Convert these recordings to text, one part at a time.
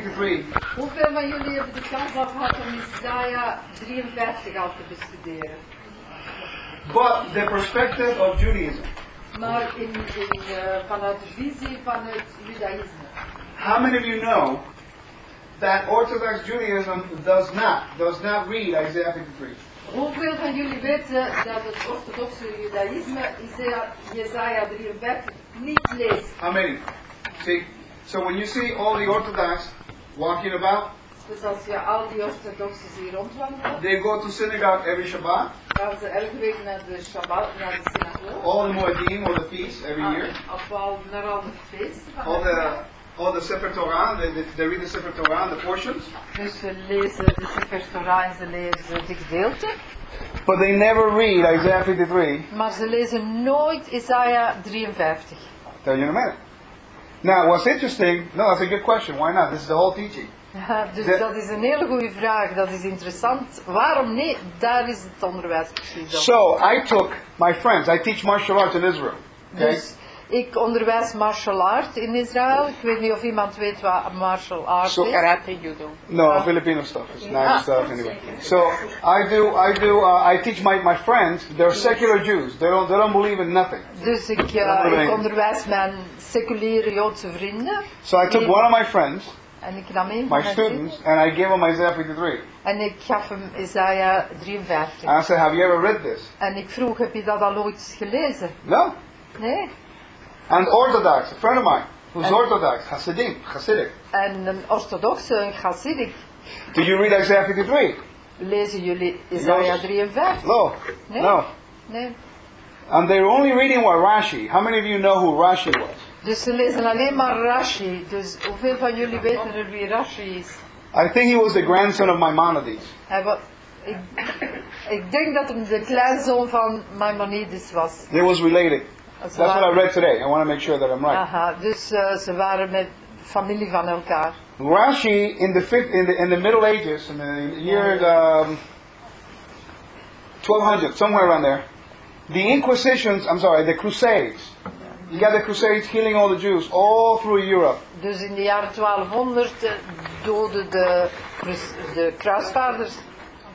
53, Hoeveel van jullie hebben de kans gehad om Isaiah 53 al te bestuderen? but the perspective of Judaism. Maar in, in, eh, vanuit de visie van het judaïsme. How many of you know that Orthodox Judaism does not does not read Isaiah 53? Hoeveel van jullie weten dat het orthodoxe judaïsme Isaiah, Jesaja 53 niet leest? How many? See, so when you see all the Orthodox walking about, Dus als je al die orthodoxen ziet rondwandelen, they go to synagogue every Shabbat, gaan ze elke week naar de Shabbat, naar de synagoge. all the Moedim or the feast every year, Of al naar al de feesten all the all the Sefer Torah, they, they, they read the Sefer Torah, the portions, Dus ze lezen de Sefer Torah en ze lezen de gedeelte. but they never read Isaiah 53. Maar ze lezen nooit Isaiah 53. Tell you in a minute. Now, what's interesting? No, that's a good question. Why not? This is the whole teaching. Ja, dus De- dat is een hele goede vraag. Dat is interessant. Waarom niet? Daar is het onderwijs precies op. So I took my friends. I teach martial arts in Israel. Okay. Dus ik onderwijs martial art in Israël. Ik weet niet of iemand weet wat martial art So- is. Karate, judo. No, Filipino stuff. It's nice stuff anyway. So I do, I do, uh, I teach my, my friends. They're secular Jews. They don't, they don't believe in nothing. Dus ik, eh, ik onderwijs mijn seculiere Joodse vrienden. So I took one of my friends, En ik nam een my mijn students, vrienden. and I gave him Isaiah 53. En ik gaf hem Isaiah 53. And I said, "Have you ever read this?" En ik vroeg, heb je dat al ooit gelezen? No. Nee. And Orthodox, a friend of mine, who's And- Orthodox, Hasidim, Hasidic. En een orthodoxe, een Hasidic, Do you read Isaiah 53? lezen jullie Isaiah 53? No. Nee. No. Nee. And they're only reading what Rashi. How many of you know who Rashi was? Dus ze lezen alleen maar Rashi. Dus hoeveel van jullie weten er wie Rashi is? I think he was the grandson of Maimonides. Hij ik, ik denk dat hem de kleinzoon van Maimonides was. They was related. That's what I read today. I want to make sure that I'm right. Aha, dus eh, ze waren met familie van elkaar. Rashi in the fifth, in the in the Middle Ages, in the year um, 1200, somewhere around there, the Inquisitions. I'm sorry, the Crusades. You got the Crusades killing all the Jews all through Europe. Dus in de jaren 1200 eh, doden de, de kruisvaarders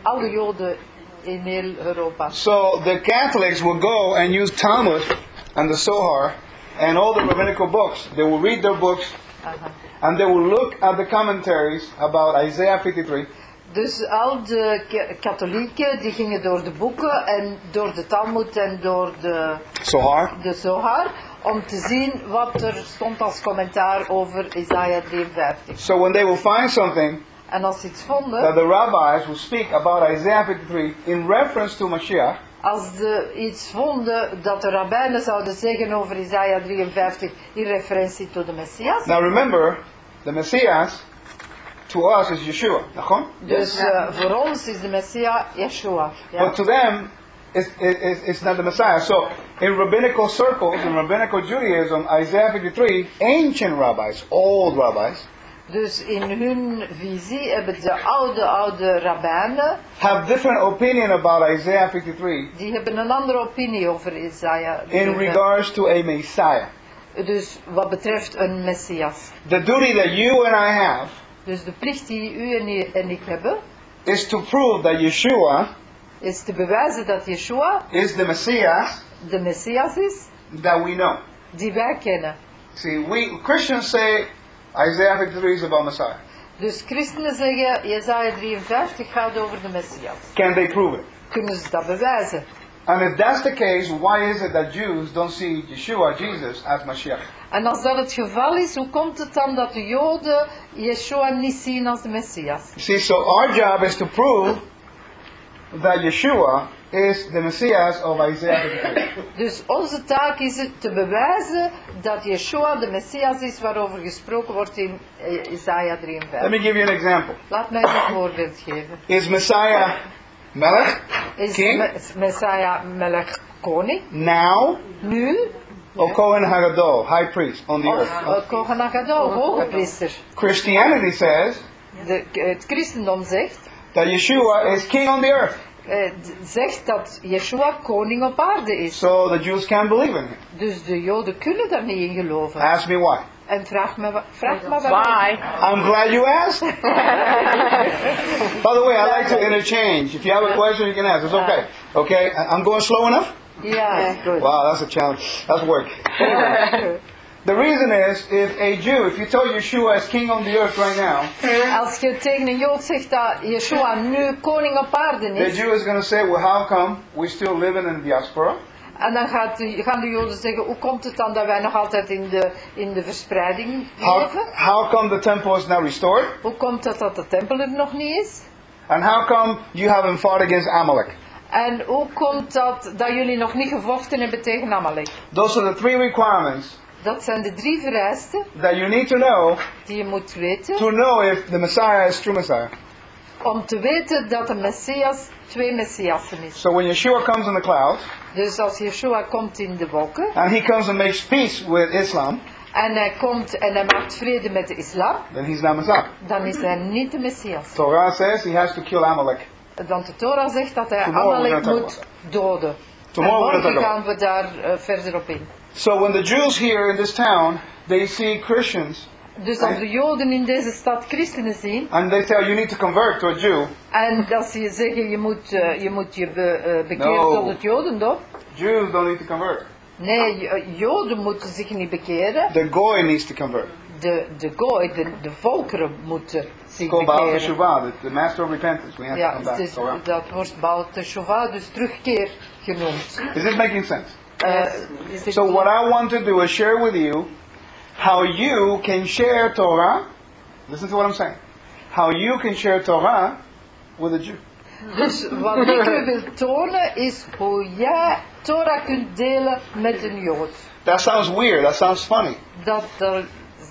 alle Joden in heel Europa. So the Catholics will go and use Talmud and the Zohar and all the rabbinical books. They will read their books Aha. and they will look at the commentaries about Isaiah 53 Dus al de katholieken die gingen door de boeken en door de Talmud en door de, Zohar. de Zohar om te zien wat er stond als commentaar over Isaiah 53. So when they will find something En als ze iets that vonden, the rabbis will speak about Isaiah 53 in reference to Mashiach, als ze iets vonden dat de rabbijnen zouden zeggen over Isaiah 53 in referentie tot de Messias. Now remember, the Messias to us is Yeshua. Dus eh, voor ons is de Messias Yeshua. Ja. But to them, it's, not the Messiah. So in rabbinical circles, in rabbinical Judaism, Isaiah 53, ancient rabbis, old rabbis, Dus in hun visie hebben de oude, oude rabbijnen, have different opinion about Isaiah 53 die hebben een andere opinie over Isaiah. in regards to a Messiah. Dus wat betreft een Messias. The duty that you and I have Dus de plicht die u en ik hebben, is to prove that Yeshua is te bewijzen dat Yeshua is the Messiah de Messias is that we know. die wij kennen. See, we Christians say Isaiah 53 is about Messiah. Dus christenen zeggen, Jesaja 53 gaat over de Messias. Can they prove it? Kunnen ze dat bewijzen? And if that's the case, why is it that Jews don't see Yeshua, Jesus, as Mashiach? En als dat het geval is, hoe komt het dan dat de Joden Yeshua niet zien als de Messias? See, so our job is to prove that Yeshua is the Messiah of Isaiah 53. Dus onze taak is het te bewijzen dat Yeshua de Messias is waarover gesproken wordt in eh, Isaiah Let me 53. give you an example. Laat mij een voorbeeld geven. Is Messiah Melech Is King? Me- Messiah Melech koning? now Nu? or Kohen Hagadol, high priest on the earth? uh, Kohen Agadol, hoge priester? Christianity says De, het christendom zegt, that Yeshua is king on the earth. eh, zegt dat Yeshua koning op aarde is. So the Jews can't believe in him. Dus de Joden kunnen daar niet in geloven. Ask me why. En vraag me, wa- vraag me waarom. Why? I'm glad you asked. By the way, I like to interchange. If you have a question, you can ask. It's okay. Okay, I- I'm going slow enough? Ja, goed. Wow, that's a challenge. That's work. Anyway, the reason is, if a Jew, if you tell Yeshua is king on the earth right now, Als je tegen een Jood zegt dat Yeshua nu koning op aarde the is, Jew is going to say, well, how come we still living in the diaspora? en dan gaat de, gaan de Joden zeggen, hoe komt het dan dat wij nog altijd in de, in de verspreiding How, leven? how come the temple is now restored? Hoe komt het dat de tempel er nog niet is? And how come you haven't fought against Amalek? En hoe komt dat dat jullie nog niet gevochten hebben tegen Amalek? Those are the three requirements Dat zijn de drie vereisten that you need to know die je moet weten to know if the Messiah is true Messiah. om te weten dat de Messias twee Messiassen is. So when Yeshua comes in the clouds, Dus als Yeshua komt in de wolken and he comes and makes peace with Islam, en hij komt en hij maakt vrede met de islam, then he's not Messiah. dan is hij niet de Messias. Torah says he has to kill Amalek. Want de Torah zegt dat hij Tomorrow Amalek moet doden. En Tomorrow we're morgen gaan we daar eh, verder op in. So when the Jews here in this town, they see Christians, Dus als de Joden in deze stad christenen zien and they tell you need to convert to a Jew, en dat ze je zeggen je moet eh, je, moet je be, eh, bekeren No. tot het Jodendom. Jews don't need to convert. Nee, J- Joden moeten zich niet bekeren. The Goy needs to convert. De, de gooi, de, de volkeren moeten zich Go Baal bekeren. Teshuvah, the, the master of repentance. We have to Ja, come back. Torah. dat wordt Baal Teshuvah, dus terugkeer genoemd. Is this making sense? Eh, So what I want to do is share with you how you can share Torah. Listen to what I'm saying. How you can share Torah with a Jew. Dus wat ik u wil tonen is hoe jij Torah kunt delen met een Jood. That sounds weird. That sounds funny. Dat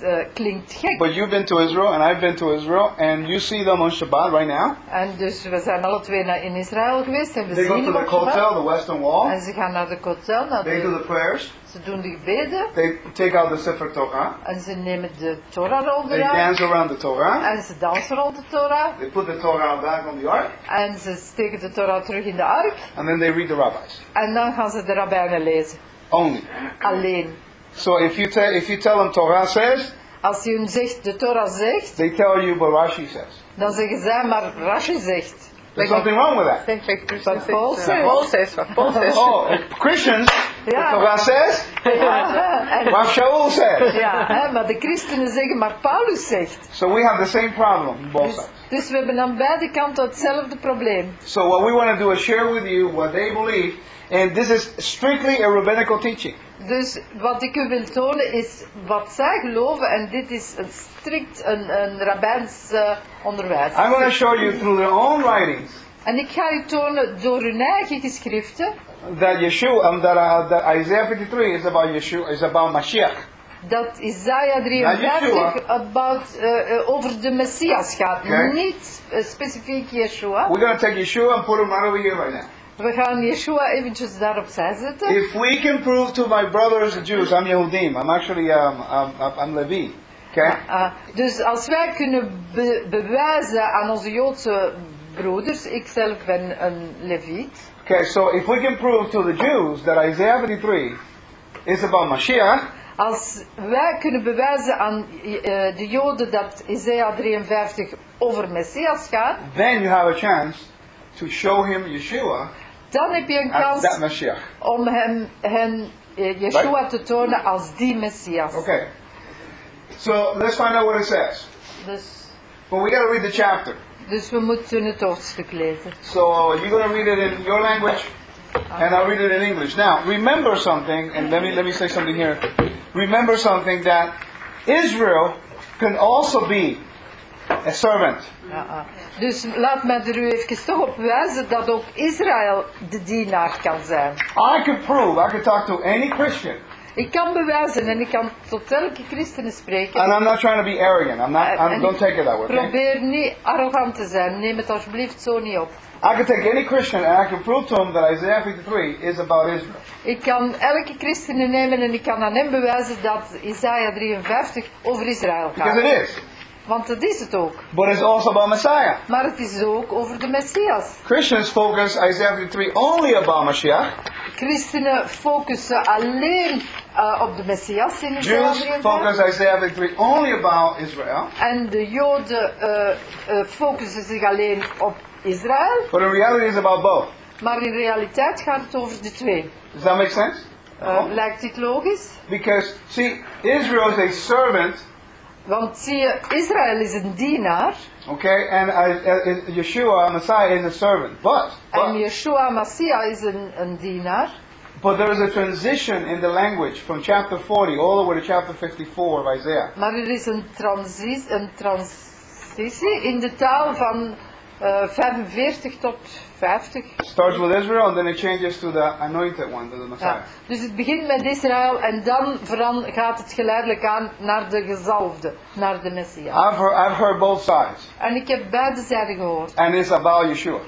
eh, klinkt gek. But you've been to Israel and I've been to Israel and you see them on Shabbat right now. En dus we zijn alle twee naar in Israël geweest en we They go zien to hem the. Kotel, the Western Wall. En ze gaan naar de kotel, naar They do de, the prayers. ze doen de gebeden They take out the Sefer Torah. en ze nemen de Torah-rol They eruit. dance around the Torah. En ze dansen rond de Torah. They put the Torah back on the ark. En ze steken de Torah terug in de ark. And then they read the rabbis. En dan gaan ze de rabbijnen lezen. Only. Alleen. So if you, tell if you tell them Torah says, Als je hun zegt, de Torah zegt, they tell you what Rashi says. dan zeggen zij, maar Rashi zegt. There's something wrong with that. Think like Christians But Paul say. says- Paul says what Paul says. Oh, Christians, the Ja. Torah says, Ja, en, Rav Shaul says. ja hè, maar de christenen zeggen, maar Paulus zegt. So we have the same problem on both Dus, sides. dus we hebben aan beide kanten hetzelfde probleem. So what we want to do is share with you what they believe, and this is strictly a rabbinical teaching. Dus wat ik u wil tonen is wat zij geloven en dit is een strikt een, een rabbijns eh, onderwijs. I'm going to show you through their own writings En ik ga u tonen door hun eigen geschriften that Yeshua, um, that, uh, that Isaiah 53 is about Yeshua, is about Mashiach. dat Isaiah Yeshua. 53 about, eh, eh, over de Messias gaat. Niet specifiek Yeshua. We're going to take Yeshua and put him right over here right now. We gaan Yeshua eventjes daar opzij zetten. If we can prove to my brothers the Jews, I'm Yehudim, I'm actually um, um, I'm, I'm Levi, okay? Ah, dus als wij kunnen be- bewijzen aan onze Joodse broeders, ik zelf ben een Leviet, Okay, so if we can prove to the Jews that Isaiah 53 is about Mashiach, als wij kunnen bewijzen aan eh, de Joden dat Isaiah 53 over Messias gaat, then you have a chance to show him Yeshua dan heb je een kans om hem, hen, eh, Yeshua te tonen als die Messias. Okay. So let's find out what it says. Dus, But we got to read the chapter. dus we moeten het hoofdstuk lezen. So you're going to read it in your language, and I'll read it in English. Now, remember something, and let me let me say something here. Remember something that Israel can also be a servant. Ja. Dus laat mij er u even toch op wijzen dat ook Israël de dienaar kan zijn. I could prove, I could talk to any Christian, Ik kan bewijzen en ik kan tot elke christenen spreken. and I'm not trying to be arrogant. I'm not. I'm, En don't take it that way. Probeer niet arrogant te zijn. Neem het alsjeblieft zo niet op. I could take any Christian and I can prove to him that Isaiah 53 is about Israel. Ik kan elke christenen nemen en ik kan aan hem bewijzen dat Isaiah 53 over Israël Because gaat. it is. Want dat is het ook. But it's also about Messiah. Maar het is ook over de Messias. Christians focus Isaiah 53 only about Mashiach. Christenen focussen alleen eh, op de Messias in Israël. Jews focus Isaiah 53 only about Israel. En de Joden eh, eh, focussen zich alleen op Israël. But in reality, it's about both. Maar in realiteit gaat het over de twee. Does that make sense? Eh, lijkt dit logisch? Because, see, Israel is a servant, Want zie je, Israël is een dienaar. okay, and uh, uh, Yeshua, Messiah, is a servant. But, En but, Yeshua Messiah is een, een dienaar. but there is a transition in the language from chapter 40 all the way to chapter 54 of Isaiah. Maar er is een, transi een transitie in de taal van eh, 45 tot 50. It starts with Israel and then it changes to the anointed one, to the Messiah. Ja. Dus het begint met Israël en dan gaat het geleidelijk aan naar de gezalfde, naar de Messias. I've heard, I've heard both sides, En ik heb beide zijden gehoord. and it's about Yeshua.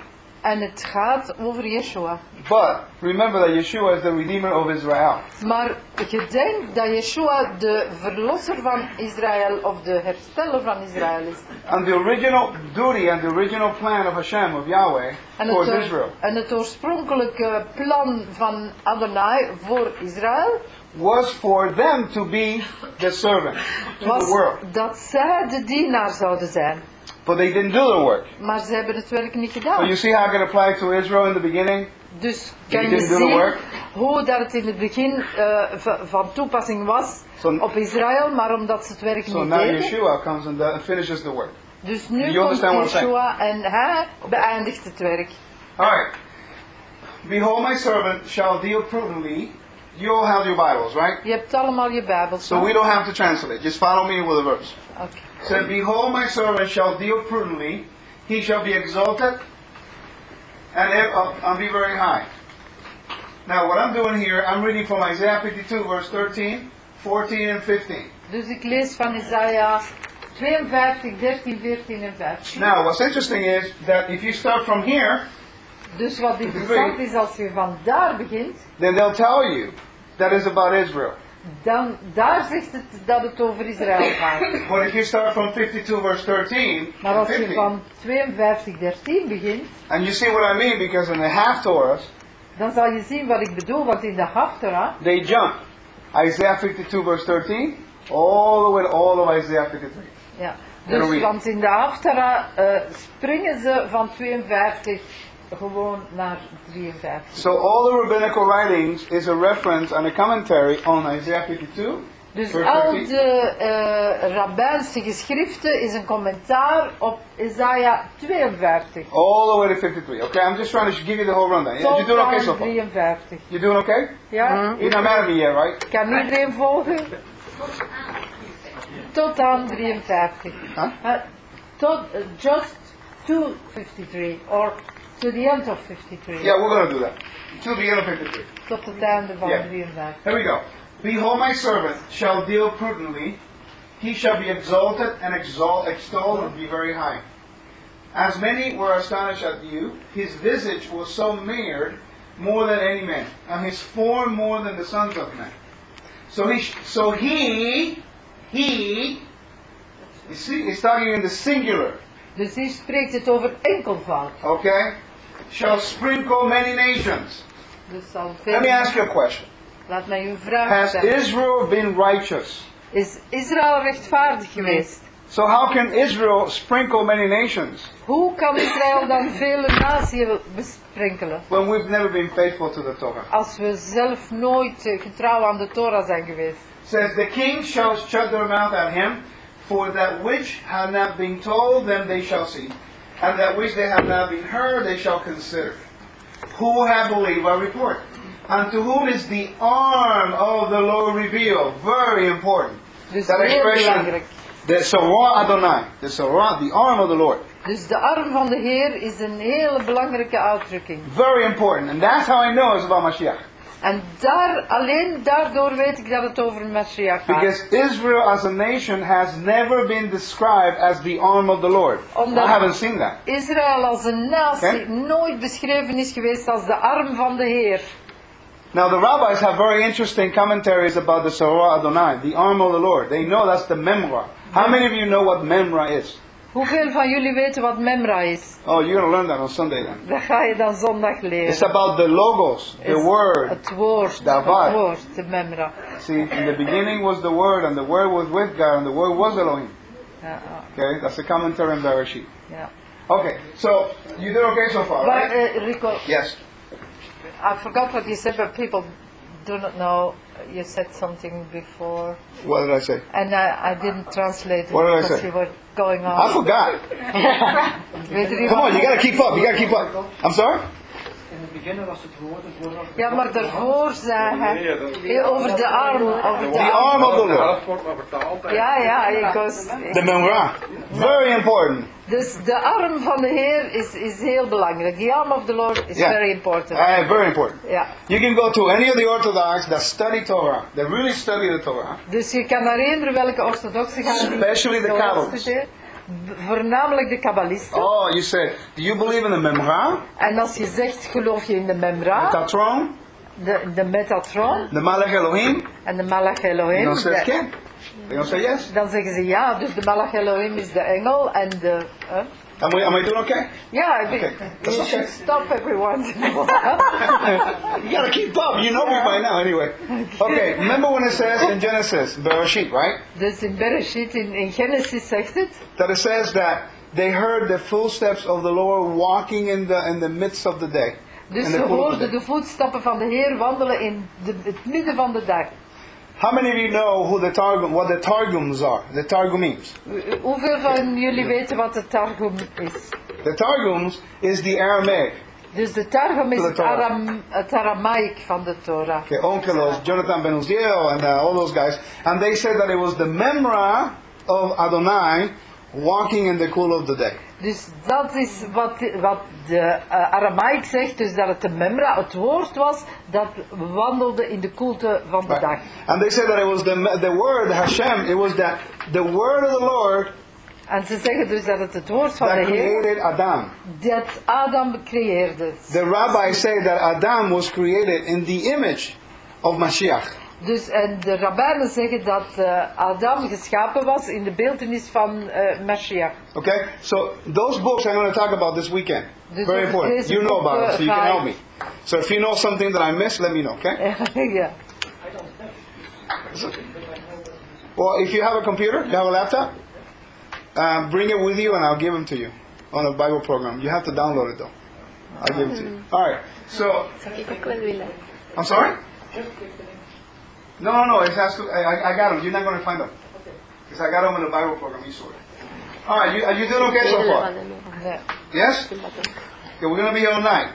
En het gaat over Yeshua. But remember that Yeshua is the redeemer of Israel. Maar gedenk dat Yeshua de verlosser van Israël of de hersteller van Israël is. And the original duty and the original plan of Hashem, of Yahweh, towards het, Israel, en het oorspronkelijke plan van Adonai voor Israël was for them to be the servant to the world. dat zij de dienaar zouden zijn. But they didn't do the work. Maar ze hebben het werk niet So gedaan. you see how it can apply to Israel in the beginning? Dus kan je the zien hoe dat het in het begin v- van toepassing was So- op Israël, maar omdat ze het werk So niet now deden. Yeshua comes and, and finishes the work. Dus nu komt? Yeshua en hij beëindigt het werk. Alright. Behold, my servant shall deal prudently. You all have your Bibles, right? Je hebt allemaal je Bijbels. So we don't have to translate. Just follow me with a verse. Said, Behold, my servant shall deal prudently. He shall be exalted and, uh, and be very high. Now, what I'm doing here, I'm reading from Isaiah 52, verse 13, 14, and 15. Dus ik lees van Isaiah 52, 13, 14 en 15. Now, what's interesting is that if you start from here, Dus wat interessant is als je van daar begint, then they'll tell you that is about Israel. Dan daar zegt het dat het over Israël gaat. But if you start from 52, verse 13, Maar als je 15, van 52, 13 begint, and you see what I mean, because in the half Torahs, dan zal je zien wat ik bedoel, want in de Haftarah, they jump Isaiah 52, verse 13, all the way to all of Isaiah 53. ja. Dus, want in de Haftarah eh, springen ze van 52 gewoon naar 53. So all the rabbinical writings is a reference and a commentary on Isaiah 52. Dus al 13. de eh rabbijnse geschriften is een commentaar op Isaiah 52. All the way to 53. Okay, I'm just trying to give you the whole rundown. Yeah, you're doing okay so far. 53. You're doing okay? Ja? You're not mad at me yet, right? Kan iedereen volgen? Tot aan 53. Huh? Uh, tot, uh, just to 53. Or to the end of 53. Yeah, we're going to do that. To the end of 53. Tot het einde van Ja. 53. Here we go. Behold, my servant shall deal prudently. He shall be exalted and exalt, extolled and be very high. As many were astonished at you, his visage was so mirrored more than any man, and his form more than the sons of men. So he, so he, he, you see, he's talking in the singular, Dus hier spreekt het over enkelvoud. okay? Shall sprinkle many nations. Let me ask you a question. Laat mij een vraag Has. Israel been righteous? Is Israël rechtvaardig geweest? So how can Israel sprinkle many nations Hoe kan Israël dan vele naties besprenkelen? when we've never been faithful to the Torah? Als we zelf nooit eh, getrouw aan de Torah zijn geweest. Says, The king shall shut their mouth at him, for that which had not been told them they shall see, and that which they have not been heard they shall consider. Who have believed our report? And to whom is the arm of the Lord revealed? Very important. Dus That expression, the Zeroa Adonai, the Zeroa, the arm of the Lord. Dus de arm van de Heer is een hele belangrijke uitdrukking. Very important. And that's how I know it's about Mashiach. En daar, alleen daardoor weet ik dat het over Mashiach gaat. Because Israel as a nation has never been described as the arm of the Lord. Omdat- I haven't seen that. Israël als een natie Oké. nooit beschreven is geweest als de arm van de Heer. Now the rabbis have very interesting commentaries about the Sarah Adonai, the arm of the Lord. They know that's the memra How many of you know what Memra is? Hoeveel van jullie weten wat Memra is? Oh, you're going to learn that on Sunday then. Dat ga je dan zondag It's leren. about the logos, the Is word. Het woord, Davar. het woord, de Memra. See, in the beginning was the word, and the word was with God, and the word was Elohim. Ja, Okay, that's the commentary in Bereshit. ja. Okay, so you did okay so far, Maar right? eh, Rico, Yes. I forgot what you said, but people do not know. You said something before, What did I say? and I, I didn't translate it What did I say? Going on. I forgot. Come on, you gotta keep up. You gotta keep up. I'm sorry. In het begin was het woord, het woord was... Ja, maar daarvoor zei hij over de arm, over de The arm. arm of the Lord. Ja, ja, ik was. The Memra. Very important. Dus de arm van de Heer is, is heel belangrijk. The arm of the Lord is Yeah. very important. Uh, very important. Ja. You can go to any of the Orthodox that study Torah, that really study the Torah. Dus je kan naar eender welke orthodoxe gaan. Especially the Torah Kabbalists. Voornamelijk de kabbalisten. Oh, you said, do you believe in the Memra, En als je zegt, geloof je in de Memra, Tatron, de, de Metatron the Malach Elohim? en de Malach Elohim. say de-. They don't say yes. dan zeggen ze ja, dus de Malach Elohim is de engel en de... Am I, am I doing okay? Ja, Okay, you that's okay. should stop everyone. You gotta keep up. You know me by now, anyway. Okay, remember when it says in Genesis, Bereshit, right? dus in Bereshit, in, in Genesis zegt het, That it says that they heard the footsteps of the Lord walking in the in the midst of the day. Dus ze hoorden de voetstappen van de Heer wandelen in de, het midden van de dag. How many of you know who the targum, what the targums are? The targumims. U- Hoeveel van jullie weten wat de Targum is? The targums is the Aramaic. Dus de Targum is het, Torah. Aram, het Aramaik van de Torah. Okay, Onkelos, Jonathan Ben Uziel, and uh, all those guys, and they said that it was the memra of Adonai walking in the cool of the day. Dus dat is wat, wat de eh, Aramaik zegt, dus dat het de Memra, het woord was, dat wandelde in de koelte van de dag. And they said that it was the the word Hashem. It was that the word of the Lord En ze zeggen dus dat het het woord van de Heer, Adam. dat Adam creëerde. The rabbis say that Adam was created in the image of Mashiach. Dus en de rabbijnen zeggen dat eh, Adam geschapen was in de beeldenis van eh Mashiach. Okay, so those books I'm going to talk about this weekend. Dus Very important. You know about it, so you can help me. So if you know something that I missed, let me know. Okay. ja. Well, if you have a computer, you have a laptop, uh, bring it with you, and I'll give them to you on a Bible program. You have to download it though. I'll give it to you. All right. So Zal ik ook wel willen? I'm sorry. No, no, no. It has to. I, I- I got them. You're not going to find them Okay. because I got them in the Bible program. You saw it. All right. You, are you doing okay so far? van de Lord. Nee. Yes. Ik wil dat ook. Okay, we're going to be here all night.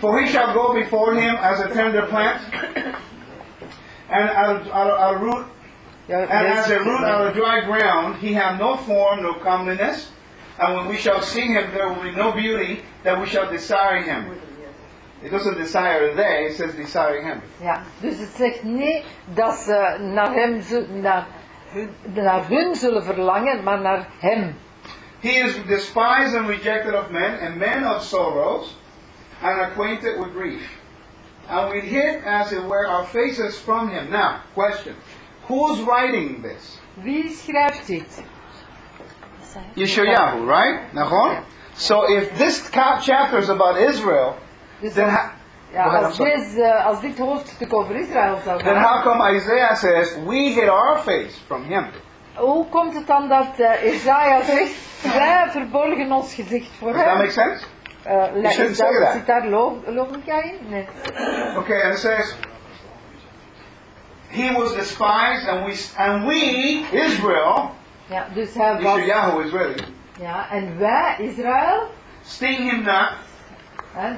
For he shall go before him as a tender plant, and out of, out of, out of root, Ja, and as a root out deze- of dry ground. He hath no form, no comeliness. And when we shall see him, there will be no beauty that we shall desire him. It doesn't desire they; it says desire him. Ja, dus het zegt niet dat ze naar hem zu- naar, hun- naar hun zullen verlangen, maar naar hem. He is despised and rejected of men, and men of sorrows, and acquainted with grief. And we hid, as it were, our faces from him. Now, question: Who's writing this? Wie schrijft dit? Yeshayahu, right? Nachon? So if this chapter is about Israel, Dus then, ja, I'm als, sorry. deze, als dit hoofdstuk over Israël zou then gaan, how come Isaiah says we hid our face from him? hoe komt het dan dat uh, Isaiah zegt, wij verborgen ons gezicht voor Does that hem? make sense? Uh, shouldn't say that. zit daar lo- logica in? Nee. Okay, and it says he was despised, and we and we Israel, Ja, dus hij was, Yeshayahu Israeli, ja, en wij, Israël, sting him not,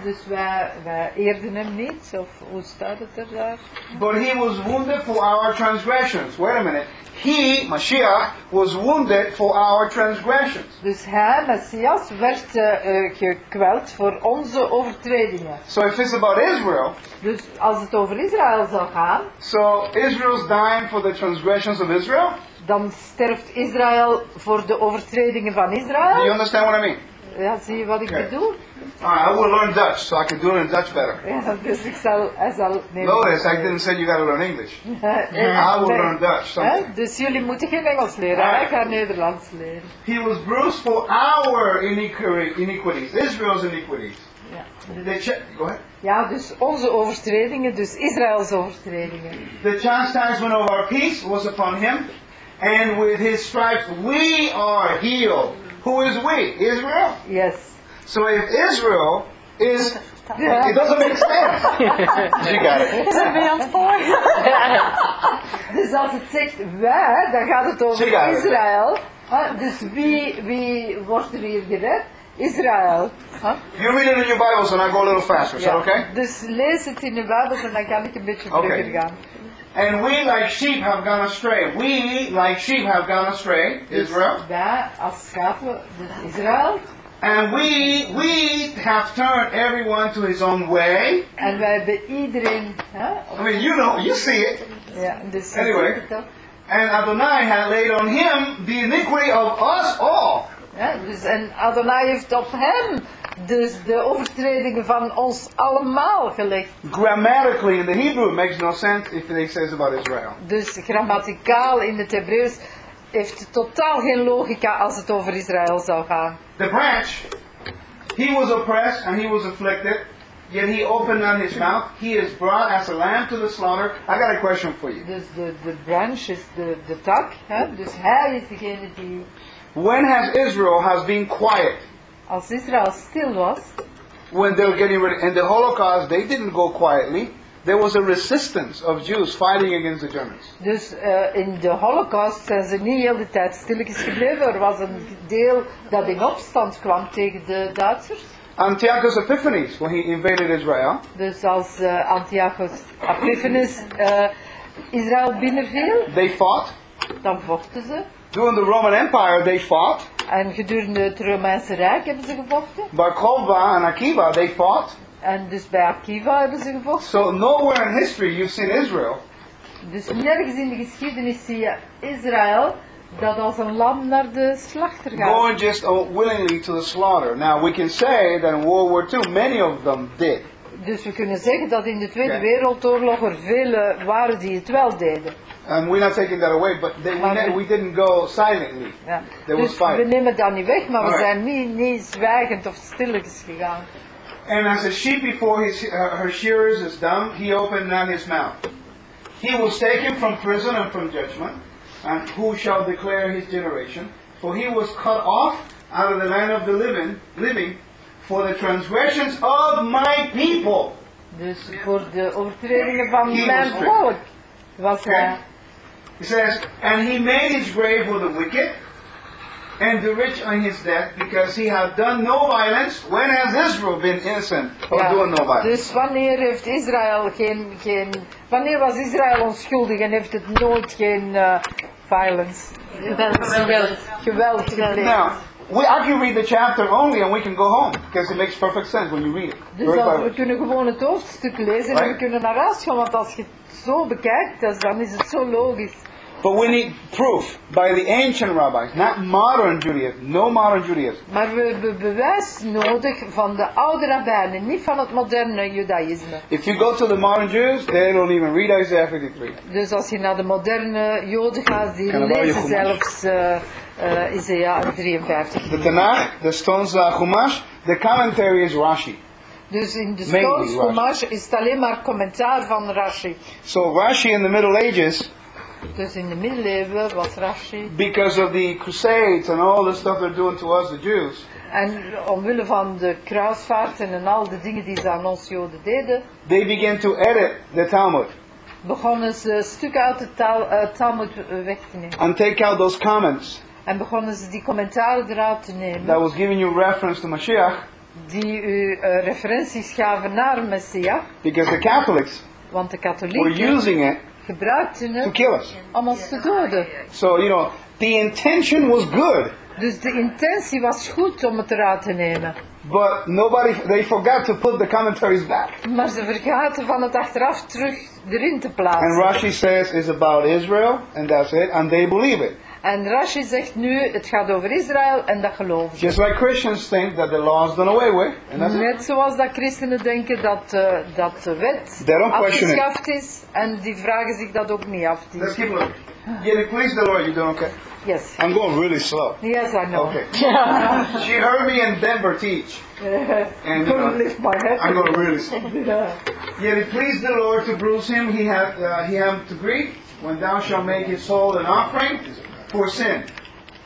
dus wij, wij eerden hem niet, of hoe staat het er daar? but he was wounded for our transgressions. Wait a minute. He, Mashiach, was wounded for our transgressions. Dus hij, Messias, werd eh, eh, gekweld voor onze overtredingen. So if it's about Israel, Dus als het over Israël zou gaan, so Israel's dying for the transgressions of Israel. dan sterft Israël voor de overtredingen van Do you Israël. understand what I mean? Ja, zie je wat ik Oké. bedoel? Alright, I will learn Dutch so I can do it in Dutch better. Ja, dus ik zal, hij zal Notice I didn't say you got to learn English. I will learn Dutch? Dus jullie moeten geen Engels leren, Ah. hij gaat Nederlands leren. He was bruised for our iniqui- iniquities, Israel's iniquities. Ja. The ch- go ahead. ja, dus onze overtredingen, dus Israëls overtredingen. The chastisement of our peace was upon him, and with his stripes we are healed. Who is we? Israel. Yes. So if Israel is, it doesn't make sense. you got it. Dus als het zegt wij, dan gaat het over Zie je. Israël. Hè? Dus wie, wie wordt er hier gered? Israël. Hè? You read it in your Bibles, and I go a little faster. Is that okay? Dus lees het in de Bijbel en dan kan ik een beetje Oké. vlugger gaan. And we, like sheep, have gone astray. We, like sheep, have gone astray. Israel. Als schapen, Israël. And we, we have turned everyone to his own way. En hebben iedereen. Hè? I mean, you know, you see it. Dus Anyway. ziet het ook. And Adonai had laid on him the iniquity of us all. Ja, dus, en Adonai heeft op hem dus de overtredingen van ons allemaal gelegd. Grammatically, in the Hebrew, it makes no sense if it says about Israel. Dus grammaticaal in het Hebreeuws heeft totaal geen logica als het over Israël zou gaan. The branch, he was oppressed and he was afflicted, yet he opened not his mouth. He is brought as a lamb to the slaughter. I got a question for you. Dus de, de branch is de, de tak. Hè? Dus hij is degene die, When has Israel has been quiet? als Israël stil was, When they were getting ready, in the Holocaust, they didn't go quietly. There was a resistance of Jews fighting against the Germans. dus eh, in de holocaust zijn ze niet heel de tijd stilletjes gebleven. Er was een deel dat in opstand kwam tegen de Duitsers. Antiochus Epiphanes, when he invaded Israel, Dus als eh, Antiochus Epiphanes eh, Israël binnenviel, they fought. dan vochten ze. During the Roman Empire, they fought. En gedurende het Romeinse Rijk hebben ze gevochten. Bar Kokhba and Akiva, they fought. En dus bij Akiva hebben ze gevochten. So nowhere in history you've seen Israel Dus nergens in de geschiedenis zie je Israël dat als een lam naar de slachter gaat. going just uh, willingly to the slaughter. Now we can say that in World War II, many of them did. Dus we kunnen zeggen dat in de Tweede Oké. Wereldoorlog er vele waren die het wel deden. And we're not taking that away, but they, we, ne- we didn't go silently. Ja. There was Dus we nemen dat niet weg, maar we Alright. zijn niet, niet zwijgend of stilletjes gegaan. And as a sheep before his, uh, her shearers is dumb, he opened not his mouth. He was taken from prison and from judgment. And who shall declare his generation? For he was cut off out of the land of the living, living for the transgressions of my people. Dus voor de overtredingen van He mijn volk was hij. He says, and he made his grave for the wicked, and the rich on his death, because he had done no violence. When has Israel been innocent of Ja, doing no violence? Dus wanneer heeft Israël geen, geen. Wanneer was Israël onschuldig en heeft het nooit geen eh, violence? Geweld. Geweld gepleegd. Now, we, I can read the chapter only and we can go home because it makes perfect sense when you read it. Dus we kunnen gewoon het hoofdstuk lezen en we kunnen naar huis gaan, want als je het zo bekijkt, dus dan is het zo logisch. But we need proof by the ancient rabbis, not modern Judaism, no modern Judaism. Maar we hebben bewijs nodig van de oude rabbijnen, niet van het moderne judaïsme. If you go to the modern Jews, they don't even read Isaiah 53. Dus als je naar de moderne joden gaat, die lezen zelfs eh eh, Isaiah 53. The Tanakh, the Stones uh, Chumash, the commentary is Rashi. Dus in de Stones. Chumash is het alleen maar commentaar van Rashi. So Rashi in the Middle Ages, Dus in de middeleeuwen was Rashi. because of the Crusades and all the stuff they're doing to us, the Jews, En omwille van de kruisvaarten en al de dingen die ze aan ons Joden deden, they began to edit the Talmud begonnen ze stukken uit de taal, uh, Talmud eh, weg te nemen. and take out those comments En begonnen ze die commentaren eruit te nemen, that was giving you reference to Mashiach, die u eh, referenties gaven naar Messias. because the Catholics Want de were katholieken using it gebruikten to het kill us. om ons te doden. So, you know, the intention was good, Dus de intentie was goed om het eruit te nemen. but nobody, they forgot to put the commentaries back. Maar ze vergaten van het achteraf terug erin te And plaatsen. Rashi says it's about Israel, and that's it, and they believe it. En Rashi zegt nu, het gaat over Israël en dat ze. Just like Christians think that the law is done away with, and that's it. Net zoals dat christenen denken dat, eh, dat de wet afgeschaft is. En die vragen zich dat ook niet af. Let's keep looking. Getting please the Lord, you doing okay? Yes. I'm going really slow. Yes, I know. Okay. She heard me in Denver teach. And uh, lift my head. I'm going really slow. Yeah. Yet it pleased the Lord to bruise him. He had uh, he had to grief. When thou shalt make his soul an offering for sin,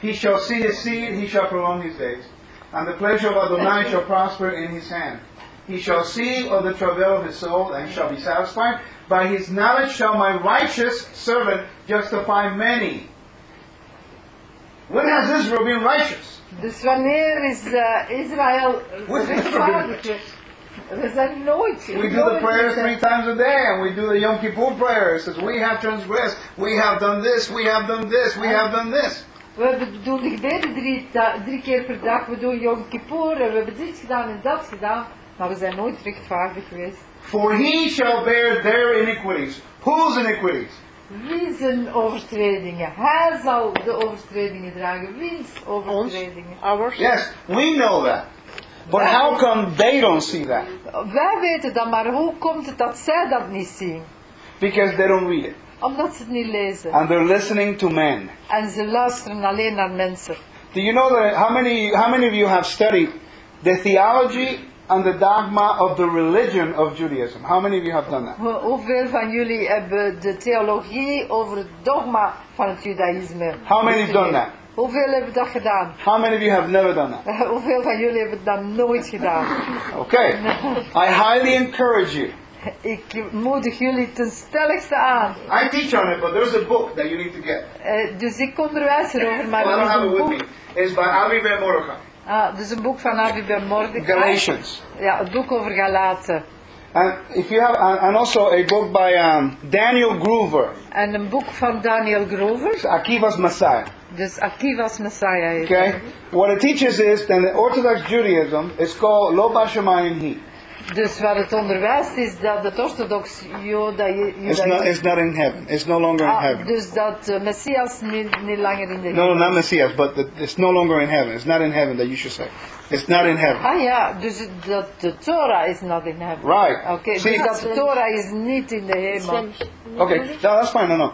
he shall see his seed. He shall prolong his days, and the pleasure of Adonai shall prosper in his hand. He shall see of the travail of his soul and shall be satisfied. By his knowledge shall my righteous servant justify many. When has Israel been righteous? Dus wanneer is eh, Israël With? We zijn nooit. We do the nooit prayers three times a day, and we do the Yom Kippur prayer. It says, We have transgressed, we have done this, we have done this, we have done this. We hebben- doen de gebeden drie, da- drie keer per dag. We doen Yom Kippur en we hebben dit gedaan en dat gedaan. Maar we zijn nooit rechtvaardig geweest. For he shall bear their iniquities. Whose iniquities? Wie zijn overtredingen? Hij zal de overtredingen dragen. Wiens overtredingen? Ours. Yes, we know that. But how come they don't see that? Wij weten dat, maar hoe komt het dat zij dat niet zien? Because they don't read it. Omdat ze het niet lezen. And they're listening to men. En ze luisteren alleen naar mensen. Do you know that how many how many of you have studied the theology and the dogma of the religion of Judaism? How many of you have done that? Hoe- Hoeveel van jullie hebben de theologie over het dogma van het judaïsme How many have done bestudeerd? Hoeveel hebben dat gedaan? How many of you have never done that? Hoeveel van jullie hebben dat nooit gedaan? Okay. I highly encourage you. Ik moedig jullie ten stelligste aan. I teach on it, but there's a book that you need to get. Eh, dus ik onderwijs erover, maar Well, I er don't is have een it with boek. me. It's by Avi Ben Mordechai. Ah, dus een boek van Avi Ben Mordechai. Galatians. Ja, het boek over Galaten. And if you have, and also a book by um, Daniel Groover, En een boek van Daniel Grover. Akiva's Messiah. Akiva's Messiah Okay, what it teaches is that the Orthodox Judaism is called Lo Bashamayim He. Dus wat het onderwijst is dat het orthodox Joda, It's not. It's not in heaven. It's no longer in Ah, heaven. dus dat de Messias niet, niet langer in de No, no, not. Messias, but the, it's no longer in heaven. It's not in heaven that you should say. It's not in heaven. Ah ja, dus dat de Torah is not in heaven. Right. Okay, See- dus dat de Torah is niet in de hemel. Okay, no, that's fine. No, no.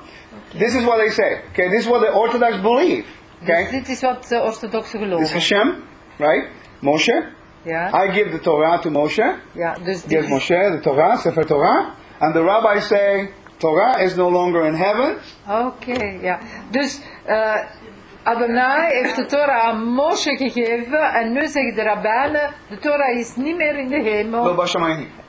This is what they say. Okay, this is what the Orthodox believe. Dus Okay, dit is wat de orthodoxen this geloven. Hashem, right? Moshe. Ja, I give the Torah to Moshe. ja dus is, Moshe the Torah, Sefer Torah, and the rabbis say Torah is no longer in heaven. Oké, ja. Dus eh Adonai heeft de Torah aan Moshe gegeven en nu zeggen de rabbijnen, de Torah is niet meer in de hemel.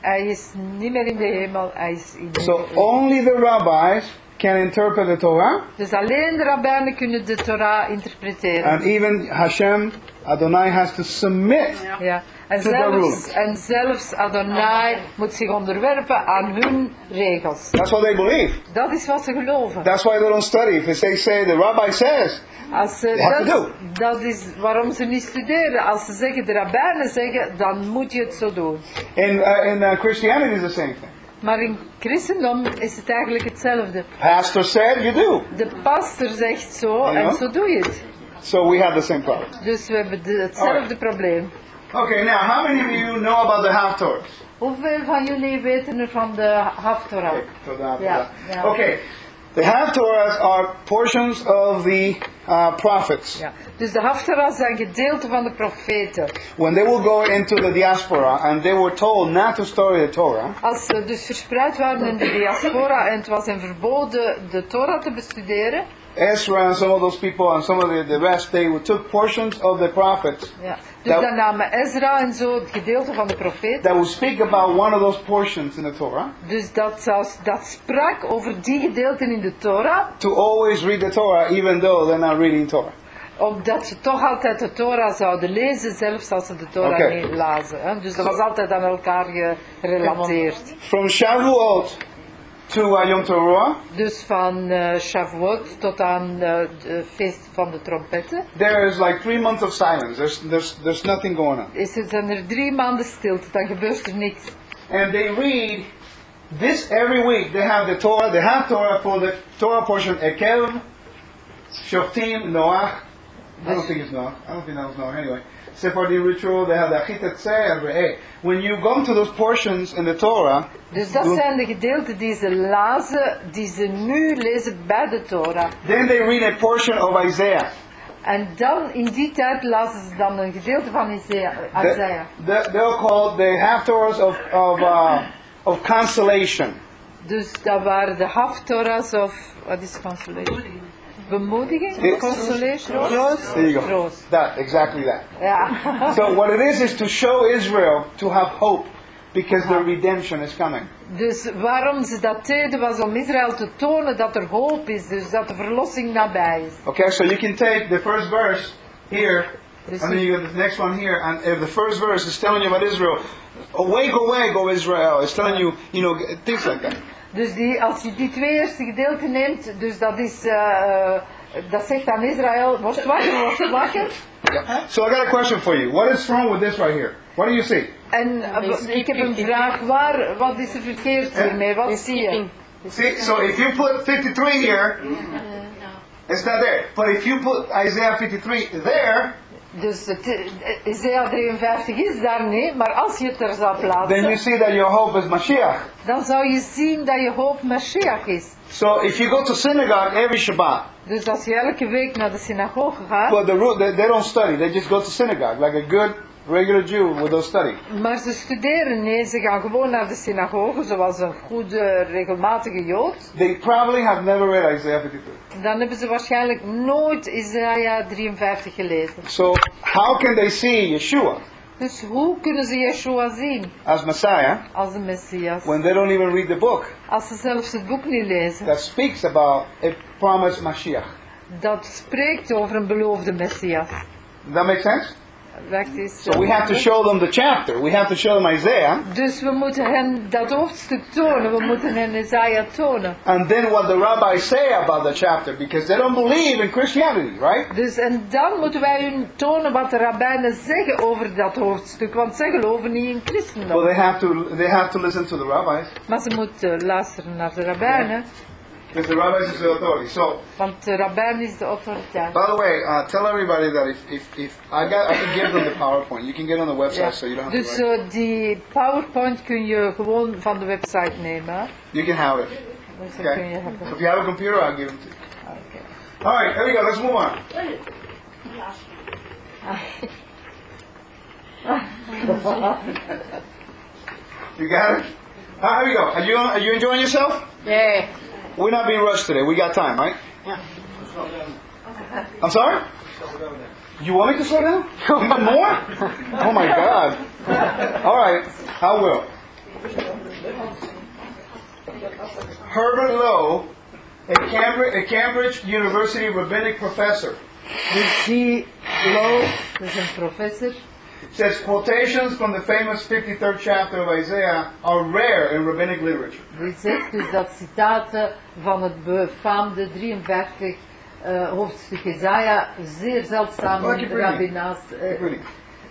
Hij is niet meer in de hemel, hij is in de So only the rabbis can interpret the Torah, Dus alleen de rabbijnen kunnen de Torah interpreteren. and even Hashem, Adonai has to submit. Ja. En, To the zelfs, en zelfs Adonai moet zich onderwerpen aan hun regels. That's what they believe. Dat is wat ze geloven. That's why they don't study. If they say the rabbi says, Als ze, dat, dat is waarom ze niet studeren. Als ze zeggen, de rabbijnen zeggen, dan moet je het zo doen. in uh, in uh, Christianity, it's the same thing. Maar in christendom is het eigenlijk hetzelfde. Pastor said, you do. De pastor zegt zo en zo doe je het. So we have the same problem. Dus we hebben de- hetzelfde probleem. Okay, now how many of you know about the Haftorahs? Hoeveel van jullie weten er van de Haftorah? Ja, ja. Okay, the Haftorahs are portions of the uh, prophets. Ja. Dus de Haftorah zijn gedeelten van de profeten. When they will go into the diaspora and they were told not to study the Torah, Als ze dus verspreid waren in de diaspora en het was hen verboden de Torah te bestuderen, Ezra and some of those people and some of the, the rest, they took portions of the prophets ja. dus dan namen Ezra en zo het gedeelte van de profeten. that would speak about one of those portions in the Torah Dus dat, dat sprak over die gedeelten in de Torah, to always read the Torah even though they're not reading Torah. omdat ze toch altijd de Torah zouden lezen, zelfs als ze de Torah Oké. niet lazen. Hè? Dus dat was altijd aan elkaar gerelateerd. From Shavuot to uh, Yom Teruah, Dus van eh Shavuot tot aan het feest van de trompetten, there is like three months of silence. There's, there's, there's nothing going on. is er, zijn er drie maanden stilte, dan gebeurt er niks. And they read this every week. They have the Torah, they have Torah for the Torah portion, Ekev, Shoftim, Noach. I don't think it's Noach. I don't think that was Noach anyway. Ritual, they have the Re'eh. When you go to those portions in the Torah, Dus dat zijn de gedeelten die ze lazen, die ze nu lezen bij de Torah. then they read a portion of Isaiah. En dan, in die tijd, lazen ze dan een gedeelte van Isaiah. Isaiah. The, the, they're called the Haftorahs of, of, uh, of consolation. Dus dat waren de Haftorahs of, wat is consolation? Bemoediging? It's- Consolation? There you go. Troost. That, exactly that. Ja. So what it is is to show Israel to have hope because the redemption is coming. Dus waarom ze dat deden was om Israël te tonen dat er hoop is, dus dat de verlossing nabij is. Okay, so you can take the first verse here, This and then is- you got the next one here, and if the first verse is telling you about Israel, awake, awake, O Israel, it's telling you, you know, things like that. Dus die, als je die twee eerste gedeelten neemt, dus dat is, eh, eh, dat zegt aan Israël, word wakker, word wakker. Yeah. So I got a question for you. What is wrong with this right here? What do you see? En eh, ik heb een vraag, waar, wat is er verkeerd hiermee, wat zie je? See, so if you put 53 here, it's not there. But if you put Isaiah 53 there, Dus het, eh, Isaiah 53 is daar niet, maar als je het er zou then you plaatsen, see that your hope is Mashiach. dan zou je zien dat je hoop Mashiach is. So if you go to synagogue every Shabbat, Dus als je elke week naar de synagoge gaat, the they, they don't study. They just go to synagogue like a good regular Jew don't study. maar ze studeren nee, ze gaan gewoon naar de synagoge, zoals een goede, regelmatige Jood. They probably have never read Isaiah 53. Dan hebben ze waarschijnlijk nooit Isaiah 53 gelezen. So how can they see Yeshua Dus hoe kunnen ze Yeshua zien as Messiah als de Messias? when they don't even read the book Als ze zelfs het boek niet lezen. that speaks about a promised Mashiach? Dat spreekt over een beloofde Messias. Does that make sense? So we have to show them the chapter. We have to show them Isaiah, Dus we moeten hen dat hoofdstuk tonen. We moeten hen Isaiah tonen. and then what the rabbis say about the chapter, because they don't believe in Christianity, right? Dus en dan moeten wij hun tonen wat de rabbijnen zeggen over dat hoofdstuk. Want zij geloven niet in Well, christendom. they have to they have to listen to the rabbis, Maar ze moeten luisteren naar de rabbijnen. Because the rabbis is the authority. So, Want de rabbijn is de autoriteit. by the way, uh, tell everybody that if, if, if I got I can give them the PowerPoint. You can get on the website, Ja. so you don't have Dus to write. eh, die PowerPoint kun je gewoon van de website nemen. You can have it. Dus dat kun je Okay. hebben. If you have a computer, I'll give them to you. Oké. All right, there we go. Let's move on. You got it? Ah, here we go. Are you are you enjoying yourself? Yeah. We're not being rushed today. We got time, right? Yeah. I'm sorry? You want me to slow down? Even more? Oh my God. All right, I will. Herbert Loewe, a Cambridge, a Cambridge University rabbinic professor, Dus die Loewe, dat is een says quotations from the famous 53rd chapter of Isaiah are rare in rabbinic literature. Die zegt dus dat citaten van het befaamde 53 eh, hoofdstuk Isaiah zeer zeldzaam in eh, reading.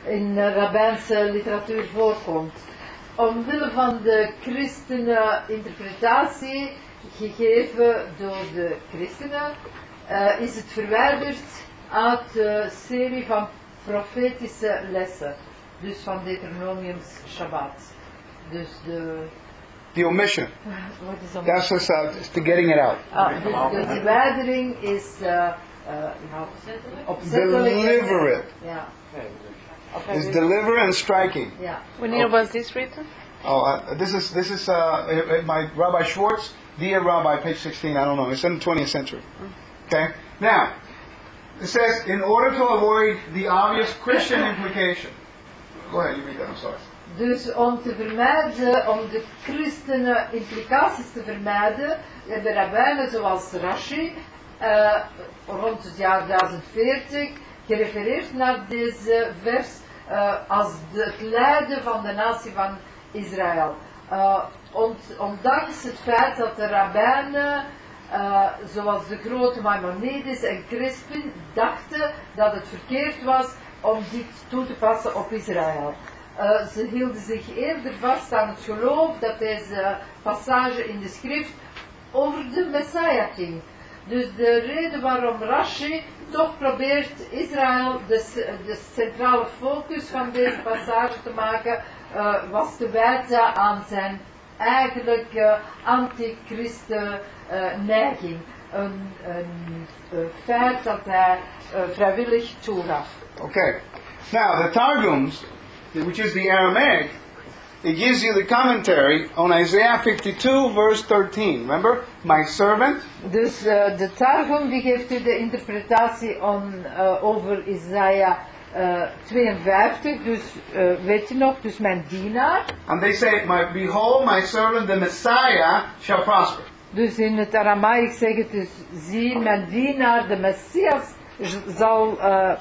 in eh, rabbijnse literatuur voorkomt. Omwille van de christenen interpretatie gegeven door de christenen eh, is het verwijderd uit de serie van profetische lessen, dus van Deuteronomiums Shabbat. Dus de, The omission. wat is? That's just uh, just to getting it out. Ah, dus de verwijdering is eh eh, ja, opzettelijk. Deliver it. Ja. It's deliver and striking. ja. When year was this written? Oh, uh, this is this is uh, uh, my Rabbi Schwartz, Dear Rabbi, page 16. I don't know. It's in the 20th century. Okay. Now, it says in order to avoid the obvious Christian implication. Go ahead. You read that. I'm sorry. Dus om te vermijden, om de christenen implicaties te vermijden, hebben rabbijnen zoals Rashi eh, rond het jaar 1040 gerefereerd naar deze vers eh, als de, het lijden van de natie van Israël. Eh, ont- ondanks het feit dat de rabbijnen, eh, zoals de grote Maimonides en Crispin, dachten dat het verkeerd was om dit toe te passen op Israël. Eh, ze hielden zich eerder vast aan het geloof dat deze passage in de schrift over de Messiah ging. Dus de reden waarom Rashi toch probeert Israël de, de centrale focus van deze passage te maken, eh, was te wijten aan zijn eigenlijke antichristen eh, neiging. Een, een eh, feit dat hij eh, vrijwillig toegaf. Okay. Now, the Targums, which is the Aramaic, it gives you the commentary on Isaiah 52, verse 13. Remember? My servant. Dus eh, de Targum die geeft u de interpretatie on, eh, over Isaiah eh, 52, dus eh, weet je nog, dus mijn dienaar. And they say, my, Behold, my servant, the Messiah, shall prosper. Dus in het Aramaïs zegt het dus, zie mijn dienaar, de Messias, zal eh,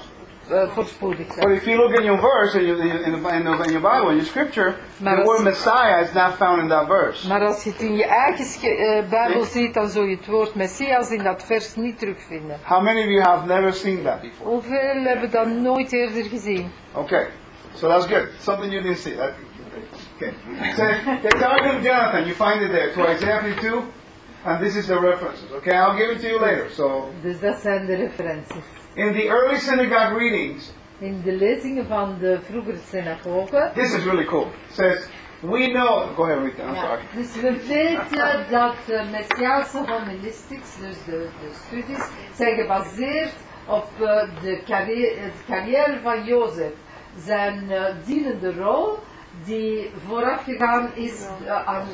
eh, voorspoedig But zijn. if you look in your verse, in your, in, the, in, the, in your Bible, in your scripture, Maar the word Messiah is not found in that verse. Maar als je het in je eigen eh, Bijbel ziet, dan zul je het woord Messias in dat vers niet terugvinden. How many of you have never seen that before? Hoeveel hebben dat nooit eerder gezien? Okay, so that's good. Something you didn't see. That, okay. So Jonathan, you find it there. To Isaiah 52, and this is the references. Okay, I'll give it to you later. So Dus dat zijn de referenties. in the early synagogue readings, In de lezingen van de vroegere synagogen. this is really cool. It says, "We know." Go ahead, Rita. I'm Ja, sorry. dus we weten dat de Messiaanse humanistics, dus de, de studies, zijn gebaseerd op eh, de carrière, het carrière van Jozef. Zijn eh, dienende rol die voorafgegaan is, eh, aan,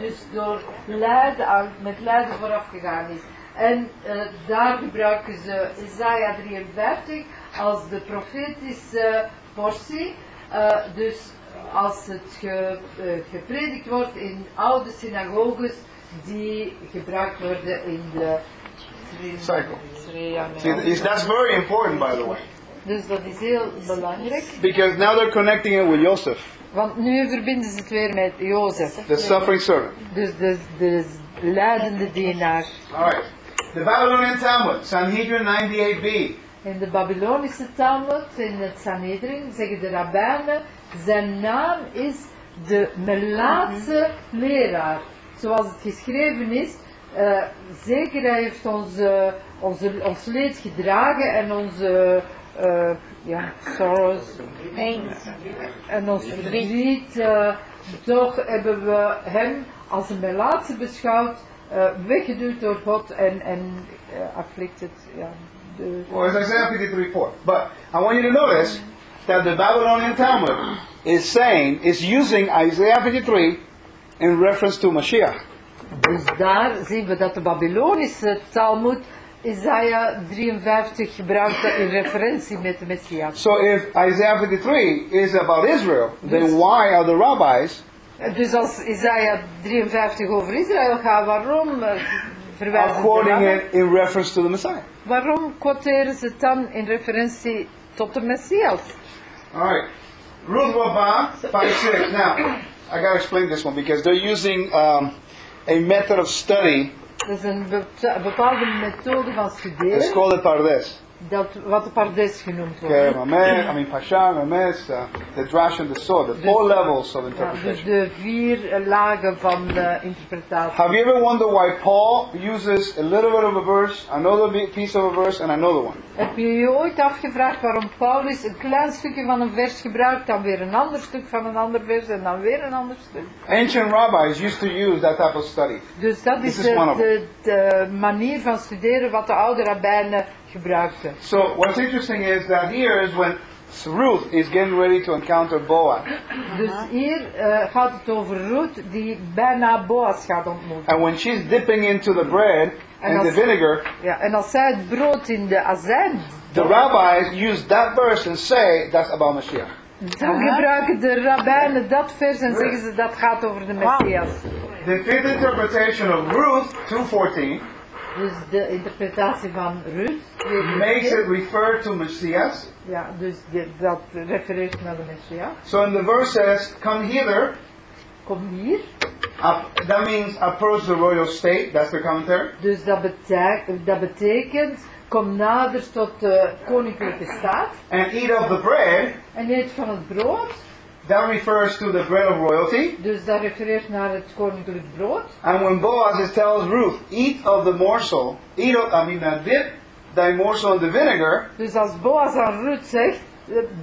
dus door lijden, aan, met lijden voorafgegaan is. En eh, daar gebruiken ze Isaiah 53 als de profetische portie. Eh, dus als het ge, gepredikt wordt in oude synagoges die gebruikt worden in de Cycle. See, is- that's very important, by the way, Dus dat is heel belangrijk. because now they're connecting it with Joseph, Want nu verbinden ze het weer met Jozef. the suffering servant. Dus de, de leidende dienaar. All right. The Babylonian Talmud, Sanhedrin 98b. In de Babylonische Talmud, in het Sanhedrin, zeggen de rabbijnen, zijn naam is de Melaatse leraar. Zoals het geschreven is, eh, zeker hij heeft ons, onze, ons leed gedragen en onze eh, ja, sorrows en ons verdriet. eh, toch hebben we hem als een Melaatse beschouwd, eh, weggeduwd door God en, en eh, afflicted. Ja, de, Well, it's Isaiah 53 4. But I want you to notice that the Babylonian Talmud is saying, is using Isaiah 53 in reference to Mashiach. Dus daar zien we dat de Babylonische Talmud Isaiah 53 gebruikt in referentie met de Messias. So if Isaiah 53 is about Israel, then why are the rabbis Dus als Isaiah 53 over Israël gaat, waarom eh, verwijzen ze quoting dan? it in reference to the Messiah? Waarom quoteren ze dan in referentie tot de Messias? All right. Ruth Rabbah 5 6. Now, I got to explain this one because they're using um, a method of study. Dat is een bepaalde methode van studeren. Een school de pardes dat wat de Pardes genoemd Okay, wordt. Mamed, I mean Pashan, Mamed, uh, the Drash and the Sword, the four levels of Ja, dus interpretation. de vier lagen van de interpretatie. Have you ever wondered why Paul uses a little bit of a verse, another piece of a verse, and another one? Heb je je ooit afgevraagd waarom Paulus een klein stukje van een vers gebruikt, dan weer een ander stuk van een ander vers en dan weer een ander stuk? Ancient rabbis used to use that type of study. Dus dat This is de, de, de manier van studeren wat de oude rabbijnen gebruikten. So what's interesting is that here is when Ruth is getting ready to encounter Boaz. Dus hier eh, gaat het over Ruth die bijna Boas gaat ontmoeten. And when she's dipping into the bread and the vinegar, Ja, en als zij het brood in de azijn the rabbis use that verse and say that's about Mashiach. dan gebruiken de rabbijnen dat vers en zeggen ze dat gaat over de Messias. The fifth interpretation of Ruth 2.14 Dus de interpretatie van Ruth weer- makes it refer to Messias. Ja, dus de- dat refereert naar de Messias. So in the verse says, come hither. Kom hier. Up, that means approach the royal state. That's the commentary. Dus dat betekent, dat betekent kom nader tot de koninklijke staat And eat of the bread en eet van het brood. That refers to the bread of royalty. Dus dat refereert naar het koninklijk brood. And when Boaz tells Ruth, eat of the morsel, eat of, I mean, uh, dip thy morsel in the vinegar, Dus als Boaz aan Ruth zegt,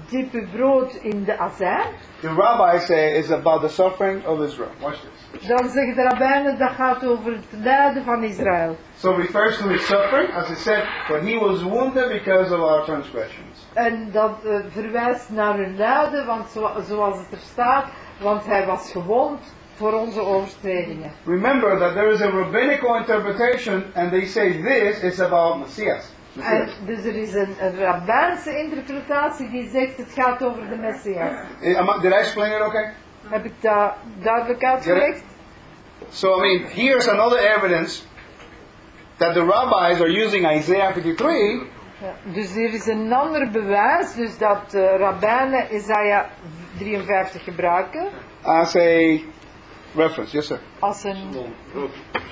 diep uw brood in de azijn, the rabbis say it's about the suffering of Israel. Watch this. dan zeggen de rabbijnen dat gaat over het lijden van Israël. So it refers to his suffering, as I said, but he was wounded because of our transgressions. En dat eh, verwijst naar hun lijden, want zo, zoals het er staat, want hij was gewond voor onze overtredingen. Remember that there is a rabbinical interpretation, and they say this is about Messias. En dus er is een, een rabbijnse interpretatie die zegt het gaat over de Messias. Eh, Did I explain it okay? Heb ik dat duidelijk uitgelegd? So, I mean, here's another evidence that the rabbis are using Isaiah 53 Ja, dus hier is een ander bewijs, dus dat uh, rabbijnen Isaiah 53 gebruiken as a reference. Yes, sir. als een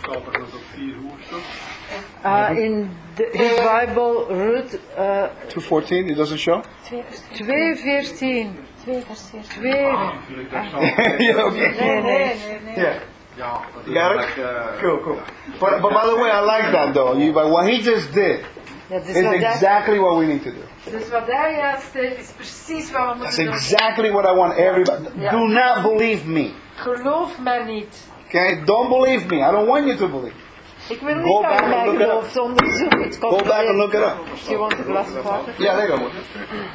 Staat er op vier uh, in de his Bible Ruth uh, 214, it doesn't show? 2:14. 2 Gelijk daar staat. yeah, okay. Nee, nee. Yeah. Ja, dat is Got it? like, eh, Cool, cool. But, but by the way, I like that though. You, but what he just did Ja, dus, is exactly what we need to do. dus wat hij juist deed is precies wat we That's moeten doen. exactly what I want everybody. Yeah. Do not believe me. Geloof mij niet. Okay? Don't believe me. I don't want you to believe. Ik wil Go niet back dat and mij look it up. gelooft onderzoek. Het Go back and look it up. Do you want a glass of water? Yeah, there you go.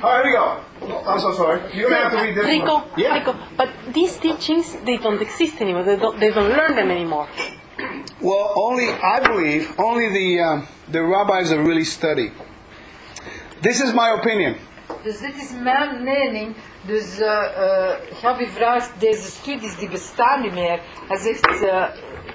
All right, here we go. I'm so sorry. You don't have to read this Rico, one. Yeah. Rico, but these teachings they don't exist anymore. They don't, they don't learn them anymore. Well, only I believe only the um, the rabbis that really study. This is my opinion. Dus dit is mijn mening. Dus eh eh Gabi vraagt, deze studies die bestaan niet meer. Hij zegt, eh,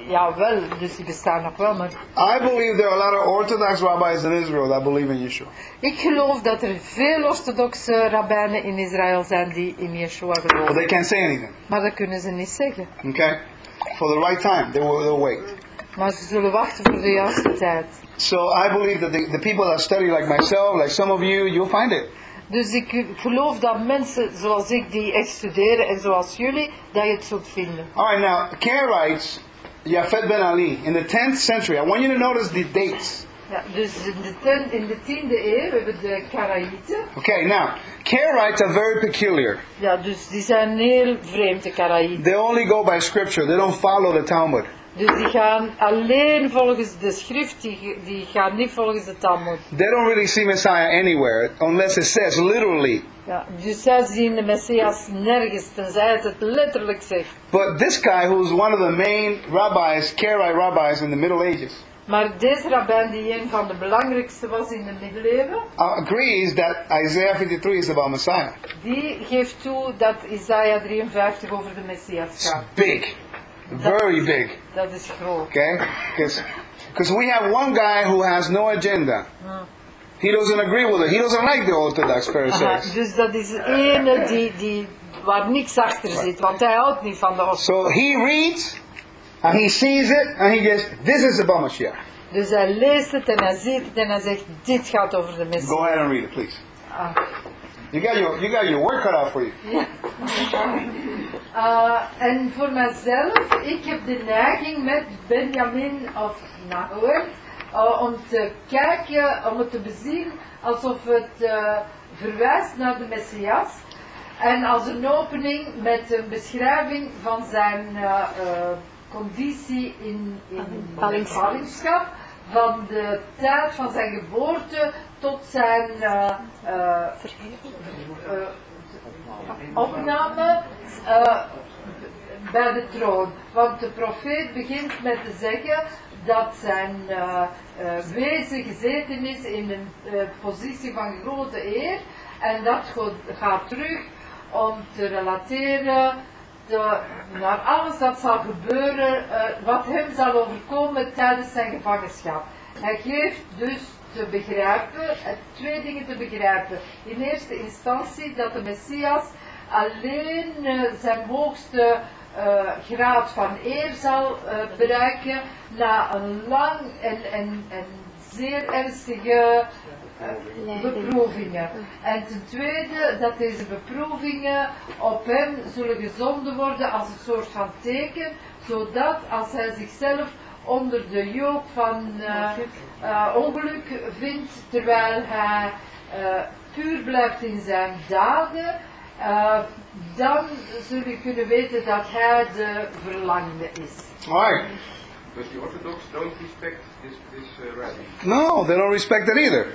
ja wel, dus die bestaan nog wel, maar I believe there are a lot of Orthodox rabbis in Israel that believe in Yeshua. ik geloof dat er veel orthodoxe rabbijnen in Israël zijn die in Yeshua But geloven. they can't say anything. Maar dat kunnen ze niet zeggen. Okay? For the right time, they will they'll wait. Maar ze zullen wachten voor de juiste tijd. So I believe that the, the people that study like myself, like some of you, you'll find it. Dus ik geloof dat mensen zoals ik die echt studeren en zoals jullie, dat je het zult vinden. All right, now, Karaites, Yafet ben Ali, in the 10th century, I want you to notice the dates. Ja, dus in de, ten, in de tiende eeuw hebben we de Karaïten. Okay, now, Karaites are very peculiar. Ja, dus die zijn heel vreemd, de Karaïten. They only go by scripture, they don't follow the Talmud. Dus die gaan alleen volgens de schrift, die, die gaan niet volgens de Talmud. They don't really see Messiah anywhere, unless it says literally. Ja, dus zij zien de Messias nergens, tenzij het het letterlijk zegt. But this guy, who's one of the main rabbis, Karaite rabbis in the Middle Ages, Maar deze rabbijn, die een van de belangrijkste was in de middeleeuwen, agrees that Isaiah 53 is about Messiah. die geeft toe dat Isaiah 53 over de Messias gaat. Big. Very big. Dat is groot. Okay? Because we have one guy who has no agenda. He doesn't agree with it. He doesn't like the Orthodox Aha, Pharisees. dus dat is ene die, die, waar niks achter zit, want hij houdt niet van de orthodox. So he reads, and he sees it, and he gets, this is about Mashiach. Dus hij leest het en hij ziet het en hij zegt, dit gaat over de Messias. Go ahead and read it, please. Ah. You got your, you got your work cut out for you. Uh, en voor mijzelf, ik heb de neiging met Benjamin of Nahor uh, om te kijken, om het te bezien alsof het uh, verwijst naar de Messias. En als een opening met een beschrijving van zijn uh, uh, conditie in, in Ballingschap. van de tijd van zijn geboorte tot zijn uh, uh, uh, opname bij de troon. Want de profeet begint met te zeggen dat zijn wezen gezeten is in een positie van grote eer. En dat gaat terug om te relateren de, naar alles dat zal gebeuren, uh, wat hem zal overkomen tijdens zijn gevangenschap. Hij geeft dus te begrijpen, eh, twee dingen te begrijpen. In eerste instantie dat de Messias alleen uh, zijn hoogste graad van eer zal bereiken na een lang en, en, en zeer ernstige beproevingen. En ten tweede dat deze beproevingen op hem zullen gezonden worden als een soort van teken, zodat als hij zichzelf onder de jook van eh, eh, ongeluk vindt, terwijl hij eh, puur blijft in zijn daden, eh, dan zul je kunnen weten dat hij de verlangde is. Right. But the Orthodox don't respect this, this uh, rabbi. No, they don't respect it either.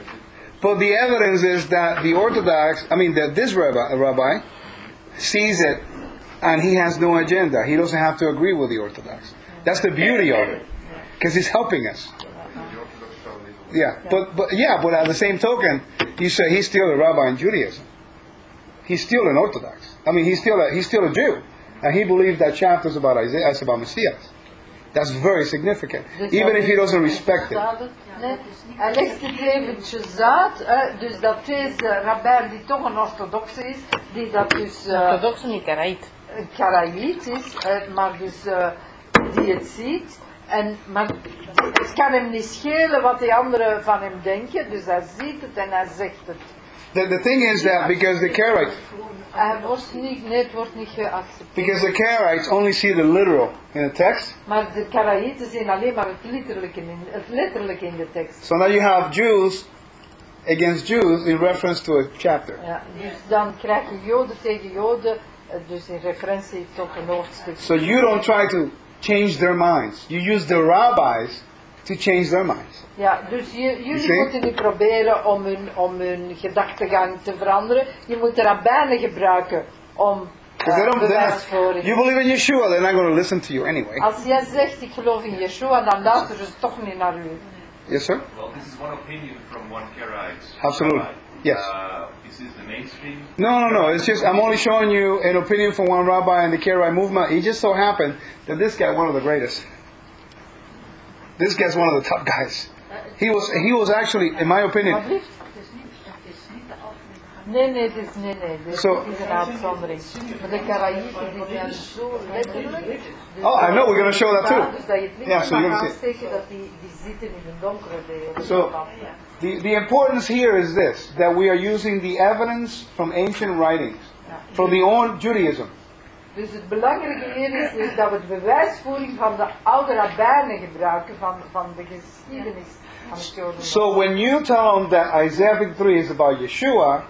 But the evidence is that the Orthodox, I mean, that this rabbi, uh, rabbi sees it and he has no agenda. He doesn't have to agree with the Orthodox. That's the beauty of it. Because he's helping us. The Orthodox don't is Yeah, but, but yeah, but at the same token, you say he's still a rabbi in Judaism. He's still an Orthodox. I mean, he's still a, he's still a Jew. And he believes that chapter is about Isaiah, it's about Messiah. That's very significant. Even if he doesn't respect it. Legt het eventjes uit, hè, dus dat deze rabbijn die toch een orthodox is, die dat dus eh, Ortodoxo ni Karaït. een Karaït is, eh, maar dus eh, die het ziet. En, maar het kan hem niet schelen wat die anderen van hem denken, dus hij ziet het en hij zegt het. The, the thing is that because the Karaites, Uh, Hij wordt niet, nee, het wordt niet eh, geaccepteerd. because the Karaites only see the literal in the text, Maar de Karaïten zien alleen maar het letterlijke in, het letterlijke in uh, de tekst. so now you have Jews against Jews in reference to a chapter. Ja, dus dan krijg je Joden tegen Joden, eh, dus in referentie tot een hoofdstuk. So you don't try to change their minds. You use the rabbis to change their minds. Ja, dus je, jullie moeten niet proberen om hun, om hun gedachtegang te veranderen. Je moet de rabbijnen gebruiken om Because they uh, don't, they're not- bewijsvoering. you believe in Yeshua, they're not going to listen to you anyway. Als jij zegt ik geloof in Yeshua, dan luisteren ze toch niet naar u. Yes, sir? Well, this is one opinion from one Karaite. Absolutely. rabbi. Yes. Uh, is this the mainstream? No, no, no. It's just I'm only showing you an opinion from one rabbi in the Karaite movement. It just so happened that this guy, one of the greatest. This guy's one of the top guys. He was, he was actually, in my opinion, Wat? Nee, nee, dit is, nee, nee, dit Zo. is een uitzondering. Maar de Karaïten die zijn zo letterlijk. dus Oh, I know, we're gonna show that too. Dus dat je het niet Ja, so mag you're gonna see. aansteken dat die, die zitten in een donkere deel. So- the, the importance here is this that we are using the evidence from ancient writings, from the old Judaism. Dus het belangrijke hier is, is dat we de bewijsvoering van de oude rabbijnen gebruiken, van, van de geschiedenis van het Jodendom. So when you tell them that Isaiah 53 is about Yeshua,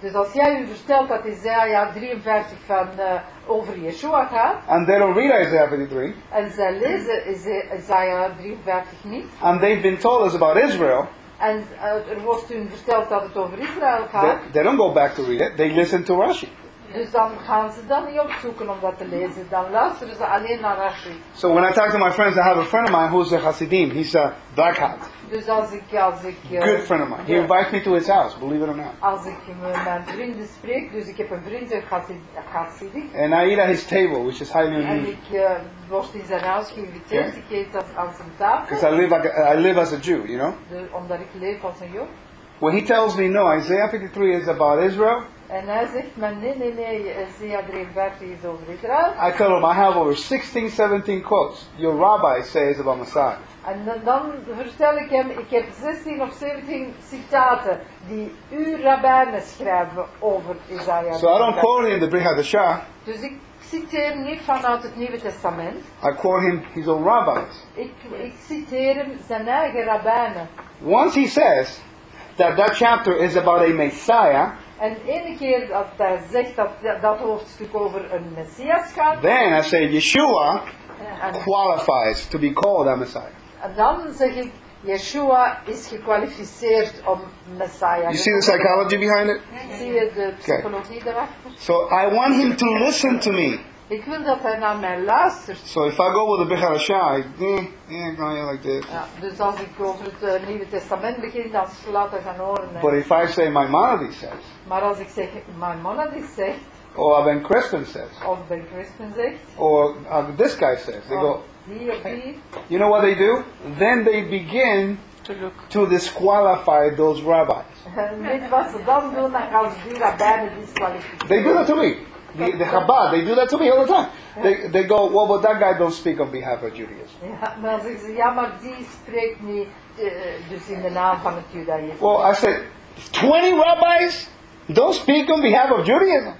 Dus als jij u vertelt dat Isaiah 53 van, eh, over Yeshua gaat, and they don't read Isaiah 53, en zij lezen Isa- Isaiah 53 niet, and they've been told it's about Israel, en eh, er wordt hun verteld dat het over Israël they, gaat, they don't go back to read it. They listen to Rashi. Dus dan gaan ze dat niet opzoeken om dat te lezen, dan luisteren ze alleen naar Rashi. So when I talk to my friends, I have a friend of mine who's a Hasidim. He's a black hat, Dus als ik, als ik, good friend of mine. He invites me to his house, believe it or not. Als ik met mijn vrienden spreek, dus ik heb een vriend Hassid- Hassidik, And I eat at his table, which is highly en unusual. ik eh, word in zijn huis geïnviteerd, ik eet aan, zijn Because I live, like a, I live as a Jew, you know. de- omdat ik leef als een jood. When he tells me no, Isaiah 53 is about Israel, En zegt me, nee, nee, nee, Isaiah 53 is over Israël. I tell him I have over 16, 17 quotes. Your rabbi says about Messiah. En dan- dan vertel ik hem, ik heb 16 of 17 citaten die uw rabbijnen schrijven over Isaiah. So I don't quote him the Brit Hadashah. Dus ik citeer niet vanuit het Nieuwe Testament. I quote him his own rabbis. Ik, ik citeer hem zijn eigen rabbijnen. Once he says that that chapter is about a Messiah, En ene keer dat hij zegt dat dat hoofdstuk over een Messias gaat, then I say Yeshua qualifies to be called a Messiah. en dan zeg ik, Yeshua is gekwalificeerd om Messiah You see the psychology behind it? Zie je de psychologie daarachter? So I want him to listen to me. Ik wil dat hij naar mij luistert. So if I go with the Brit Hadashah, I, eh, eh, go yeah, like this. Ja, dus als ik over het eh, Nieuwe Testament begin, dan slaat hij zijn oren But if I say Maimonides says, Maar als ik zeg, Maimonides zegt, or Ben Crispin says, of Ben Crispin zegt, or uh, this guy says, they go, die of die, you know what they do? Then they begin to disqualify those rabbis. weet wat ze dan doen, dan gaan ze die rabbijnen disqualificeren. They do that to me. The, the Chabad, they do that to me all the time. They, they go, well, but that guy don't speak on behalf of Judaism. Ja, maar zeggen ze, ja, maar die spreekt niet dus in de naam van het judaïsme. Well, I said, 20 rabbis don't speak on behalf of Judaism.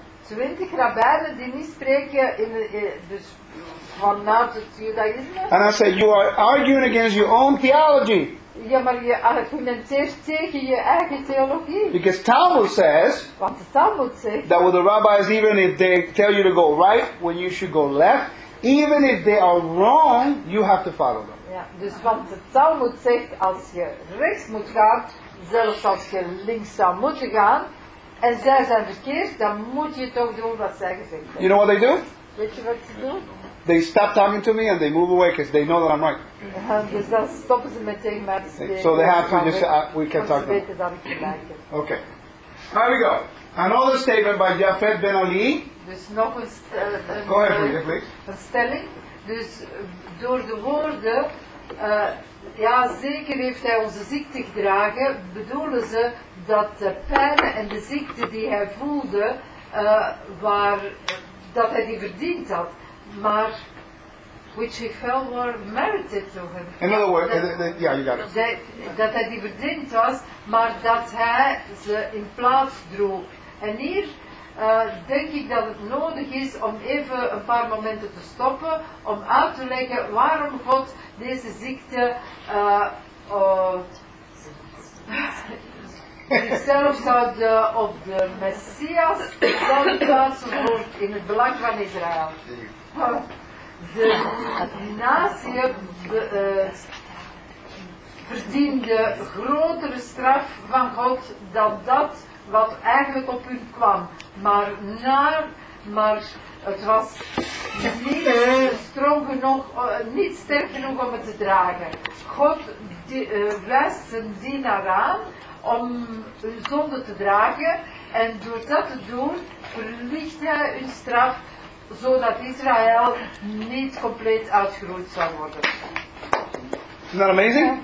Rabbijnen die niet spreken in, de- dus vanuit het judaïsme. And I said, you are arguing against your own theology. Ja, maar je argumenteert tegen je eigen theologie. Because Talmud says Want de Talmud zegt that with the rabbis, even if they tell you to go right when you should go left, even if they are wrong, you have to follow them. Ja, dus want de Talmud zegt als je rechts moet gaan, zelfs als je links zou moeten gaan, en zij zijn verkeerd, dan moet je toch doen wat zij gezegd hebben. You know what they do? Weet je wat ze doen? They stop talking to me and they move away because they know that I'm right. Dus dan stoppen ze met tegen mij te spreken. So they have to just, uh, we can talk to them. Okay. Here we go. Another statement by Jafet Ben Ali. Dus nog een, st- eh, een, Go ahead, eh, please. een stelling. Dus eh, door de woorden, ja zeker heeft hij onze ziekte gedragen, bedoelen ze dat de pijn en de ziekte die hij voelde, waar, dat hij die verdiend had. Maar, which he felt were merited to him. In other words, uh, uh, yeah, you got it. dat, dat hij die verdiend was, maar dat hij ze in plaats droeg. En hier eh, denk ik dat het nodig is om even een paar momenten te stoppen, om uit te leggen waarom God deze ziekte eh, eh, zichzelf zou de, op de Messias zou plaatsen in het belang van Israël. De natie eh, verdiende grotere straf van God dan dat wat eigenlijk op hun kwam. Maar, na, maar het was niet strong genoeg, eh, niet sterk genoeg om het te dragen. God eh, wijst zijn dienaar aan om hun zonde te dragen en door dat te doen verlicht hij hun straf zodat Israël niet compleet uitgeroeid zou worden. Isn't that amazing?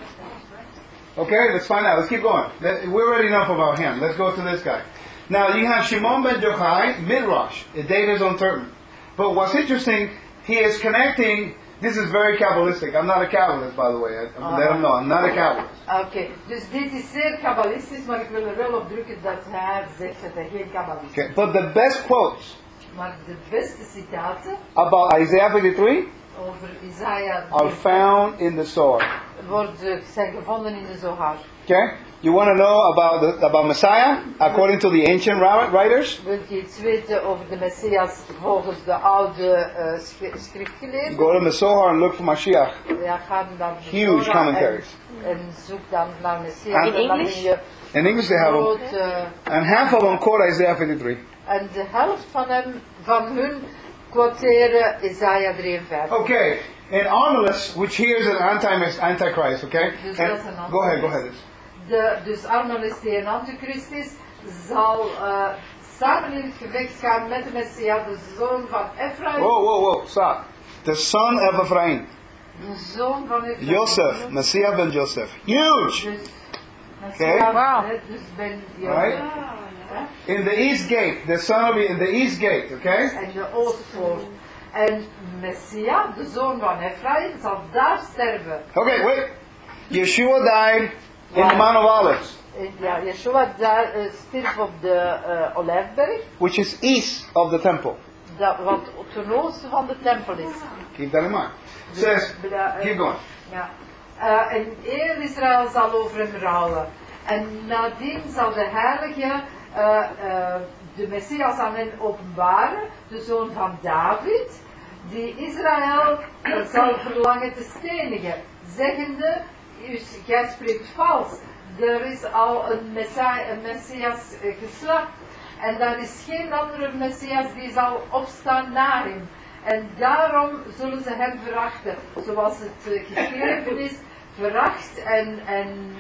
Okay, let's find out. Let's keep going. We're already enough about him. Let's go to this guy. Now you have Shimon ben Yochai, Midrash. David's uncertain. But what's interesting, he is connecting. This is very Kabbalistic. I'm not a Kabbalist, by the way. I, I let him know. I'm not a Kabbalist. Oké, dus dit is zeer kabbalistisch, maar ik wil er wel op drukken dat hij zegt dat hij geen kabbalist is. Okay, but the best quotes Maar de beste citaten about Isaiah 53 over Isaiah are found in the Zohar. worden, zijn gevonden in de Zohar. Okay, you want to know about the, about Messiah according to the ancient writers? Wilt je iets weten over de Messias volgens de oude schri- schriftgeleerden? Go to the Zohar and look for Mashiach. Ja, ga dan Huge commentaries. En, en zoek dan naar Messias. And- English? in English they have them, groot, eh, and half of them quote Isaiah 53. En de helft van, hem, van hun quoteren Isaiah 53. Okay, in Armilus, which here is an anti antichrist, okay? Dus And- een go ahead, go ahead. De, dus Arnold die een antichrist is, zal eh, samen in het gevecht gaan met de Messias, de zoon van Ephraim. Whoa, whoa, whoa, stop. The son of Ephraim, De zoon van Ephraim. Joseph, Messiah ben Joseph. Huge! Dus, Okay. Wow. hè, dus ben Right. In the east gate, the son of in the east gate, okay? En de oostpoort. En Messias, de zoon van Ephraim, zal daar sterven. Okay, wait. Yeshua died in the Mount of Olives, En Ja, Yeshua daar, eh, stierf op de eh, Olijfberg, which is east of the temple. dat, wat ten oosten van de tempel is. Keep that in mind. Says, keep going. Ja. Eh, en heel Israël zal over hem rouwen. En nadien zal de heilige eh, eh, de Messias aan hen openbaren, de zoon van David, die Israël zal verlangen te stenigen, zeggende, "U- jij spreekt vals, er is al een, een Messias geslacht en daar is geen andere Messias die zal opstaan na hem. En daarom zullen ze hem verachten, zoals het eh, geschreven is, veracht en, en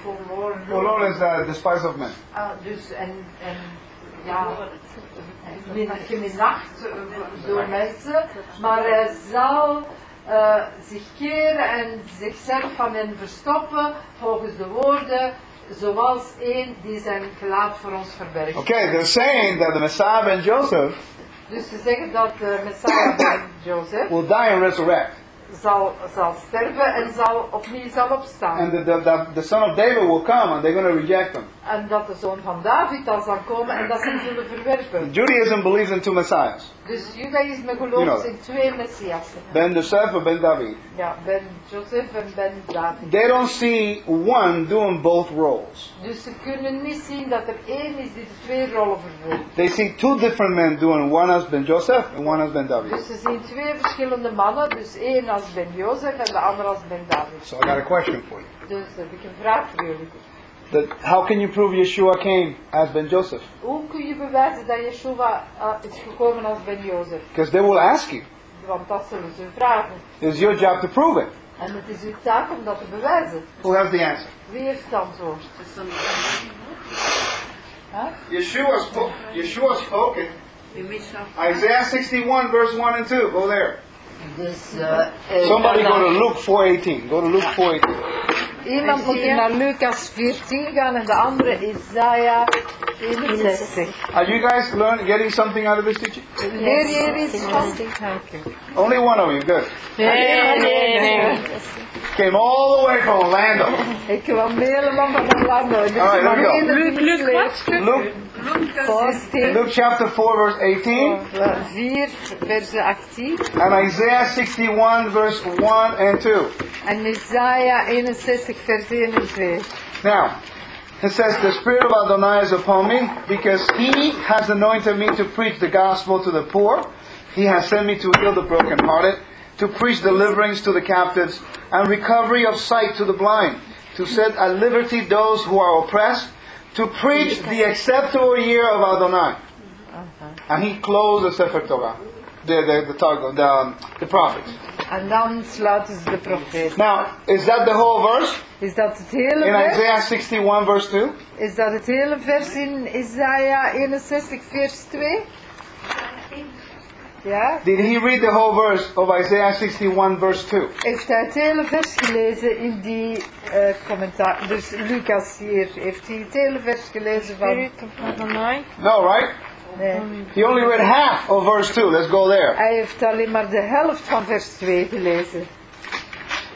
verloren. Forlorn is the despise of men. Ah, dus en, en ja, min- geminacht eh, door mensen, maar hij zal eh, zich keren en zichzelf van hen verstoppen volgens de woorden, zoals één die zijn gelaat voor ons verbergt. Okay, they're saying that the Messiah ben Joseph Dus ze zeggen dat de Messiah Jozef will die and resurrect. zal, zal sterven en zal opnieuw zal opstaan. And the, the, the, the son of David will come and they're going to reject him. En dat de zoon van David dan zal komen en dat ze hem zullen verwerpen. Judaism believes in two messiahs Dus judaïsme gelooft in twee messiassen. Ben Joseph or Ben David. Ja, Ben Joseph en Ben David. They don't see one doing both roles. Dus ze kunnen niet zien dat er één is die de twee rollen vervult. They see two different men doing one as Ben Joseph and one as Ben David. Dus ze zien twee verschillende mannen, dus één als Ben Jozef en de ander als Ben David. So I got a question for you. Dus heb ik een vraag voor jullie. That how can you prove Yeshua came as Ben Joseph? Hoe kun je bewijzen dat Yeshua uh, is gekomen als Ben Jozef? Because they will ask you. Want dat zullen ze vragen. It's your job to prove it. En het is uw taak om dat te bewijzen. Who has the answer? Wie heeft het antwoord? Yeshua spoke. Yeshua spoke it. Isaiah 61 verse 1 and 2. Go there. Dus uh, Somebody go to Luke 4:18. Go to Luke 4:18. Iemand moet naar Lucas 14 gaan en de andere Isaiah 61. Are you guys learning, getting something out of this teaching? Leer je iets van? Only one of you. Good. Nee, nee, nee. Came all the way from Orlando. Ik kwam helemaal van Orlando. Alright, maar here go. Luke, Luke. Luke, 14, Luke chapter 4 verse 18 4, verse 18. and Isaiah 61 verse 1 and 2. En Isaiah 61, vers 1 en 2. Now, it says, The Spirit of Adonai is upon me, because He has anointed me to preach the gospel to the poor. He has sent me to heal the brokenhearted, to preach deliverance to the captives, and recovery of sight to the blind, to set at liberty those who are oppressed, to preach the acceptable year of Adonai. And He closed the Sefer Torah, the, the, the, Targum, the, um, the prophets. En dan sluiten ze de profeet. Now, is that the whole verse? Is dat het hele In vers? Isaiah 61 verse 2? Is dat het hele vers in Isaiah 61, vers 2? Ja? Did he read the whole verse of Isaiah 61 verse 2? Heeft hij het hele vers gelezen in die eh, commentaar? Dus Lucas hier, heeft hij het hele vers gelezen van... Spirit of Adonai. No, right? Nee. He only read half of verse 2. Let's go there. Hij heeft alleen maar de helft van vers 2 gelezen.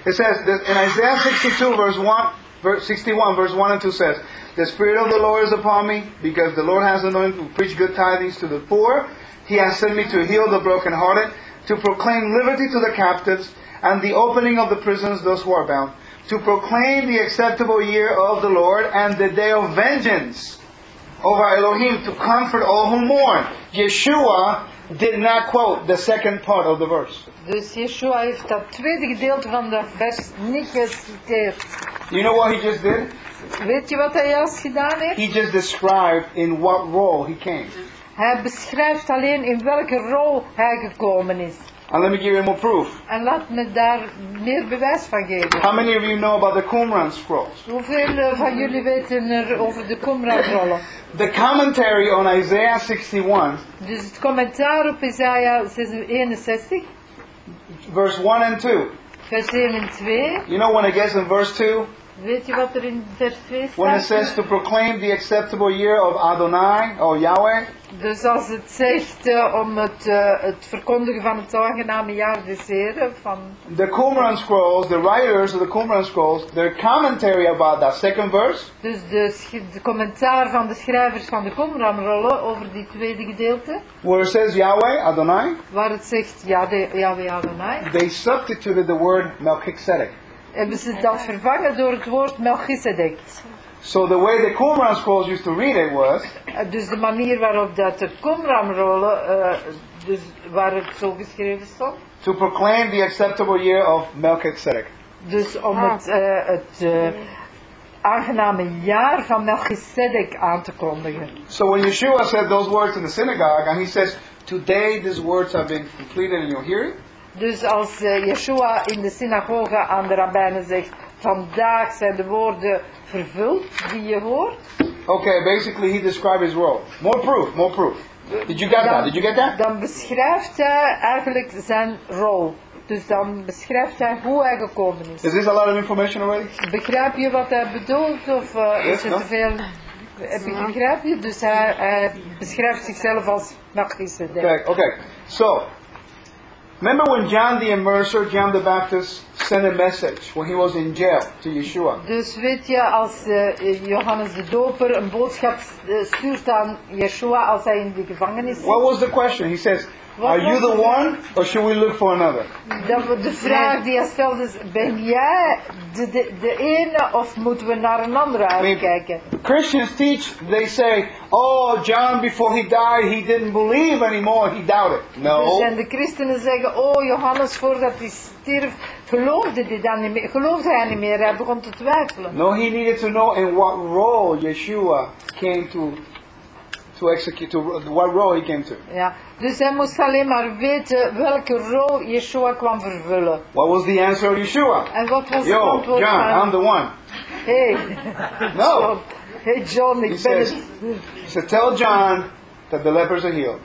It says that in Isaiah 62 verse 1, verse 61 verse 1 and 2 says, The Spirit of the Lord is upon me, because the Lord has anointed me to preach good tidings to the poor. He has sent me to heal the brokenhearted, to proclaim liberty to the captives, and the opening of the prisons those who are bound, to proclaim the acceptable year of the Lord and the day of vengeance over Elohim, to comfort all who mourn. Yeshua did not quote the second part of the verse. Dus Yeshua heeft dat tweede gedeelte van dat vers niet geciteerd. You know what he just did? Weet je wat hij juist gedaan heeft? He just described in what role he came. Hij beschrijft alleen in welke rol hij gekomen is. And let me give you more proof. En laat me daar meer bewijs van geven. How many of you know about the Qumran scrolls? Hoeveel eh, van jullie weten er over de Qumran-rollen? The commentary on Isaiah 61, Dus het commentaar op Isaiah 61, verse 1 and 2. vers 1 en 2. You know when it gets in verse 2? Weet je wat er in vers 2 When it staat? says to proclaim the acceptable year of Adonai or Yahweh? Dus als het zegt eh, om het, eh, het verkondigen van het aangename jaar des Heren, van The Qumran scrolls, the writers of the Qumran scrolls, their commentary about that second verse dus de, de commentaar van de schrijvers van de Qumran-rollen over die tweede gedeelte, where it says Yahweh, Adonai, waar het zegt Yahweh Yahweh Adonai, they substituted the word Melchizedek. Hebben ze dat vervangen door het woord Melchizedek. So the way the Qumran scrolls used to read it was Eh, Dus de manier waarop dat de Qumran-rollen, eh, dus waar het zo geschreven stond, to proclaim the acceptable year of Melchizedek. dus om het, eh, het eh, aangename jaar van Melchizedek aan te kondigen. So when Yeshua said those words in the synagogue, and he says, Today these words have been completed in your hearing, Dus als eh, Yeshua in de synagoge aan de rabbijnen zegt, vandaag zijn de woorden vervuld die je hoort, okay, basically he described his role. More proof, more proof. Did you get that? Did you get that? dan beschrijft hij eigenlijk zijn rol. Dus dan beschrijft hij hoe hij gekomen is. Is this a lot of information already? Begrijp je wat hij bedoelt of eh, Yes, is het no. te veel? Heb je begrijp je? Dus hij, hij beschrijft zichzelf als Melchizedek. Okay, okay. So, Remember when John the Immerser, John the Baptist, sent a message when he was in jail to Yeshua? Dus weet je, als eh, Johannes de Doper een boodschap eh, stuurt aan Yeshua als hij in de gevangenis zit, What was the question? He says, Are you the one, or should we look for another? de vraag die hij stelde is, ben jij de, de, de ene of moeten we naar een andere uitkijken? Christians teach, they say, Oh, John, before he died, he didn't believe anymore, he doubted. Dus No. en de christenen zeggen, oh Johannes voordat hij stierf, geloofde hij dan niet meer, geloofde hij niet meer, hij begon te twijfelen. No, he needed to know in what role Yeshua came to to execute, to what role he came to. Ja, dus hij moest alleen maar weten welke rol Yeshua kwam vervullen. What was the answer of Yeshua? En wat was het Yo, antwoord John, I'm the one. Hey, No. Hey John, He ik ben says, het. he tell John that the lepers are healed.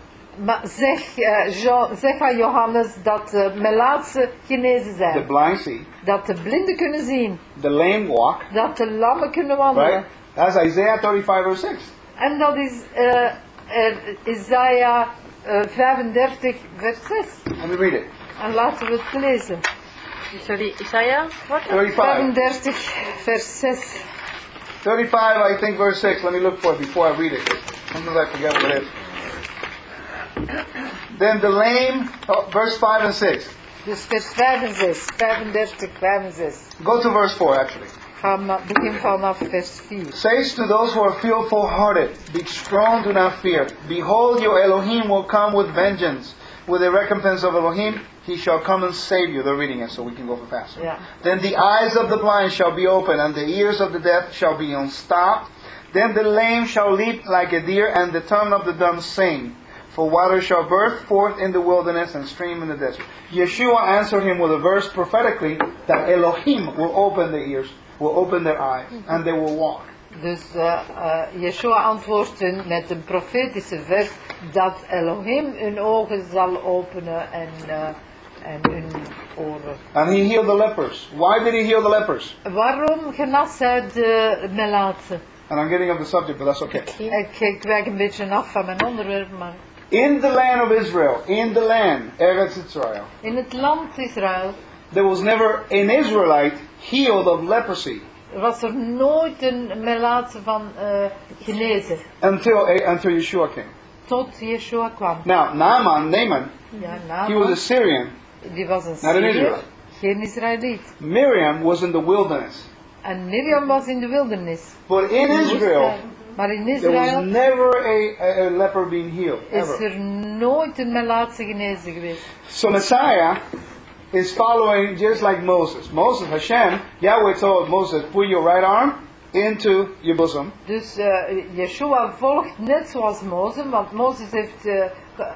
Maar zeg, eh, Jean, zeg aan Johannes dat de melaatse genezen The zijn. blind see, Dat de blinden kunnen zien. the lame walk, Dat de lammen kunnen wandelen. right? That's Isaiah 35 verse 6. En dat is eh, Isaiah 35 vers 6. Let me read it. En laten we het lezen. Sorry, Isaiah? What? 35. 35 vers 6. 35, I think verse 6. Let me look for it before I read it. Sometimes I forget what it is. Then the lame, oh, verse 5 and 6. Dus vers 5 en 6. 35, 5 en 6. Go to verse 4 actually. Ga begin vanaf vers 4. Says to those who are fearful hearted, Be strong, do not fear. Behold, your Elohim will come with vengeance. With the recompense of Elohim, he shall come and save you. They're reading it so we can go for faster. Ja. Then the eyes of the blind shall be opened, and the ears of the deaf shall be unstopped. Then the lame shall leap like a deer, and the tongue of the dumb sing. For water shall burst forth in the wilderness and stream in the desert. Yeshua answered him with a verse prophetically that Elohim will open the ears, will open their eyes, and they will walk. Dus eh, Yeshua antwoordt hun met een profetische vers dat Elohim hun ogen zal openen en, eh, en hun oren. And he healed the lepers. Why did he heal the lepers? Waarom genas hij de melaatse? And I'm getting off the subject, but that's okay. Ik, ik wijk een beetje af van mijn onderwerp, maar In the land of Israel, in the land, Eretz Israel, in het land Israël there was never an Israelite healed of leprosy was er nooit een melaatse van eh, genezen. until, until Yeshua came. Tot Yeshua kwam. Now, Naaman, Naaman, Ja, he was a Syrian. die was een Not an Syriër, Israel. geen Israëliet. Miriam was in the wilderness. En Miriam was in de wildernis. But in Israel, Maar in Israël there was never a, a, a leper being healed. is Ever. er nooit een melaatse genezen geweest. So Messiah is following just like Moses. Moses, Hashem, Yahweh told Moses, put your right arm into your bosom. Dus eh, Yeshua volgt net zoals Mozes, want Mozes heeft, eh,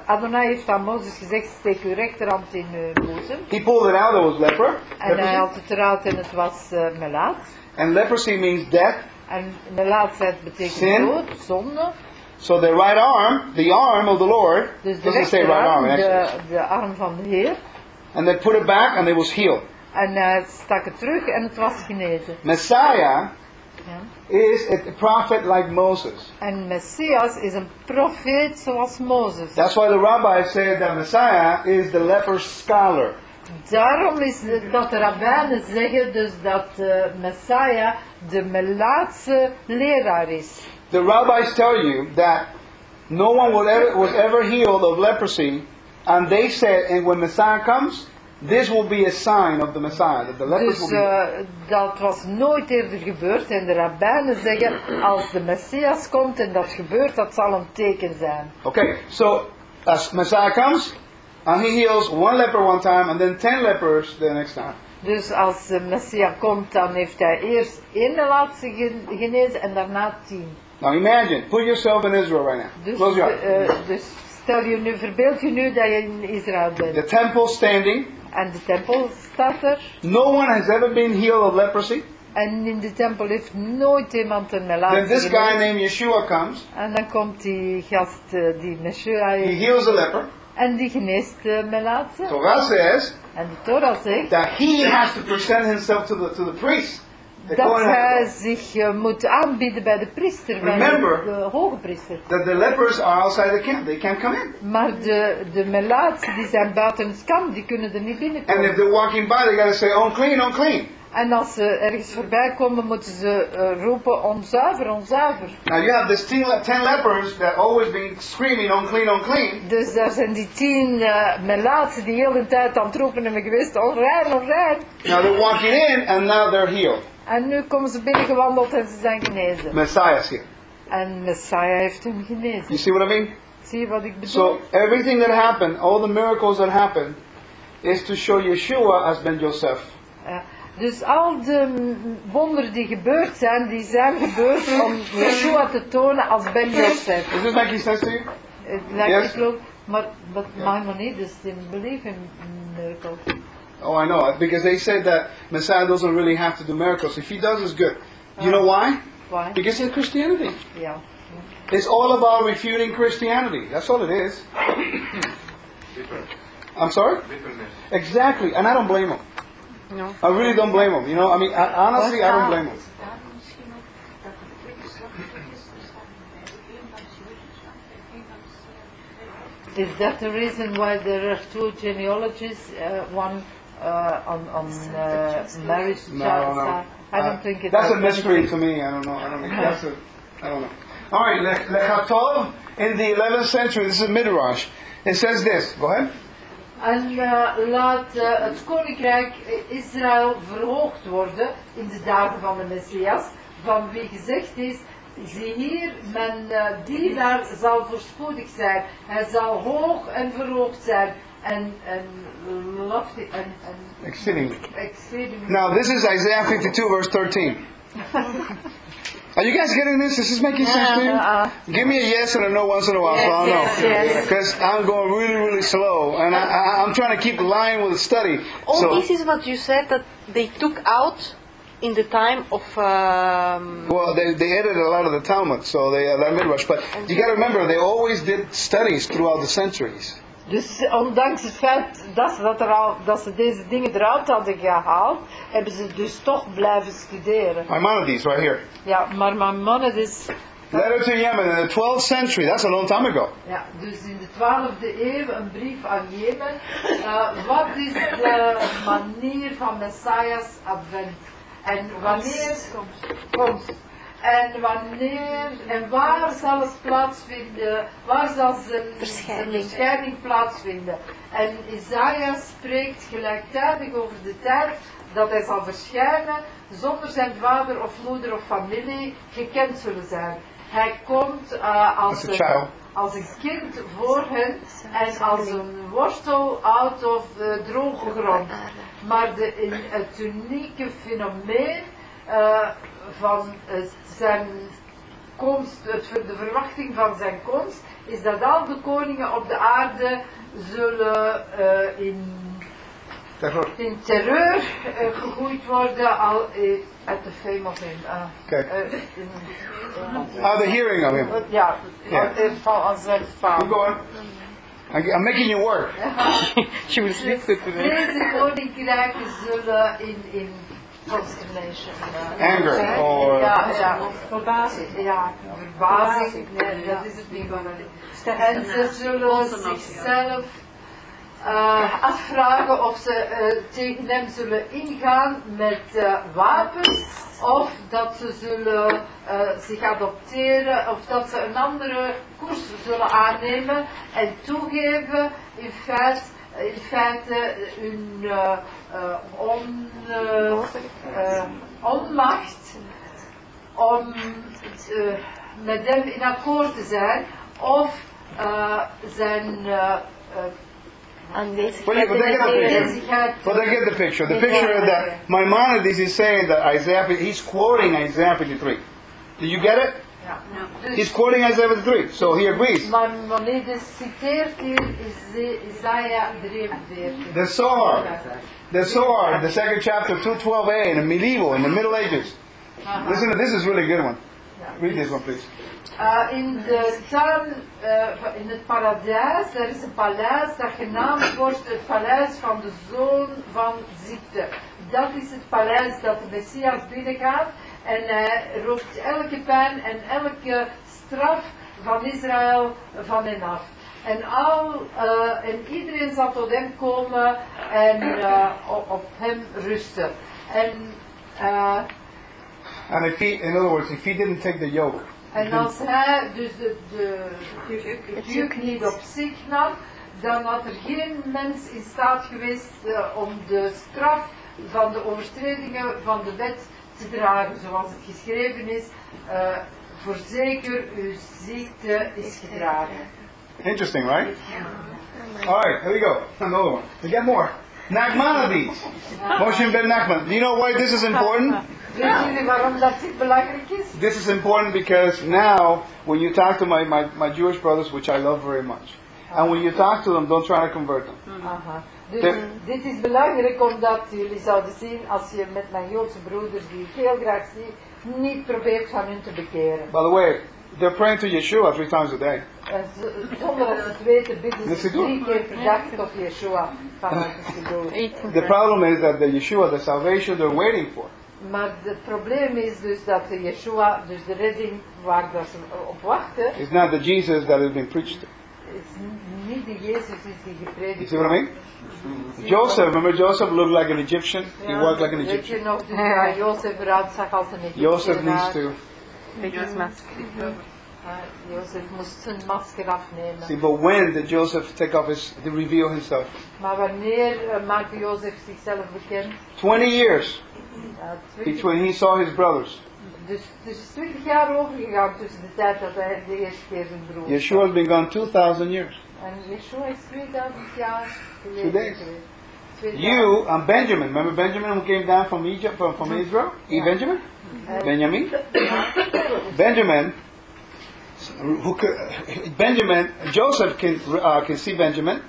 Adonai heeft aan Mozes gezegd, steek uw rechterhand in uw boezem. He pulled it out, there was leper. En hij leprosy. had het eruit en het was eh melaat. And leprosy means death. En melaatsheid betekent Sin. dood, zonde. So the right arm, the arm of the Lord, Dus de doesn't say right arm in de, de arm van de Heer. And they put it back and it was healed. En eh, hij stak het terug en het was genezen. Messiah Ja. is a prophet like Moses. En Messias is een profeet zoals Mozes. That's why the rabbi said that Messiah is the leper scholar. Daarom is dat de rabbijnen zeggen dus dat de Messiah de melaatse leraar is. The rabbis tell you that no one was ever, was ever healed of leprosy, and they said, and when Messiah comes, this will be a sign of the Messiah, that the lepers will Dus be eh, dat was nooit eerder gebeurd en de rabbijnen zeggen als de Messias komt en dat gebeurt, dat zal een teken zijn. Okay, so as Messiah comes, and he heals one leper one time, and then ten lepers the next time. Dus als de Messias komt, dan heeft hij eerst één melaatse gen- genezen en daarna tien. Now imagine, put yourself in Israel right now. Dus, Close your eyes. eh, dus stel je nu, verbeeld je nu dat je in Israël bent. The temple standing. En de tempel staat er. No one has ever been healed of leprosy. En in de tempel heeft nooit iemand een Then melaatse this guy named Yeshua comes. En dan komt die gast, eh, die Messiah, He heals the leper. en die geneest de melaatse. Torah says En de Torah zegt that he has to present himself to the to the priest. Dat hij zich eh, moet aanbieden bij de priester, bij Remember- de, de hoge priester. That the lepers are outside the camp. They can't come in. Maar de, de melaatsen die zijn buiten het kamp, die kunnen er niet And if binnenkomen. they're walking by, they got to say, unclean, unclean. En als ze ergens voorbij komen, moeten ze eh, roepen onzuiver, onzuiver. Now you have this ten, ten lepers that always been screaming, unclean, unclean. Dus daar zijn die tien eh melaatsen die heel de tijd aan het roepen hebben geweest, onrein, onrein. Now they're walking in, and now they're healed. En nu komen ze binnengewandeld en ze zijn genezen. Messiah's here. En Messiah heeft hem You genezen. see what I mean? Zie je wat ik bedoel? So everything that happened, all the miracles that happened, is to show Yeshua as Ben Joseph. Ja. Dus al de wonderen die gebeurd zijn, die zijn gebeurd om Yeshua te tonen als Ben Joseph. Is this making sense to you? Het lijkt Yes. ik geloof, maar but Maimonides didn't believe in miracles. Oh, I know. Because they said that Messiah doesn't really have to do miracles. If he does, it's good. You know why? Why? Because it's Christianity. Ja. It's all about refuting Christianity. That's all it is. I'm sorry? Bitterness. Exactly. And I don't blame him. No. I really don't blame him. You know, I mean, I, honestly, I don't blame him. Daarom misschien ook dat het tweede slachtoffer is gestaan bij één langs Jezus en één langs eh, Is that the reason why there are two genealogies, uh, one uh, on, on uh, marriage? No, child no. I don't Uh, think it That's a mystery to me. I don't know. I don't know. That's a, I don't know. All right, Le- Lechatov in the 11th century. This is Midrash. It says this. Go ahead. En uh, laat uh, het koninkrijk Israël verhoogd worden in de dagen van de Messias, van wie gezegd is, zie hier, mijn uh, dienaar zal voorspoedig zijn, hij zal hoog en verhoogd zijn, en, en lofty, en, en Exceedingly. exceedingly. Now, this is Isaiah 52, verse 13. Are you guys getting this? Is this making sense to you? Uh, Give me a yes and a no once in a while, so I'll know. Yes, yes. Because I'm going really, really slow, and I, I, I'm trying to keep line with the study. All So, this is what you said that they took out in the time of. Um, well, they, they edited a lot of the Talmud, so they uh, that midrash. But you got to remember, they always did studies throughout the centuries. Dus ondanks het feit dat ze, dat, er al, dat ze deze dingen eruit hadden gehaald, hebben ze dus toch blijven studeren. Maimonides, right here. Ja, maar Maimonides Letter to Yemen in the 12th century. That's a long time ago. Ja, dus in de 12e eeuw een brief aan Jemen. Eh, wat is de manier van Messias advent? En wanneer komt? En wanneer en waar zal het plaatsvinden? Waar zal zijn Verschijning. plaatsvinden? En Isaiah spreekt gelijktijdig over de tijd dat hij zal verschijnen zonder zijn vader of moeder of familie gekend zullen zijn. Hij komt eh, als, child. als een kind voor hen en als een wortel out of de droge grond. Maar de, in het unieke fenomeen eh, van eh, zijn komst, de verwachting van zijn komst, is dat al de koningen op de aarde zullen eh, in, in terreur eh, gegroeid worden al eh, at the fame of him. Okay. in- Oh, the hearing of him. ja, van aan zijn vader. going. I- I'm making you work. she will sleep with today. Deze koninkrijken zullen in, in Anger zijn. or- Ja, ja. Verbazing. Ja, verbazing. Nee, dat is het niet. En ze zullen zichzelf eh, afvragen of ze eh, tegen hem zullen ingaan met eh, wapens. Of dat ze zullen eh, zich adopteren. Of dat ze een andere koers zullen aannemen. En toegeven in feite, in feite hun eh, eh, on, eh, eh, onmacht om eh, met hem in akkoord te zijn of zijn Aanwezigheid Well, yeah, but they in get the picture. But they get the picture. The picture that Maimonides is saying that Isaiah, he's quoting Isaiah 53. Do you get it? Ja. He's quoting Isaiah 53, so he agrees. Maimonides citeert hier Isa- Isaiah 43. The Zohar, the Zohar, the second chapter, 212a, in the medieval, in the Middle Ages. Listen to this is really good one. Read this one, please. Uh, in de tuin, uh, in het paradijs, er is een paleis dat genaamd wordt het paleis van de zoon van ziekte. dat is het paleis dat de Messias binnengaat. En hij roept elke pijn en elke straf van Israël van hen af. En, al, eh, en iedereen zal tot hem komen en eh, op, op hem rusten. En, eh, And if he, in other words, if he didn't take the yoke, en als hij dus de, de, het juk niet op zich nam, dan had er geen mens in staat geweest om de straf van de overtredingen van de wet te dragen, zoals het geschreven is. eh, voorzeker, uw ziekte is gedragen. Interesting, right? All right, here we go. Another one. We got more. Nachmanides. Moshe ben Nachman. Do you know why this is important? Weet jullie waarom dat dit belangrijk is? This is important because now, when you talk to my, my, my Jewish brothers, which I love very much, and when you talk to them, don't try to convert them. Aha. Dus De- dit is belangrijk omdat jullie zouden zien als je met mijn Joodse broeders, die ik heel graag zie, niet probeert van hun te bekeren. By the way, they're praying to Yeshua three times a day. Zonder dat ze het weten bidden Dat ze is goed. drie keer per dag tot Yeshua vanuit de Siddur. Eating The problem is that the Yeshua, the salvation they're waiting for, Maar het probleem is dus dat de Yeshua, dus de redding waar dat ze op wachten, is not the Jesus that has been preached to. is n- niet de Jezus is die You see what I mean? Joseph, remember Joseph looked like an Egyptian? He walked like an Weet je Egyptian. nog, dus waar Jozef eruit zag als Joseph needs to. Take his mask. Ah, Jozef moest zijn masker. See, but when did Joseph take off his, to reveal himself? Maar wanneer eh, maakte Jozef zichzelf bekend? 20 years Ja, twintig- between he saw his brothers. dus er is 20 jaar overgegaan tussen de tijd dat hij de eerste keer zijn broer Yeshua has been gone 2,000 years. En Yeshua is 2000 jaar Two geleden days. geweest. 2000. You and Benjamin, remember Benjamin who came down from Egypt, from, from Israel? E. Benjamin? Benjamin? Benjamin, who could, Benjamin, Joseph can, uh, can see Benjamin.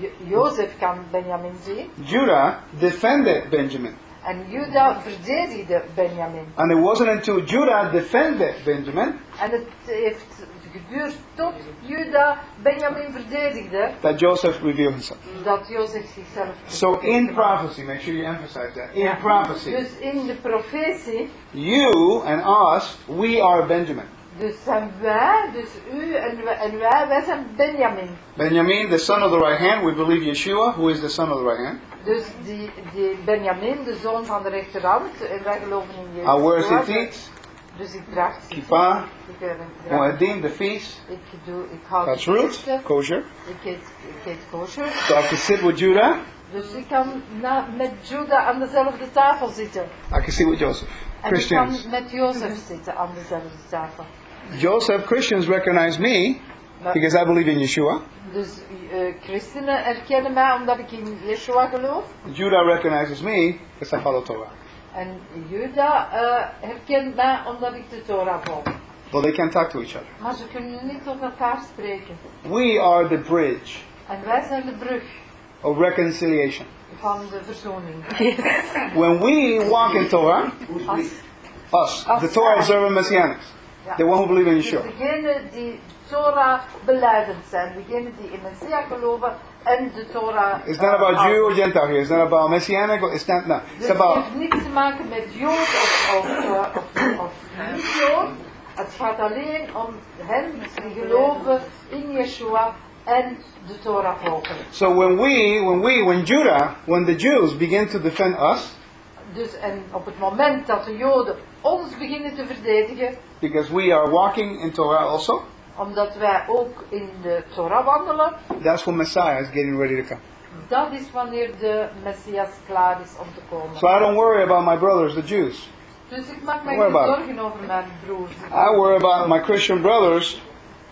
Jo- Jozef kan Benjamin zien. Judah defended Benjamin. En Judah verdedigde Benjamin. And it wasn't until Judah defended Benjamin En het heeft geduurd tot Juda Benjamin verdedigde, that Joseph revealed himself. dat Jozef zichzelf So in prophecy, make sure you emphasize that. In prophecy, Dus in de profetie, you and us, we are Benjamin. dus zijn wij, dus u en wij, en wij, wij zijn Benjamin. Benjamin, the son of the right hand, we believe Yeshua, who is the son of the right hand. Dus die, die Benjamin, de zoon van de rechterhand, en wij geloven in Christus. tzitzit, Dus ik draag kippah, Ik, eh, ik draag- moedim, the feast. ik, doe, ik hou That's de root, kosher. Ik eet, ik eet kosher. So I can sit with Judah, Dus ik kan na, met Judah aan dezelfde tafel zitten. I can sit with Joseph. En Christians. ik kan met Jozef zitten aan dezelfde tafel. Joseph, Christians recognize me because I believe in Yeshua. Dus eh, christenen erkennen mij omdat ik in Yeshua geloof. Judah recognizes me because I follow Torah. En Juda eh, herkent mij omdat ik de Torah volg. But they can't talk to each other. Maar ze kunnen niet tot elkaar spreken. We are the bridge En wij zijn de brug of reconciliation. van de verzoening. When we walk in Torah, Als, us, the Torah observant messianics, ja. the one who believe in Dus Yeshua. degenen die Torah beleidend zijn, degenen die in Messiah geloven en de Torah. It's not about houden. Jew or Gentile here. It's not about messianic. Or, it's not. No. It's Dus het about heeft niets te maken met Jood of, of, eh, of, of niet Jood. Het gaat alleen om hen die geloven in Yeshua en de Torah volgen. so when we, when we, when Judah, when the Jews begin to defend us Dus en op het moment dat de Joden ons beginnen te verdedigen, because we are walking in Torah also, omdat wij ook in de Torah wandelen, that's when Messiah is getting ready to come. dat is wanneer de Messias klaar is om te komen. So I don't worry about my brothers, the Jews. Dus ik maak mij geen zorgen over mijn broers. I worry about my Christian brothers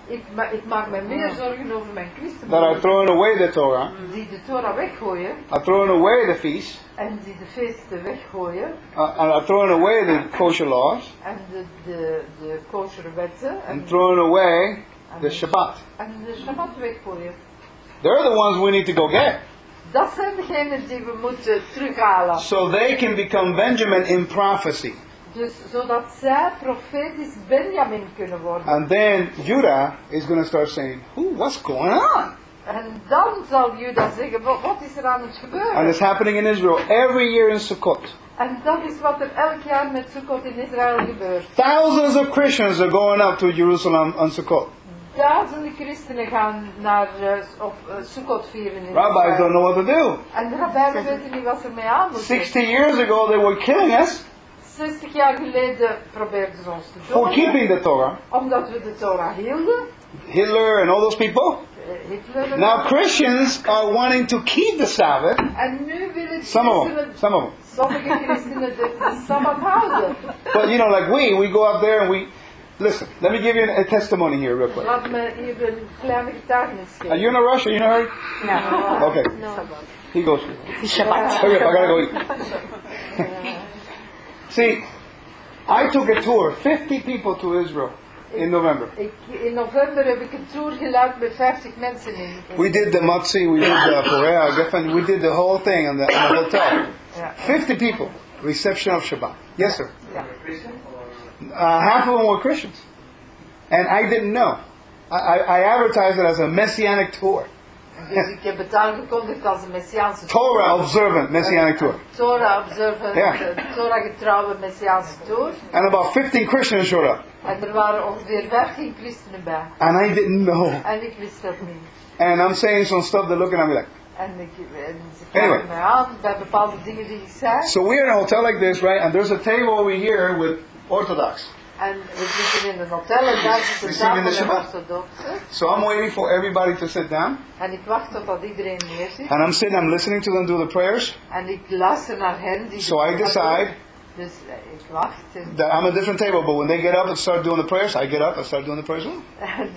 Ik, ma ik maak mij meer zorgen over mijn that are christenbroers throwing away the Torah, die de Torah weggooien are throwing away the feast, en die de feesten weggooien uh, and are throwing away the kosher laws, en de, de, de kosher wetten en, and throwing away the Shabbat. en de Shabbat weggooien. They're the ones we need to go get. Dat zijn degenen die we moeten terughalen. So they can become Benjamin in prophecy. Dus zodat zij profetisch Benjamin kunnen worden. And then Judah is going to start saying, Who, what's going on? En dan zal Juda zeggen, "Wat- is er aan het And gebeuren? it's happening in Israel every year in Sukkot. En dat is wat er elk jaar met Sukkot in Israël gebeurt. Thousands of Christians are going up to Jerusalem on Sukkot. Duizenden christenen gaan naar eh, op uh, Sukkot vieren in Rabbis don't Israël. know what to do. En de rabbijnen weten niet wat ze mee aan moeten. 60 years ago, they were killing us 60 jaar geleden probeerden ze ons te for keeping the Torah. omdat we de Torah hielden. Hitler and all those people. Eh, Hitler Now Christians are wanting to keep the Sabbath. En nu willen Some of them. Some of them. sommige christenen de, de Sabbat houden. But you know, like we, we go up there and we listen. Let me give you a testimony here, real quick. Laat me hier een kleine getuigenis Are you in a rush? Are you in a hurry? Ja. Okay. Sabbat. He goes. Shabbat. Hurry up! I gotta go eat. See, I took a tour, 50 people to Israel in November. Ik, in november heb ik een tour geleid met 50 mensen in. We did the Motzi, we did the Korea, Geffen, we did the whole thing in the, in the hotel. Ja. 50 people, reception of Shabbat. Yes, sir. Ja. Uh, half of them were Christians. And I didn't know. I, I, I advertised it as a messianic tour. Dus ik heb het aangekondigd als een Messiaanse Torah observant messianic tour. Torah observant, eh, Torah getrouwe Messiaanse tour. And about 15 Christians showed up. En er waren ongeveer 15 christenen bij. And I didn't know. En ik wist dat niet. And I'm saying some stuff, they're looking at me like. En, ik, en ze kijken Anyway. mij aan bij bepaalde dingen die ik zei. So we're in a hotel like this, right? And there's a table over here with Orthodox. We zitten in een hotel en daar zit een Receiving tafel the Shabbat. So I'm waiting for everybody to sit down. En ik wacht totdat iedereen neerzit. And I'm sitting, I'm listening to them do the prayers. En ik luister naar hen. Die So I decide Dus eh, ik that I'm a different table, but when they get up and start doing the prayers, I get up and start doing the prayers. too.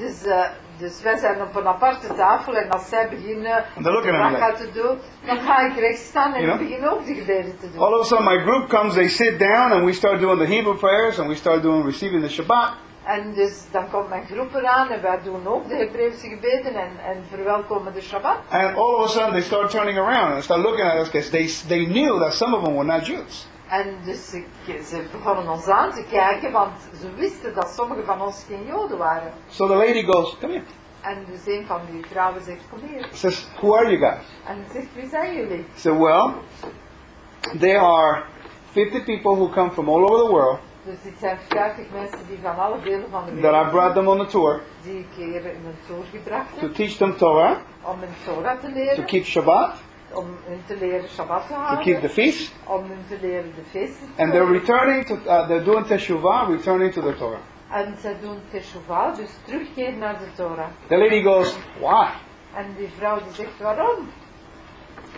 dus, eh, dus wij zijn op een aparte tafel en als zij beginnen And they're looking at me de like- te doen, dan ga ik rechts staan en ik begin ook de gebeden te doen. All of a sudden, my group comes, they sit down, and we start doing the Hebrew prayers, and we start doing receiving the Shabbat. En dus dan komt mijn groep eraan en wij doen ook de Hebreeuwse gebeden en, en verwelkomen de Shabbat. And all of a sudden, they start turning around and start looking at us because they, they knew that some of them were not Jews. En dus ze, ze begonnen ons aan te kijken, want ze wisten dat sommige van ons geen Joden waren. So the lady goes, Come here. En dus een van die vrouwen zegt, kom hier. Says, Who are you guys? En ze zegt, wie zijn jullie? Said, Well, there are 50 people who come from all over the world Dus dit zijn 50 mensen die van alle delen van de that I wereld brought them on the tour die ik hier in een tour gebracht to teach them Torah, om hun Torah te to leren, keep Shabbat, om hun te leren Shabbat te to keep the feast, om hun te leren de feesten te and they're houden. returning to, uh, they're doing Teshuvah, returning to the Torah. En ze doen Teshuvah, dus terugkeer naar de Torah. The lady goes, Why? En die vrouw die zegt, waarom?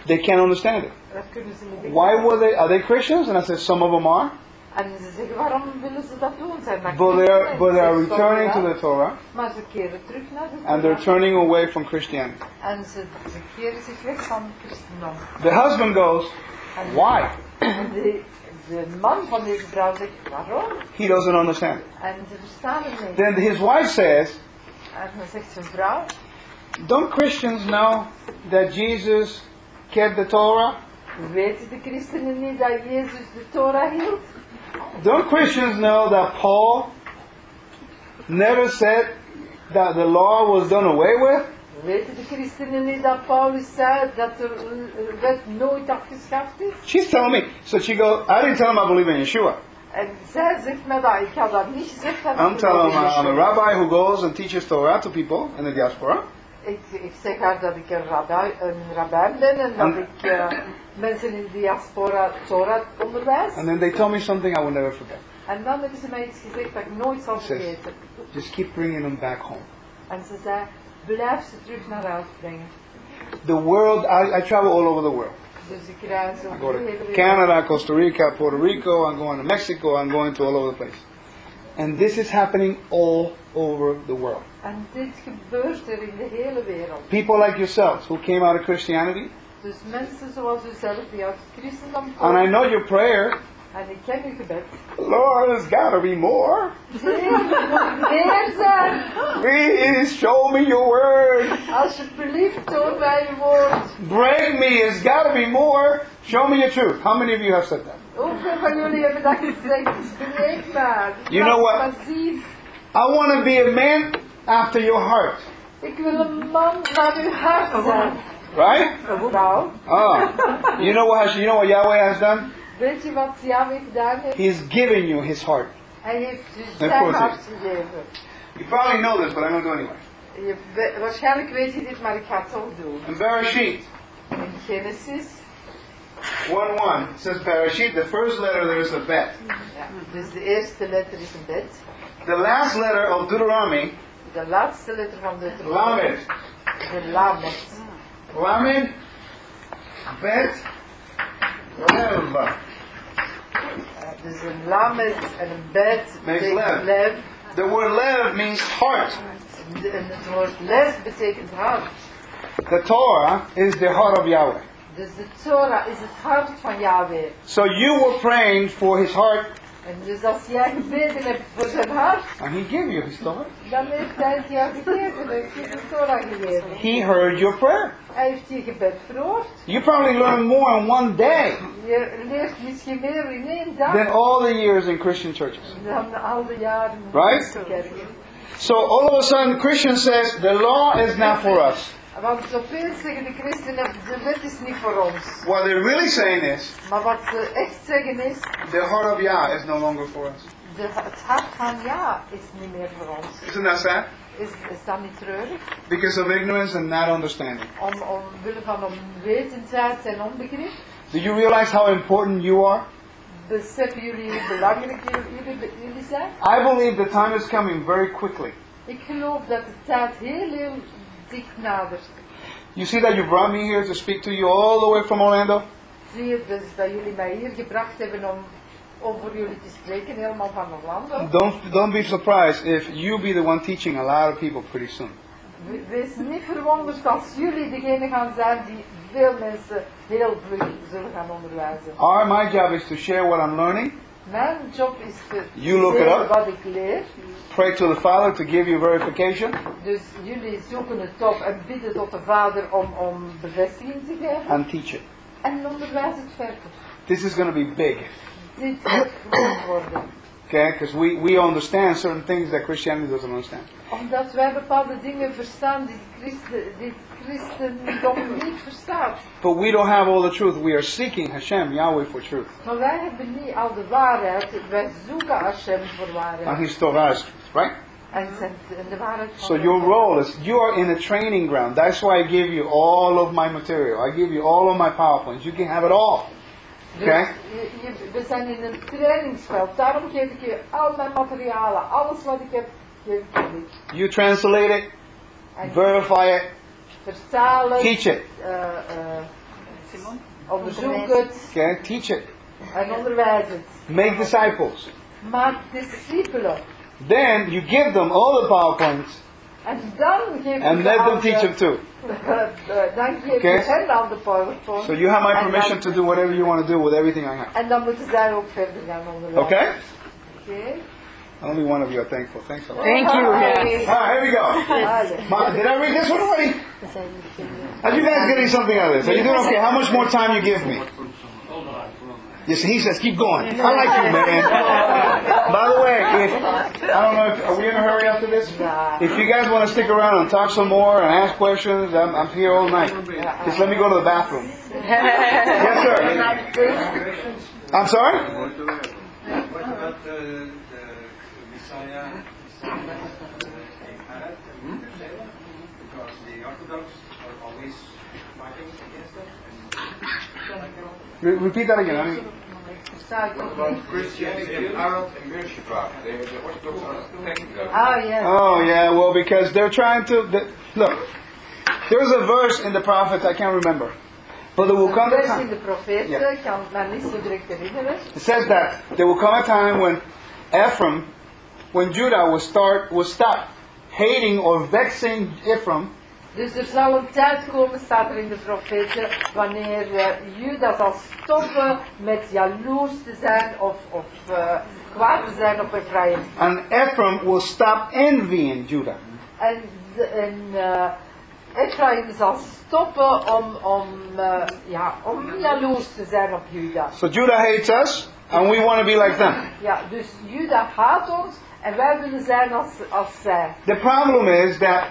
They can't understand it. Dat kunnen ze niet Why were they, are they Christians? And I said, Some of them are. En ze zeggen, waarom willen ze dat doen? Zijn dat But but they're returning to the Torah, Maar ze keren terug naar de and they're turning away from Christianity. En ze, ze keren zich weg van christendom. The husband goes, Why? en de, de man van deze vrouw zegt, waarom? He doesn't understand. En ze verstaan het niet. Then his wife says, En dan zegt zijn vrouw, Don't Christians know that Jesus kept the Torah? weten de christenen niet dat Jezus de Torah hield? Don't Christians know that Paul never said that the law was done away with? Weten de christenen niet dat Paulus zei dat er een een wet nooit afgeschaft is? She's telling me. So she goes, I didn't tell him I believe in Yeshua. En zij zegt me dat, ik had dat niet gezegd. Dat I'm telling her I'm a rabbi who goes and teaches Torah to people in the diaspora. Ik, ik zeg haar dat ik een, rabbi, een rabbijn ben en dat ik eh, mensen in de diaspora Torah onderwijs. And then they tell me something I will never forget. En dan hebben ze mij iets gezegd dat ik nooit zal vergeten. Just keep bringing them back home. En ze zei, blijf ze terug naar huis brengen. The world, I, I travel all over the world. Dus ik reis I go to. Canada, Costa Rica, Puerto Rico, I'm going to Mexico, I'm going to all over the place. And this is happening all over the world. En dit gebeurt er in de hele wereld. People like yourselves who came out of Christianity, Dus mensen zoals u zelf die uit het christendom and I know your prayer, En ik ken uw gebed. Lord, there's got to be more. Heer Please show me your word. alsjeblieft toon mij uw woord. Break me, There's got to be more. Show me your truth. How many of you have said that? Hoeveel van jullie hebben dat gezegd? Spreek maar. You know what? Laat maar zien. I want to be a man after your heart. Ik wil een man naar uw hart oh, zijn. Right? Vrouw. Oh. Ah. You know what? You know what Yahweh has done? Weet je wat Yahweh gedaan heeft? He's given you His heart. Hij heeft u Of course. You probably know this, but I'm going to do anyway. Je, waarschijnlijk weet je dit, maar ik ga het toch doen. In Bereshit In Genesis, 1-1 it says Bereshit. The first letter there is a bet. ja, dus de eerste letter is een bet. The last letter of Deuteronomy, De laatste letter van de Lamed. De Lamed. Lamed, bet, Lev. Dus een Lamed en een bet Makes lev. lev. The word Lev means heart. En het woord lev betekent hart. The Torah is the heart of Yahweh. Dus de Torah is het hart van Yahweh. So you were praying for His heart, En dus als jij gebeden hebt voor zijn hart, and He gave you His Torah. dan heeft hij het jou gegeven. Hij heeft je de Torah gegeven. He heard your prayer. Hij heeft je gebed verhoord. You probably learned more in one day Je leert misschien meer in één dag than all the years in Christian churches. dan al de jaren in Right? So all of a sudden, Christian says the law is not for us. Want zoveel zeggen de christenen, de wet is niet voor ons. What they're really saying is Maar wat ze echt zeggen is, the heart of Yah is no longer for us. de, het hart van ja is niet meer voor ons. Isn't that sad? Is, is dat niet treurig? Because of ignorance and not understanding. Om, omwille van onwetendheid en onbegrip. Do you realize how important you are? Beseffen jullie hoe belangrijk jullie, jullie, zijn? I believe the time is coming very quickly. Ik geloof dat de tijd heel, heel. You see that you brought me here to speak to you all the way from Orlando? Zie je dus dat jullie mij hier gebracht hebben om over jullie te spreken, helemaal van Orlando? Don't, don't be surprised if you be the one teaching a lot of people pretty soon. We- Wees niet verwonderd als jullie degene gaan zijn die veel mensen heel vlug zullen gaan onderwijzen. Our, my job is to share what I'm learning, Mijn job is te You look it up. wat ik leer. Pray to the Father to give you verification, Dus jullie zoeken het op en bidden tot de Vader om, om bevestiging te geven. and teach it. En onderwijs het verder. This is going to be big, Dit worden. Okay? Because we, we understand certain things that Christianity doesn't understand. Omdat wij bepaalde dingen verstaan die christen, die christendom niet verstaat. But we don't have all the truth. We are seeking Hashem, Yahweh, for truth. Maar wij hebben niet al de waarheid. Wij zoeken Hashem voor And waarheid. His Torah is truth, right? En de waarheid So your role is, you are in a training ground. That's why I give you all of my material. I give you all of my PowerPoints. You can have it all. Dus Oké. je- je- we zijn in een trainingsveld. Daarom geef ik je al mijn materialen. Alles wat ik heb, geef ik je. You translate it, verify it, vertalen. teach it. eh, eh, onderzoek het. Okay? Teach it. En onderwijs het. Make disciples. Maak discipelen. Then you give them all the PowerPoints En dan geef and let them teach de- them too. Dan geef Oké. je hen aan PowerPoint. So you have my permission to do whatever you want to do with everything I have. En dan moeten zij ook verder gaan onderwijzen. Okay? Oké? Only one of you are thankful. Thanks a lot. Thank you. Hi. Yes. All right, here we go. Hi. Did I read this one already? Are you guys getting something out of this? Are you doing okay? How much more time you give me? Yes, he says, keep going. I like you, man. By the way, if, I don't know if, are we in a hurry after this? If you guys want to stick around and talk some more and ask questions, I'm, I'm here all night. Just let me go to the bathroom. Yes, sir. I'm sorry? Hmm? What about the, the Messiah? Because the Orthodox are always fighting against it. Repeat that again. I mean, Versta ik About. Christianity and Arad and Beersheba. The, the Orthodox are attacking them. Ah. Oh yeah, well because they're trying to the, look. There's a verse in the prophets I can't remember, but there will come a time. de profeten, Ja. ik kan het me niet zo direct herinneren. It says that there will come a time when Ephraim, when Judah will start will stop hating or vexing Ephraim, Dus er zal een tijd komen, staat er in de profeten, wanneer eh, Juda zal stoppen met jaloers te zijn of, of eh, kwaad te zijn op Ephraim. and Ephraim will stop envying Judah. En, en Ephraim zal stoppen om, om, eh, ja, om jaloers te zijn op Juda. So Judah hates us, and we want to be like them. Ja, dus Juda haat ons en wij willen zijn als, als zij. The problem is that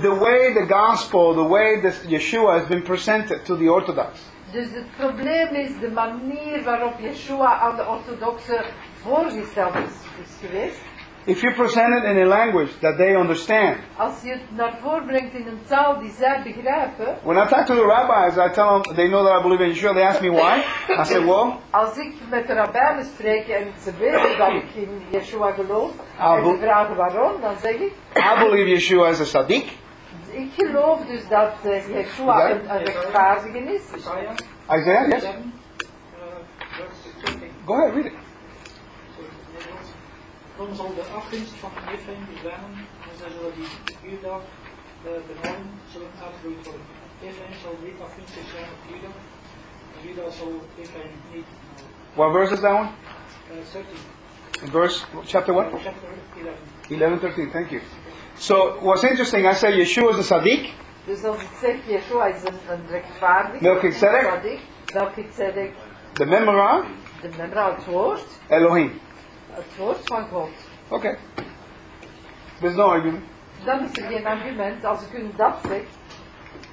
the way the gospel, the way this Yeshua has been presented to the Orthodox. Dus het probleem is de manier waarop Yeshua aan de orthodoxen voorgesteld is, is geweest. If you present it in a language that they understand. Als je het naar voren brengt in een taal die zij begrijpen. When I talk to the rabbis, I tell them they know that I believe in Yeshua. They ask me why. I say, well, Als ik met de rabbijnen spreek en ze weten dat ik in Yeshua geloof, en ze vragen waarom, dan zeg ik, I believe Yeshua is a Sadiq. Ik geloof dus dat eh, Yeshua Ja. een, een rechtvaardige is. Isaiah Isaiah, yes? 7, uh, verse 20. Go ahead, read it. Dan zal de afgunst van Ephraim verdwijnen en zij zullen die Juda uh, benauwen, zullen uitgeroeid worden. Ephraim zal niet afgunstig zijn op Juda, en Juda zal Ephraim niet benauwen. What verse is that one? Uh, 13, Verse, chapter what? chapter 11. 11, 13, thank you. So, what's interesting, I say Yeshua is a Sadiq. Dus als ik zeg Yeshua is een, een Melchizedek. Melchizedek, The Memra, de memra, het woord, Elohim. het woord van God. Okay. There's no argument. Dan is er geen argument. Als ik u dat zeg,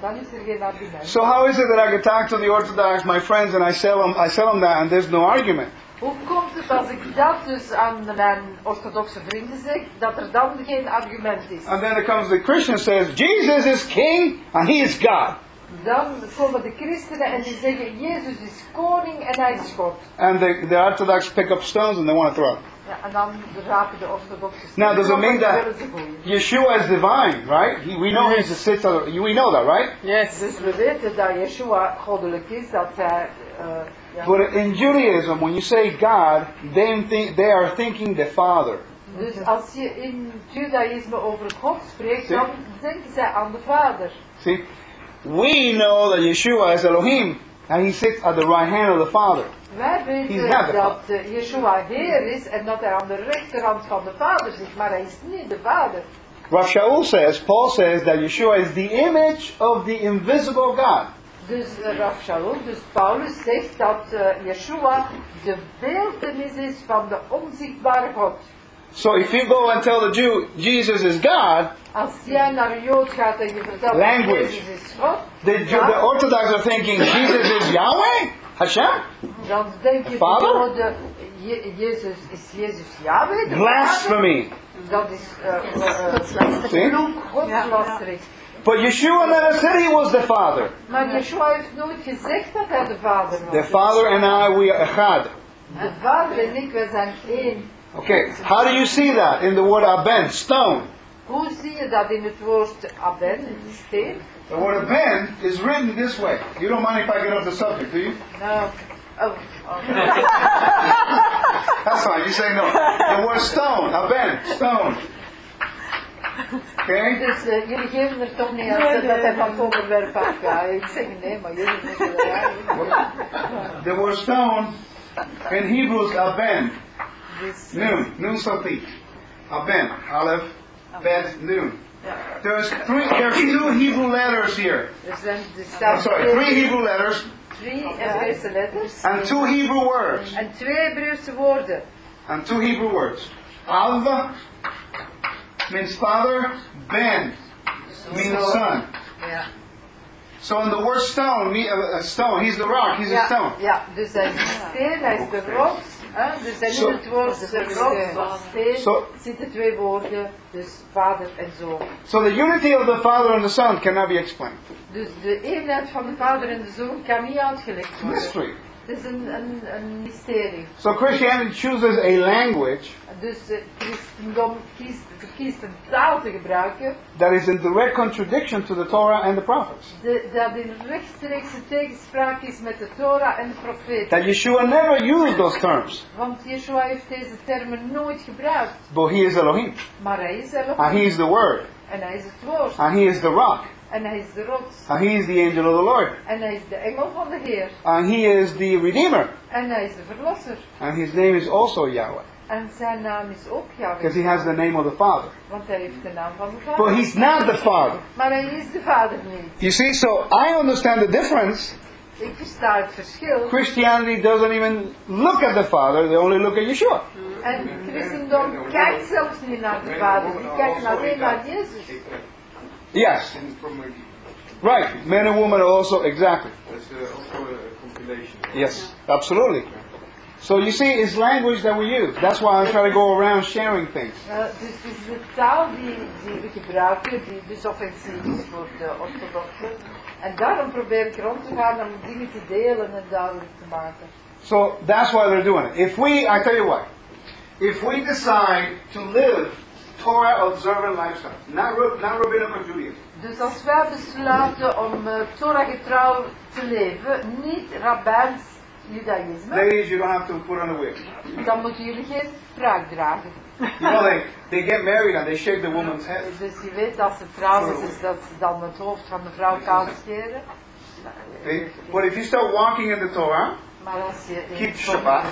dan is er geen argument. So how is it that I can talk to the Orthodox, my friends, and I sell them, I sell them that, and there's no argument? Hoe komt het als ik dat dus aan mijn orthodoxe vrienden zeg, dat er dan geen argument is? And then there comes the Christian says, Jesus is king and he is God. Dan komen de christenen en die zeggen, Jezus is koning en hij is God. And the, the Orthodox pick up stones and they want to throw it. Ja, en dan raken de orthodoxe Now, does it mean that-. Yeshua is divine, right? He, we know he's the the, we know that, right? Yes. Dus we weten dat Yeshua goddelijk is, dat hij... eh, ja. But in Judaism, when you say God, they, think, they are thinking the Father. Dus als je in judaïsme over God spreekt, Zie. dan denken zij aan de Vader. See? We know that Yeshua is Elohim and he sits at the right hand of the Father. Wij weten dat eh, Yeshua Heer is en dat hij aan de rechterhand van de Vader zit, maar hij is niet de Vader. Rav Shaul says, Paul says that Yeshua is the image of the invisible God. Dus uh, Rav Shaul, dus Paulus zegt dat eh, Yeshua de beeldenis is van de onzichtbare God. So if you go and tell the Jew Jesus is God, Als jij naar een Jood gaat en je vertelt Language. dat Jezus is God, the, Jew, the Orthodox are thinking Jesus is Yahweh, Hashem, dan denk je Vader? de Je- Jezus is Jezus Yahweh, de blasphemy. Dat is uh, See? godslastering. But Yeshua never said he was the Father. Maar Yeshua heeft nooit gezegd dat hij de Vader was. The Father and I, we are echad. De Vader en ik, wij zijn één. Okay, how do you see that in the word aben, stone? Hoe zie je dat in het woord aben, steen? The word aben is written this way. You don't mind if I get off the subject, do you? Nou, oh, That's fine, you say no. The word stone, aben, stone. Okay? dus eh, jullie geven er toch niet aan dat hij van het onderwerp afgaat. Ik zeg nee, maar jullie moeten er eigenlijk. The word stone in Hebrews aben, Dus, noon, noon sati. Aben, aleph, bet, noon. There's three. There's two Hebrew letters here. er er I'm sorry, three Hebrew letters drie Hebreeuwse letters and two Hebrew words. en twee Hebreeuwse woorden. And two Hebrew words. Av means father. Ben means son. Ja. So in the word stone, me- uh, uh, stone, he's the rock. He's a stone. ja, dus hij steen, hij is de rots. Hè? Dus en Zo. in het woord de rots of steen zitten twee woorden, dus vader en zoon. So the unity of the father and the son cannot be explained. Dus de eenheid van de vader en de zoon kan niet uitgelegd worden. Mystery. Het is een, een, een mysterie. So Christianity chooses a language Dus het christendom kiest, kiest een taal te gebruiken that is in direct contradiction to the Torah and the prophets. de, dat in rechtstreekse tegenspraak is met de Torah en de profeten. That Yeshua never used those terms, Want Yeshua heeft deze termen nooit gebruikt. but he is Elohim, Maar hij is Elohim. and he is the Word, En hij is het woord. and he is the rock, En hij is de rots. and he is the angel of the Lord, En hij is de engel van de Heer. and he is the Redeemer, En hij is de verlosser. and his name is also Yahweh, En zijn naam is ook because he has the name of the Father. Want hij heeft de naam van de But he's not the Father. Maar hij is de Vader niet. You see, so I understand the difference. Ik versta het verschil. Christianity doesn't even look at the Father, they only look at Yeshua. En christendom kijkt zelfs niet naar de Vader. Die kijkt alleen naar Jezus. Yes, And from right. Men and women are also exactly. that's uh, also a compilation. Yes, absolutely. So you see, it's language that we use. That's why I try to go around sharing things. Eh, dus het is de taal die, die we gebruiken, die dus offensief is voor de orthodoxen. En daarom probeer ik rond te gaan om dingen te delen en duidelijk te maken. So that's why they're doing it. If we, I tell you what, if we decide to live Torah observant lifestyle, not, not rabbinical Judaism, Dus als wij besluiten om uh, Torah getrouw te leven, niet rabbijns judaïsme, ladies, you don't have to put on a wig. dan moeten jullie geen pruik dragen. You know, they, they get married and they shave the woman's head. Dus je weet als ze trouwen, is dat ze dan het hoofd van de vrouw kaal scheren. But if you start walking in the Torah, Maar als je Keep Shabbat.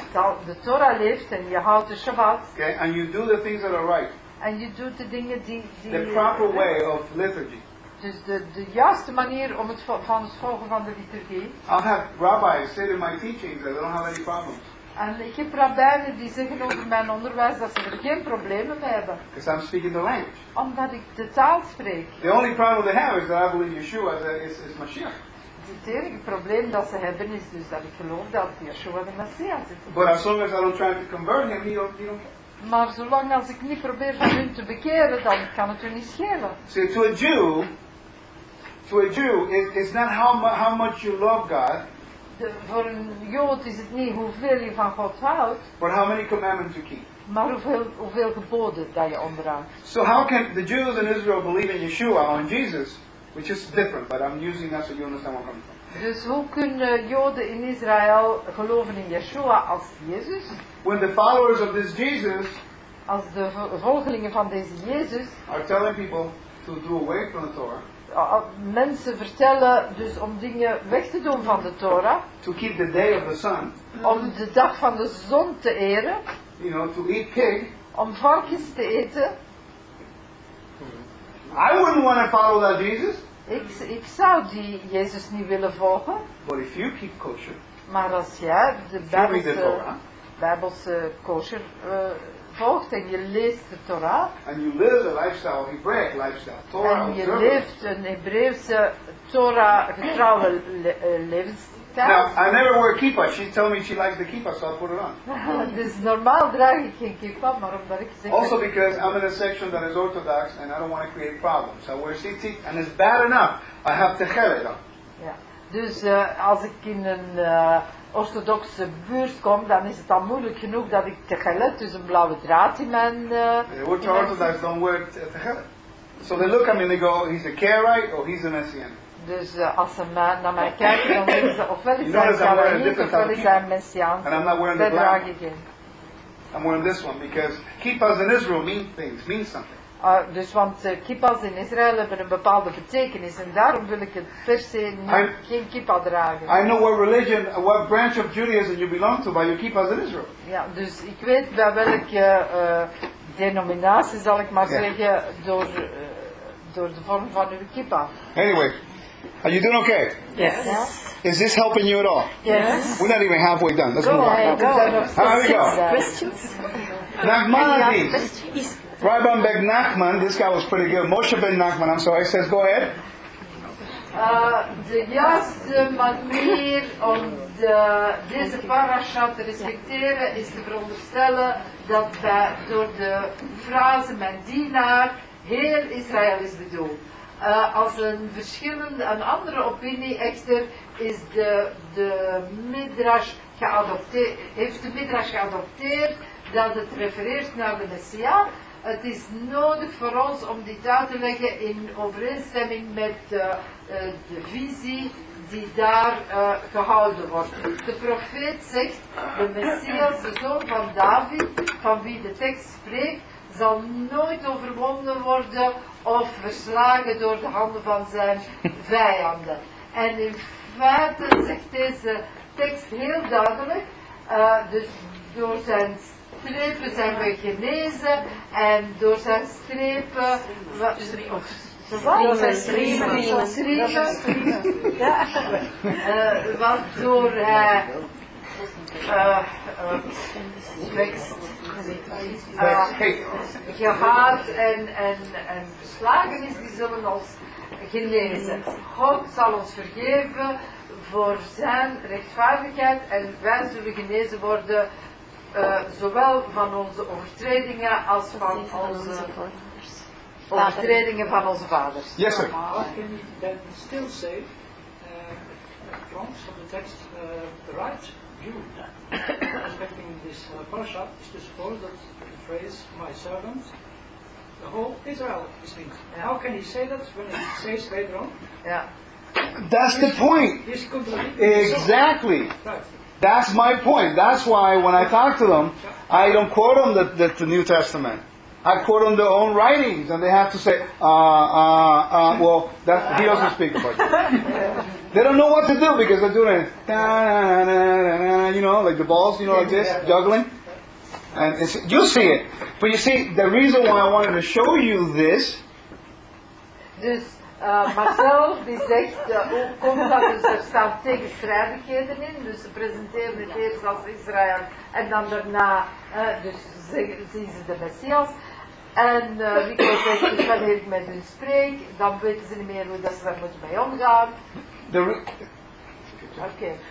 de Torah leeft en je houdt de Shabbat okay, and you do the things that are right, en je doet de dingen die... die the proper way of liturgy. Dus de, de juiste manier om het, van het volgen van de liturgie. I'll have rabbis say in my teachings that they don't have any problems En ik heb rabbijnen die zeggen over mijn onderwijs dat ze er geen problemen mee hebben. because I'm speaking the language. Omdat ik de taal spreek. The only problem they have is that I believe Yeshua is, is, is Mashiach. Het enige probleem dat ze hebben is dus dat ik geloof dat Yeshua de Messias is. But as long as I don't try to convert him, he don't, he don't care. Maar zolang als ik niet probeer van hun te bekeren, dan kan het hun niet schelen. See, to a Jew, to a Jew, it, it's not how, mu- how much you love God, voor een Jood is het niet hoeveel je van God houdt, but how many commandments you keep. maar hoeveel, hoeveel geboden dat je onderhoudt. So how can the Jews in Israel believe in Yeshua or in Jesus, which is different, but I'm using that so you understand where I'm coming from. Dus hoe kunnen Joden in Israël geloven in Yeshua als Jezus? When the followers of this Jesus Als de vo- volgelingen van deze Jezus are telling people to do away from the Torah, mensen vertellen dus om dingen weg te doen van de Torah, to keep the day of the sun, om de dag van de zon te eren, you know, to eat pig, om varkens te eten. I wouldn't want to follow that Jesus. Ik, ik zou die Jezus niet willen volgen, But if you keep kosher, maar als jij de Bijbelse, Bijbelse kosher eh, volgt en je leest de Torah, and you live a lifestyle, Hebraic lifestyle, Torah en je leeft een Hebreeuwse Torah getrouwe le- eh, Now, levensstijl. I never wear kippah. She told me she likes the kippah, so I put it on. dus normaal draag ik geen kippah, maar omdat ik zeg Also because I'm in a section that is Orthodox and I don't want to create problems. I wear tzitzit and it's bad enough. I have techelet on. Ja. Dus eh, als ik in een eh, orthodoxe buurt kom, dan is het al moeilijk genoeg dat ik tegelet, dus een blauwe draad in mijn... eh, The ultra Orthodox don't wear te- techelet. So they look at me and they go, he's a Karaite or he's a Messianic. dus eh, als ze naar mij kijken, dan zeggen ze ofwel is hij different ofwel is hij Messiaans. And I'm not wearing the black in. I'm wearing this one because kippahs in Israel mean things, mean something. Ah, dus want uh, kippas in Israël hebben een bepaalde betekenis en daarom wil ik het per se niet, I- geen kippa dragen. I know what religion, what branch of Judaism you belong to by your kippahs in Israel. Ja, dus ik weet bij welke eh, denominatie, zal ik maar zeggen, door, eh, door de vorm van uw kippa. Anyway, are you doing okay? Yes. Is this helping you at all? Yes. We're not even halfway done. Let's Go move on. ahead. Nog Here we go. Questions? Rabban Ben Nachman, this guy was pretty good. Moshe Ben Nachman, I'm sorry, says, go ahead. Eh, de juiste manier om de, deze parasha te respecteren is te veronderstellen dat bij, door de frase mijn dienaar heel Israël is bedoeld. Eh, als een verschillende, een andere opinie echter is de, de midrash geadopteerd, heeft de midrash geadopteerd dat het refereert naar de Messias. Het is nodig voor ons om dit uit te leggen in overeenstemming met eh, eh, de visie die daar eh, gehouden wordt. De profeet zegt, de Messias, de zoon van David, van wie de tekst spreekt, zal nooit overwonnen worden of verslagen door de handen van zijn vijanden. En in feite zegt deze tekst heel duidelijk, dus door zijn strepen zijn we genezen en door zijn strepen... Wat? Door zijn. Striemen. Eh, waardoor hij eh, eh, tekst. Eh, gehaat en, en, en verslagen is, die zullen ons genezen. God zal ons vergeven voor zijn rechtvaardigheid en wij zullen genezen worden, eh, zowel van onze overtredingen als van onze overtredingen van onze vaders. yes, sir. Then still say, uh, Frans van de tekst, uh, the right view respecting this uh, parasha is to suppose that the phrase, my servant, the whole Israel is meant. How can he say that when he says later on, Ja. That's the point. he's contradicting himself? Exactly. Right. That's my point. That's why when I talk to them, I don't quote them the, the, the New Testament. I quote them their own writings, and they have to say, uh, uh, uh, well, that, he doesn't speak about that. They don't know what to do because they're doing it, you know, like the balls, you know, like this, juggling. And you see it. But you see, the reason why I wanted to show you this, Dus eh, Marcel die zegt, eh, hoe komt dat? Dus er staan tegenstrijdigheden in. Dus ze presenteren het eerst als Israël en dan daarna eh, dus zeggen, zien ze de Messias. En eh Rico zegt, dus wanneer ik met hun spreek, dan weten ze niet meer hoe dat ze daar moeten mee omgaan. the,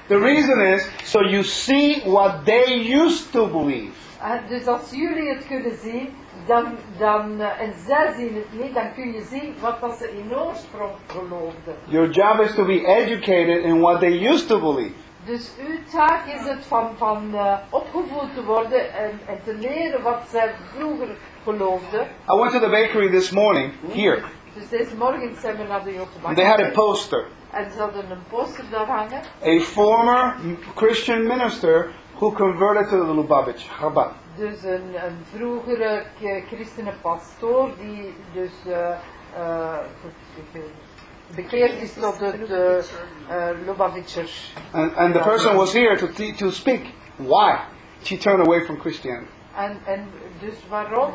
the reason is so you see what they used to believe. Eh, dus als jullie het kunnen zien, dan, dan, eh, en zij zien het niet, dan kun je zien wat dat ze in oorsprong geloofden. Your job is to be educated in what they used to believe. Dus uw taak is het van, van eh, opgevoed te worden en, en te leren wat zij vroeger geloofden. I went to the bakery this morning here. Dus deze morgen zijn we naar de Joodse They had a poster. en ze hadden een poster daar hangen. A former Christian minister who converted to the Lubavitch Chabad. Dus een, een vroegere christenen pastoor die dus eh, eh, bekeerd is tot het uh, Lubavitchers. And, and the person was here to, to speak. Why? She turned away from Christianity. En, en dus waarom,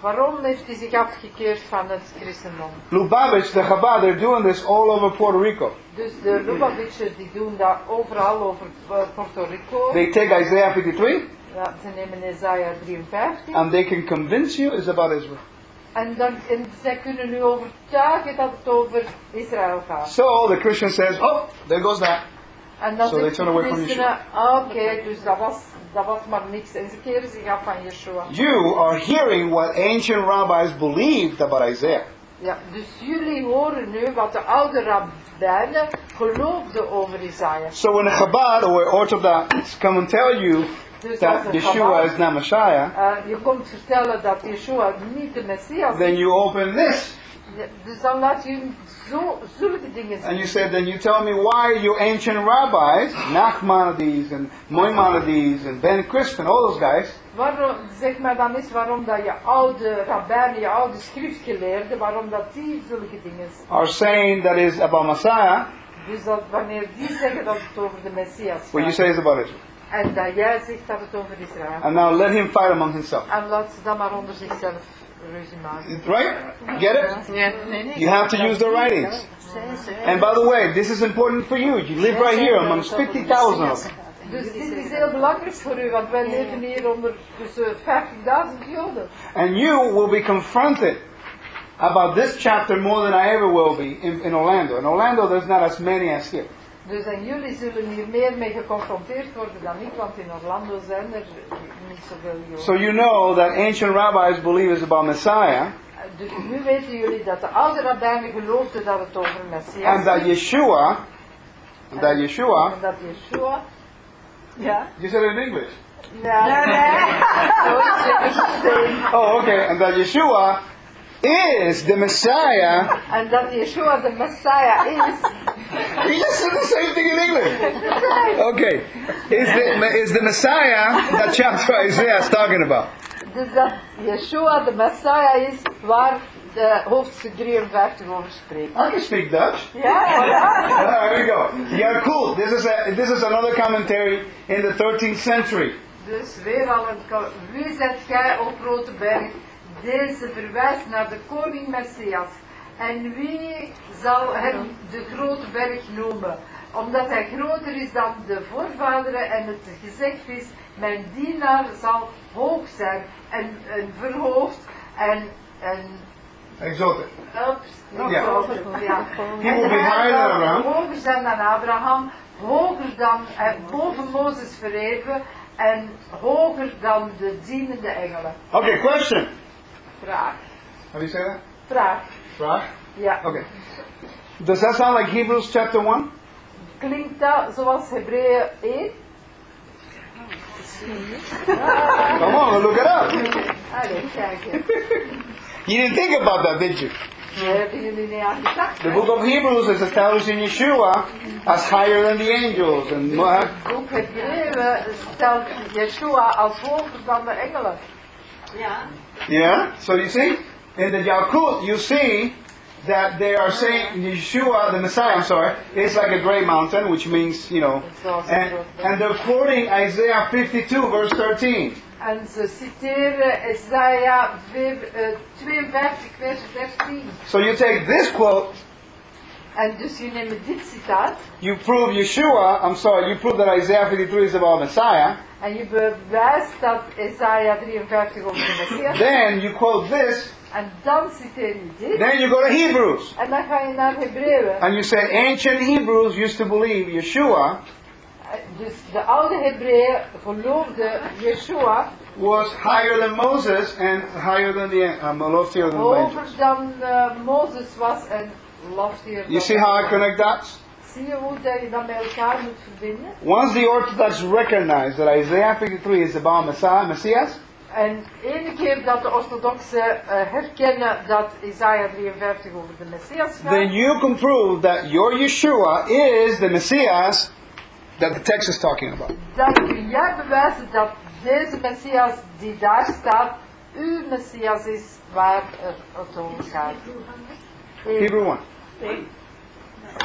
waarom heeft hij zich afgekeerd van het christendom? Lubavitch, the Chabad, they're doing this all over Puerto Rico. Dus de Lubavitchers die doen dat overal over eh, Puerto Rico. They take Isaiah 53 Ja, ze nemen Isaiah 53. and they can convince you it's about Israel. En, dan, en zij kunnen u overtuigen dat het over Israël gaat. So the Christian says, oh, there goes that. En dan So they turn away from christenen, "Ah, oké, dus dat was, dat was maar niks. En ze keren zich af van Yeshua. You are hearing what ancient rabbis believed about Isaiah. Ja, dus jullie horen nu wat de oude rabbijnen geloofden over Isaiah. So when the Chabad or Orthodox come and tell you Dus het Yeshua is not Messiah, eh, je komt vertellen dat Yeshua niet de Messias then is. you open this Dus dan laat je zo, zulke dingen zien. and you say, then you tell me why you ancient rabbis, Nachmanides and Maimonides and Ben Crispin, all those guys, Waarom, zeg maar dan eens waarom dat je oude rabbijnen, je oude schriftgeleerden, waarom dat die zulke dingen zien. are saying that is about Messiah, Dus dat wanneer die zeggen dat het over de Messias what you gaat. say is about Israel. En dat jij zegt dat het over Israël gaat. And now let him fight among himself. En laat ze dan maar onder zichzelf ruzie maken. Right? Get it? Nee. You have to use the writings. And by the way, this is important for you. You live right here amongst 50,000 of them. Dus dit is heel belangrijk voor u, want wij leven hier onder tussen eh, 50.000 Joden. And you will be confronted about this chapter more than I ever will be in, in Orlando. In Orlando, there's not as many as here. Dus en jullie zullen hier meer mee geconfronteerd worden dan ik, want in Orlando zijn er niet zoveel Joden. So you know that ancient rabbis believe it's about Messiah, Dus nu weten jullie dat de oude rabbijnen geloofden dat het over Messias and that. Yeshua, that Yeshua, En dat Yeshua... Ja? you said it in English. Nee. Nooit zeggen. Oh, okay, and that Yeshua is the Messiah. And dat Yeshua de Messiah is. You just said the same thing in English. Okay, is the, is the Messiah that chapter Isaiah is talking about? Dat Yeshua de Messiah is waar de hoofdstuk 53 over spreekt. I can speak Dutch. Yeah. ja. There ah, we go. Yeah, cool. This is a, this is another commentary in the 13th century. Dus weer al een... Wie zet gij op grote berg? Deze verwijst naar de koning Messias. En wie zal hem de grote berg noemen? Omdat hij groter is dan de voorvaderen en het gezegd is, mijn dienaar zal hoog zijn en, en verhoogd en, en ups, nog Ja. hoger, ja. En hij zal hoger zijn dan Abraham, hoger dan, eh, boven Mozes verheven en hoger dan de dienende engelen. Okay, question. Vraag, How do you say that? vraag, Vraag? ja. Okay. Does that sound like Hebrews chapter 1? Klinkt dat zoals Hebreeën 1? Come on, look it up. Eens. You didn't think about that, did you? Daar hebben jullie niet aan gedacht. The book of Hebrews is established in Yeshua as higher than the angels. And Het boek Hebreeën stelt Yeshua als hoger dan de engelen. Yeah, so you see, in the Yalkut, you see that they are saying Yeshua, the Messiah, I'm sorry, is like a great mountain, which means, you know, and, and they're quoting Isaiah 52, verse 13. En ze citeren Isaiah vijf- eh, 52, vers 13. So you take this quote, En dus je neemt dit citaat you prove Yeshua, I'm sorry, you prove that Isaiah 53 is about Messiah, en je bewijst dat Isaiah 53 over de Messias then you quote this, En dan citeer je dit. then you go to Hebrews. En dan ga je naar Hebreeën. And you say ancient Hebrews used to believe Yeshua Dus de oude Hebreeën geloofden Yeshua was higher than Moses and higher than the um, loftier than the angels. hoger dan eh, Mozes was en loftier You see how I connect that? Zie je hoe dat je dat met elkaar moet verbinden? Once the Orthodox recognize that Isaiah 53 is about Messiah, Messias, En ene keer dat de orthodoxen eh, herkennen dat Isaiah 53 over de Messias gaat, then you can prove that your Yeshua is the Messias that the text is talking about. dan kun jij bewijzen dat deze Messias die daar staat, uw Messias is waar het over gaat. Hebrew 1.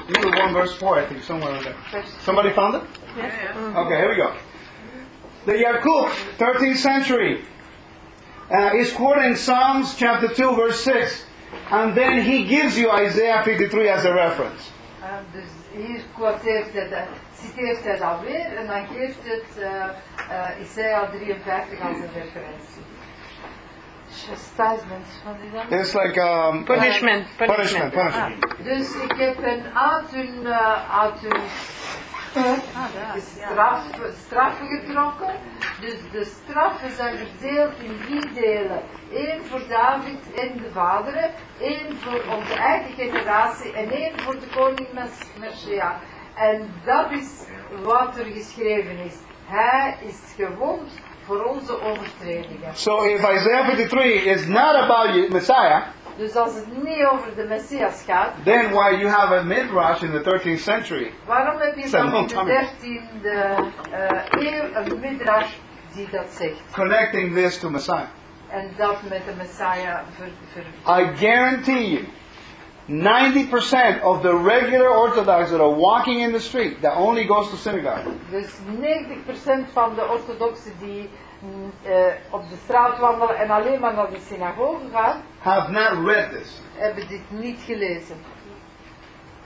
Hebrew 1 verse 4, I think, somewhere in there. Somebody found it? Yes. Okay, here we go. The Yalkut, 13th century, uh, is quoting Psalms chapter 2, verse 6, and then he gives you Isaiah 53 as a reference. Eh, dus hier quoteert hij, de- citeert hij dat weer en dan geeft het eh, Isaiah 53 als een referentie. Chastisement, wat is? It's like um, Punishment. punishment. Punishment. punishment. Dus ik heb een aantoon, uh, aantoon straf, straffen getrokken. Dus de straffen zijn verdeeld in drie delen. Eén voor David en de vaderen, één voor onze eigen generatie en één voor de koning Messiah. En dat is wat er geschreven is. Hij is gewond. So if Isaiah 53 is not about Messiah, Dus als het niet over de Messias gaat, then why you have a midrash in the 13th century? Waarom heb je dan in de 13e eh, eeuw een midrash die dat zegt? Connecting this to Messiah. En dat met de Messiah ver, ver- I guarantee you, 90% of the regular Orthodox that are walking in the street that only goes to synagogue Dus 90% van de orthodoxen die eh, op de straat wandelen en alleen maar naar de synagoge gaan, have not read this. hebben dit niet gelezen.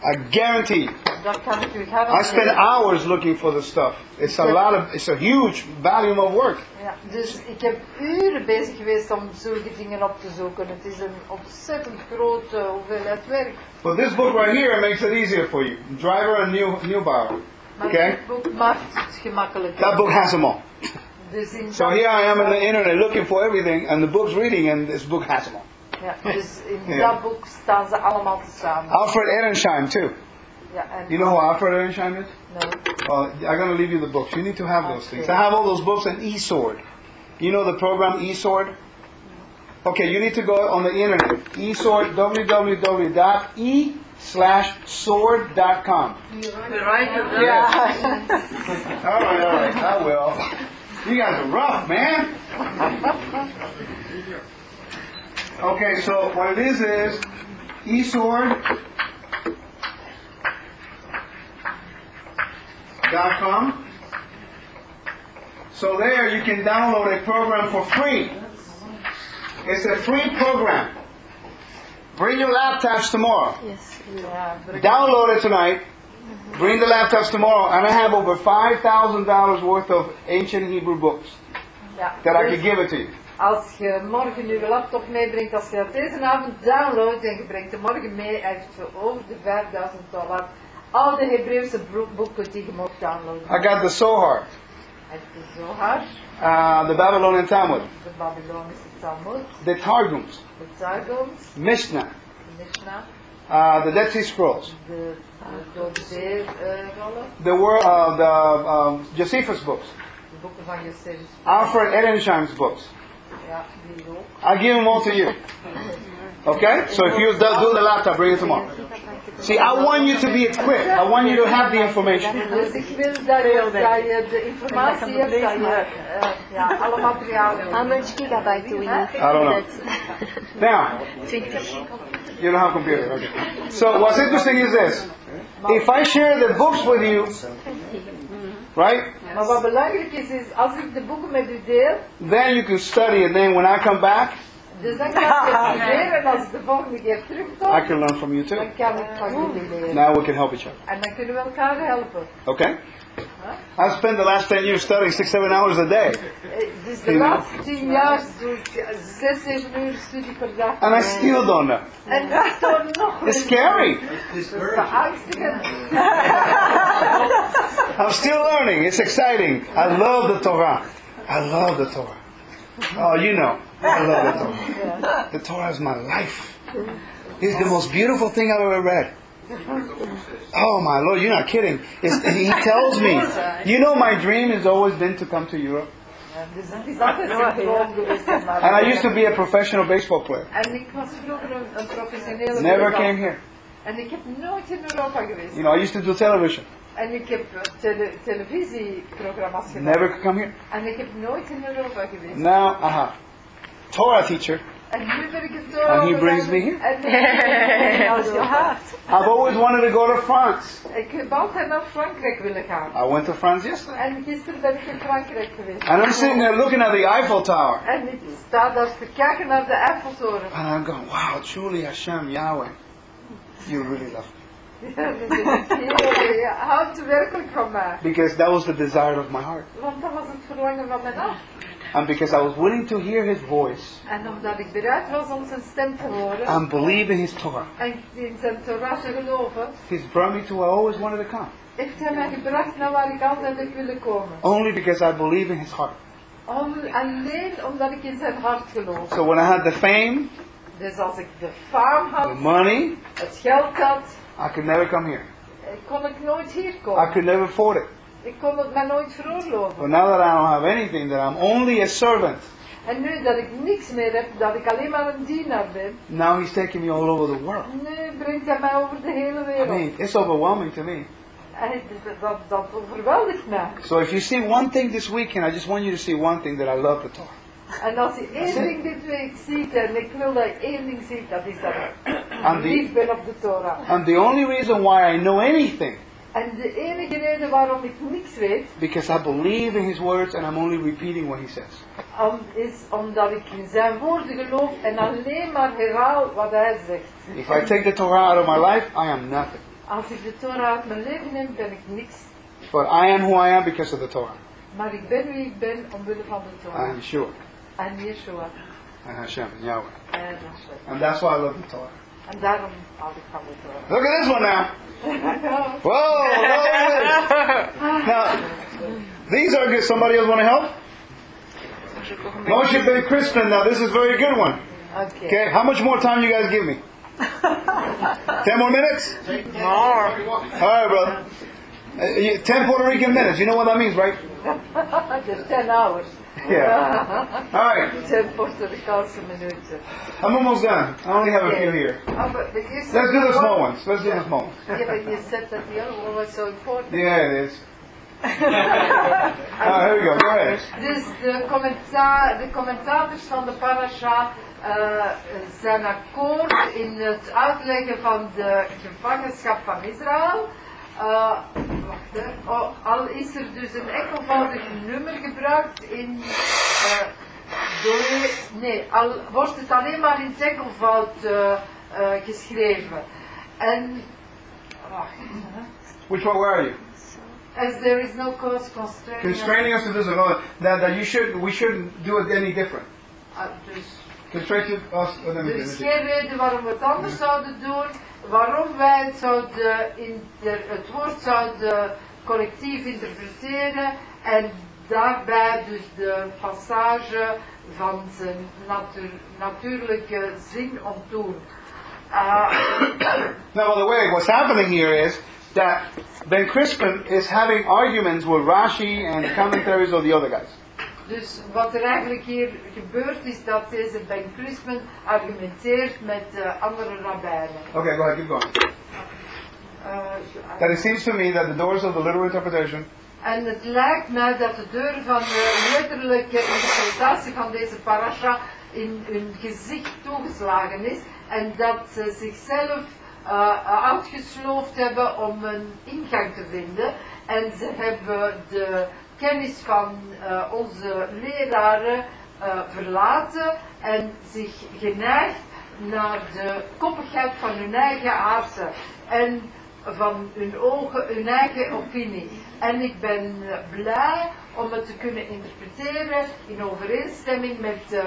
I guarantee I Dat kan ik u I spend hours looking for the stuff. It's a lot of, it's a huge volume of work. Ja, dus ik heb uren bezig geweest om zulke dingen op te zoeken. Het is een ontzettend grote hoeveelheid werk. But this book right here makes it easier for you. Driver and New Neubauer. Okay. boek maakt het gemakkelijker. That book has them all. So here I am on the internet looking for everything, and the book's reading, and this book has them all. Ja, dus in Ja. dat boek staan ze allemaal tezamen. Alfred Edersheim too. Ja, en You know who Alfred Edersheim is? no. Well, I'm going to leave you the books. You need to have those things. I have all those books and eSword. You know the program eSword? Okay, you need to go on the internet. eSword, www.e slash sword.com. Ja. All right, all right, I will. You guys are rough, man. Okay, so what it is is eSword dot com. So there you can download a program for free. It's a free program. Bring your laptops tomorrow. Ja, breng- Download it tonight. Bring the laptops tomorrow, and I have over $5,000 worth of ancient Hebrew books Ja. that I could give it to you. Als je morgen je laptop meebrengt, als je dat deze avond downloadt en je brengt hem morgen mee, heeft je over de 5000 dollar al de Hebreeuwse boeken die je mocht downloaden. I got the Zohar, Het is zo hard. uh, the Babylonian Talmud, De Babylonische Talmud, the Targums, de Targums, Mishnah, de Mishnah, uh, the Dead Sea Scrolls, de, de eh, the, wor- uh, the um, Josephus books, de boeken van Josephus. Alfred Edensheim's books. I give them all to you. Okay? So if you do, the laptop, bring it tomorrow. See, I want you to be equipped. I want you to have the information. How much gigabyte do we need? I don't know. Now, you don't have a computer. Okay. So what's interesting is this. If I share the books with you, right? Maar wat belangrijk is, is als ik de boeken met u deel, Then you can study and then when I come back, dus dan kan ik studeren en als ik de volgende keer I can learn from you too. dan kan ik van jullie leren. Now we can help each other. En dan kunnen we elkaar helpen. Okay? I've spent the last 10 years studying six, seven hours a day. Dus de laatste tien jaar doe ik zes, zeven uur studie per dag. And I still don't know. En ik toon nog It's scary. I'm still learning. It's exciting. I love the Torah. I love the Torah. Oh, you know, I love the Torah. The Torah is my life. It's the most beautiful thing I've ever read. Oh my Lord, you're not kidding. It's, he tells me, you know, my dream has always been to come to Europe. Dus het is altijd een droom geweest. om naar And I used to be a professional baseball player. En ik was vroeger een, een professionele Never came here. En ik heb nooit in Europa geweest. You know, I used to do television. En ik heb tele televisieprogramma's gedaan. Never come here. En ik heb nooit in Europa geweest. Now, aha. Torah teacher. En nu ben ik het zo. And he brings me here. En nu als je. I've always wanted to go to France. Ik heb altijd naar Frankrijk willen gaan. I went to France yesterday. En gisteren ben ik in Frankrijk geweest. And I'm sitting there looking at the Eiffel Tower. En ik sta daar te kijken naar de Eiffeltoren. And I'm going, wow, truly Hashem, Yahweh, you really love me. Ja, dan denk ik, "Heer, je houdt werkelijk van mij. Because that was the desire of my heart. Want dat was het verlangen van mijn hart. And because I was willing to hear his voice En omdat ik bereid was om zijn stem te horen. and believe in his Torah, En in zijn Torah te geloven. he's brought me to where I always wanted to come. Heeft hij mij gebracht naar waar ik altijd heb willen komen. Only because I believe in his heart. Om, alleen omdat ik in zijn hart geloof. So when I had the fame, Dus als ik de faam the money, het geld had, I could never come here. eh, kon ik nooit hier komen. I could never afford it. Ik nooit veroorloven. But now that I don't have anything, that I'm only a servant, En nu er dat ik niks meer heb, dat ik alleen maar een dienaar ben, now he's taking me all over the world. nu brengt hij mij over de hele I mean, it's overwhelming to me. En dat, dat, overweldigt mij. So if you see one thing this weekend, I just want you to see one thing that I love the Torah. En als je één ding dit week ziet, en ik wil dat je één ding ziet, dat is dat ik lief ben op de Torah. and the only reason why I know anything, En de enige reden waarom ik niks weet, because I believe in his words and I'm only repeating what he says. om- is omdat ik in zijn woorden geloof en alleen maar herhaal wat hij zegt. If I take the Torah out of my life, I am nothing. Als ik de Torah uit mijn leven neem, ben ik niks. But I am who I am because of the Torah. Maar ik ben wie ik ben omwille van de Torah. I am Yeshua En Yeshua and Hashem and Yahweh. en Hashem. And that's why I love the Torah. En daarom hou ik van de Torah. Look at this one now. Whoa, look at this. Now, these are good. Somebody else want to help? Moshe Ben Crispin. Now, this is a very good one. Oké. Okay, how much more time you guys give me? Ten more minutes? All right, brother. Uh, ten Puerto Rican minutes. You know what that means, right? Just 10 hours. Yeah. All right. Ten Puerto Ricaanse minuten. I'm almost done. I only have a few here. Oh, but the eerste- Let's do the small ones. Let's do the small ones. Yeah, but you said that the other one was so important. Yeah, it is. Right, here we go. Go ahead. Dus de, commentaar, de commentators van de parasha eh, zijn akkoord in het uitleggen van de gevangenschap van Israël. Eh, wacht, hè. Oh, al is er dus een enkelvoudig nummer gebruikt in. door, nee, al wordt het alleen maar in het enkelvoud eh, geschreven. En. Wacht, hè. Which one? Where are you? As there is no cause constraining us. Constraining us to do so. No, that, that you should, we shouldn't do it any different. Ah, dus, Constraining us. Oh, er let is geen reden waarom we het anders zouden doen, waarom wij het, zouden inter, woord zouden collectief interpreteren en daarbij dus de passage van zijn natuur, natuurlijke zin ontdoen. Ah, Now, by the way, what's happening here is that Ben Crispin is having arguments with Rashi and commentaries of the other guys. Dus wat er eigenlijk hier gebeurt is dat deze Ben Christman argumenteert met uh, andere rabbijnen. Okay, go ahead, keep going. Uh, That it seems to me that the doors of the literal interpretation en het lijkt mij dat de deur van de letterlijke interpretatie van deze parasha in hun gezicht toegeslagen is en dat ze zichzelf uh, uitgesloofd hebben om een ingang te vinden en ze hebben de kennis van uh, onze leraren uh, verlaten en zich geneigd naar de koppigheid van hun eigen aardse en van hun ogen, hun eigen opinie. En ik ben uh, blij om het te kunnen interpreteren in overeenstemming met de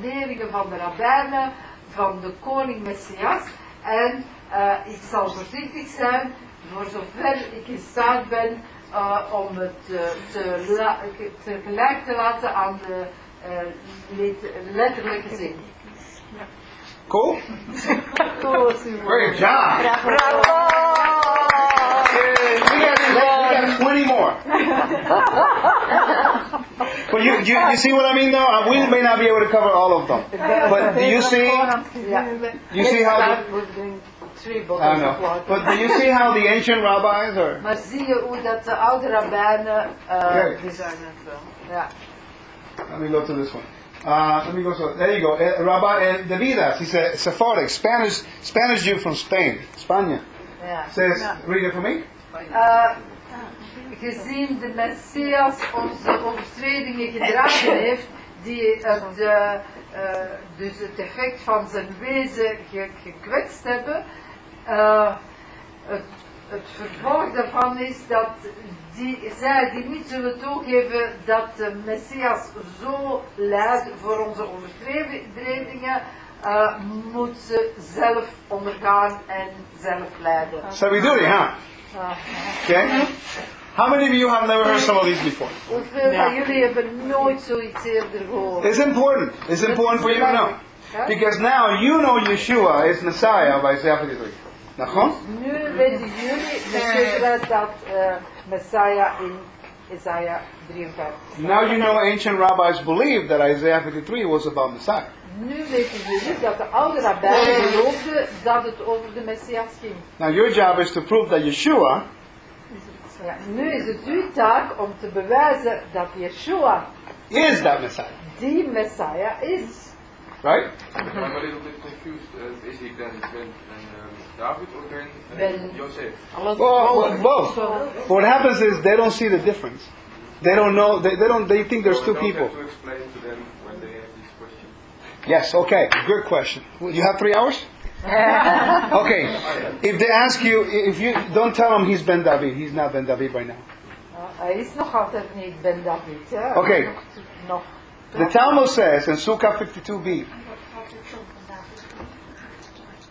leringen van de rabbijnen, van de koning Messias. En ik zal voorzichtig zijn, voor zover ik in staat ben, uh, om het uh, te, la, te gelijk te laten aan de uh, letterlijke zin. Cool? Cool, Great job. Bravo! We got, we got 20 more. But you, you, you see what I mean though? Uh, We may not be able to cover all of them. But do you see, you see how the, I know. But do you see how the ancient rabbis are? Maar zie je hoe dat de oude rabbijnen uh, Kijk. die zijn het wel. Ja. Let me go to this one. Uh, let me go. So there you go. Uh, Rabbi uh, Davidas, he's a Sephardic, Spanish, Spanish Jew from Spain, Spanje. ja. Says, read it for me. Uh, gezien de Messias onze overtredingen gedragen heeft, die het, uh, dus het effect van zijn wezen ge gekwetst hebben, uh, het, het vervolg daarvan is dat die, zij die niet zullen toegeven dat de Messias zo leidt voor onze overtredingen, uh, moet ze zelf ondergaan en zelf leiden. So we do it, huh? Okay. How many of you have never heard some of these before? Hoeveel van jullie hebben nooit zoiets eerder gehoord? It's important. It's important for you to know. Because now you know Yeshua is Messiah by Isaiah 53. Nachon? Nu weten jullie met zekerheid dat uh, Messiah in Isaiah 53. Now you know ancient rabbis believed that Isaiah 53 was about the Messiah. Nu weten jullie dat de oude rabbijnen geloofden dat het over de Messias ging. Now your job is to prove that Yeshua Ja, nu is het uw taak om te bewijzen dat Yeshua is that Messiah. die Messiah is. Right? I'm a little bit confused. Uh, is he then Ben David or Ben, Ben- Joseph? Well, well, both. What happens is they don't see the difference. They don't know. They, they don't. They think there's So two don't people. have to explain to them when they have this question. Yes. Okay. Good question. You have three hours. Okay. If they ask you, if you don't tell them he's Ben David, he's not Ben David right now. Uh, hij is nog altijd Ben David. Hè? Oké. Nog. The Talmud says in Sukkah 52b,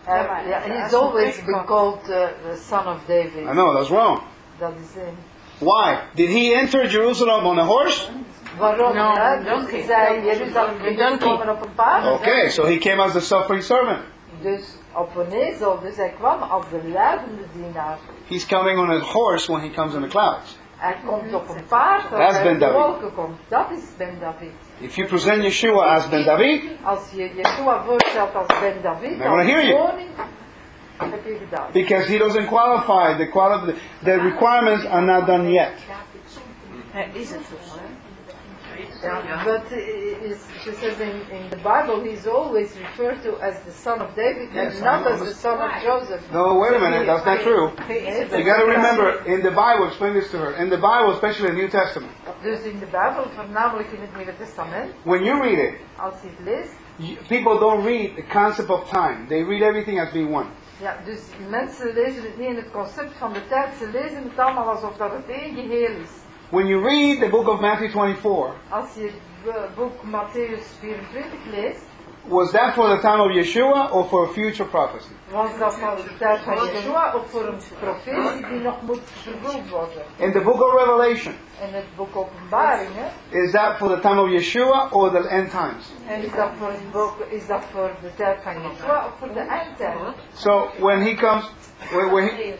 Uh, yeah, he's always been called uh, the son of David. I know that's wrong. Dat is hem. Why? Did he enter Jerusalem on a horse? Waarom? No, donkey. Dus zij Jeruzalem binnenkomen op een paard. Okay, so he came as the suffering servant. Dus op een ezel. Dus hij kwam als de leidende dienaar. He's coming on a horse when he comes in the clouds. Hij komt op een paard als hij in de wolken komt. Dat is Ben David. If you present Yeshua as Ben David, Als je Yeshua voorstelt als Ben David, I wanna hear you. koning, dat heb je gedaan. because he doesn't qualify, the, quali- the requirements are not done yet. Is het zo? Yeah, but she says in, in the Bible he's always referred to as the son of David Yes, and not I as the son of Joseph. No, wait a minute, that's not true. You got to remember, in the Bible, explain this to her. In the Bible, especially the New Testament, Dus in de Bijbel, voornamelijk in het Nieuwe Testament, when you read it, als je het leest, you, people don't read the concept of time. They read everything as being one. Ja, dus mensen lezen het niet in het concept van de tijd, ze lezen het allemaal alsof dat het één geheel is. When you read the book of Matthew 24, Als je het eh, boek Matthäus 24 leest, was that for the time of Yeshua or for a future prophecy? was dat van de tijd van Yeshua of voor een profetie die nog moet vervuld worden. In the book of Revelation, In het boek Openbaringen, is that for the time of Yeshua or the end times? en is dat voor, het boek, is dat voor de tijd van Yeshua of voor de eindtijd? So when he comes, when, when he,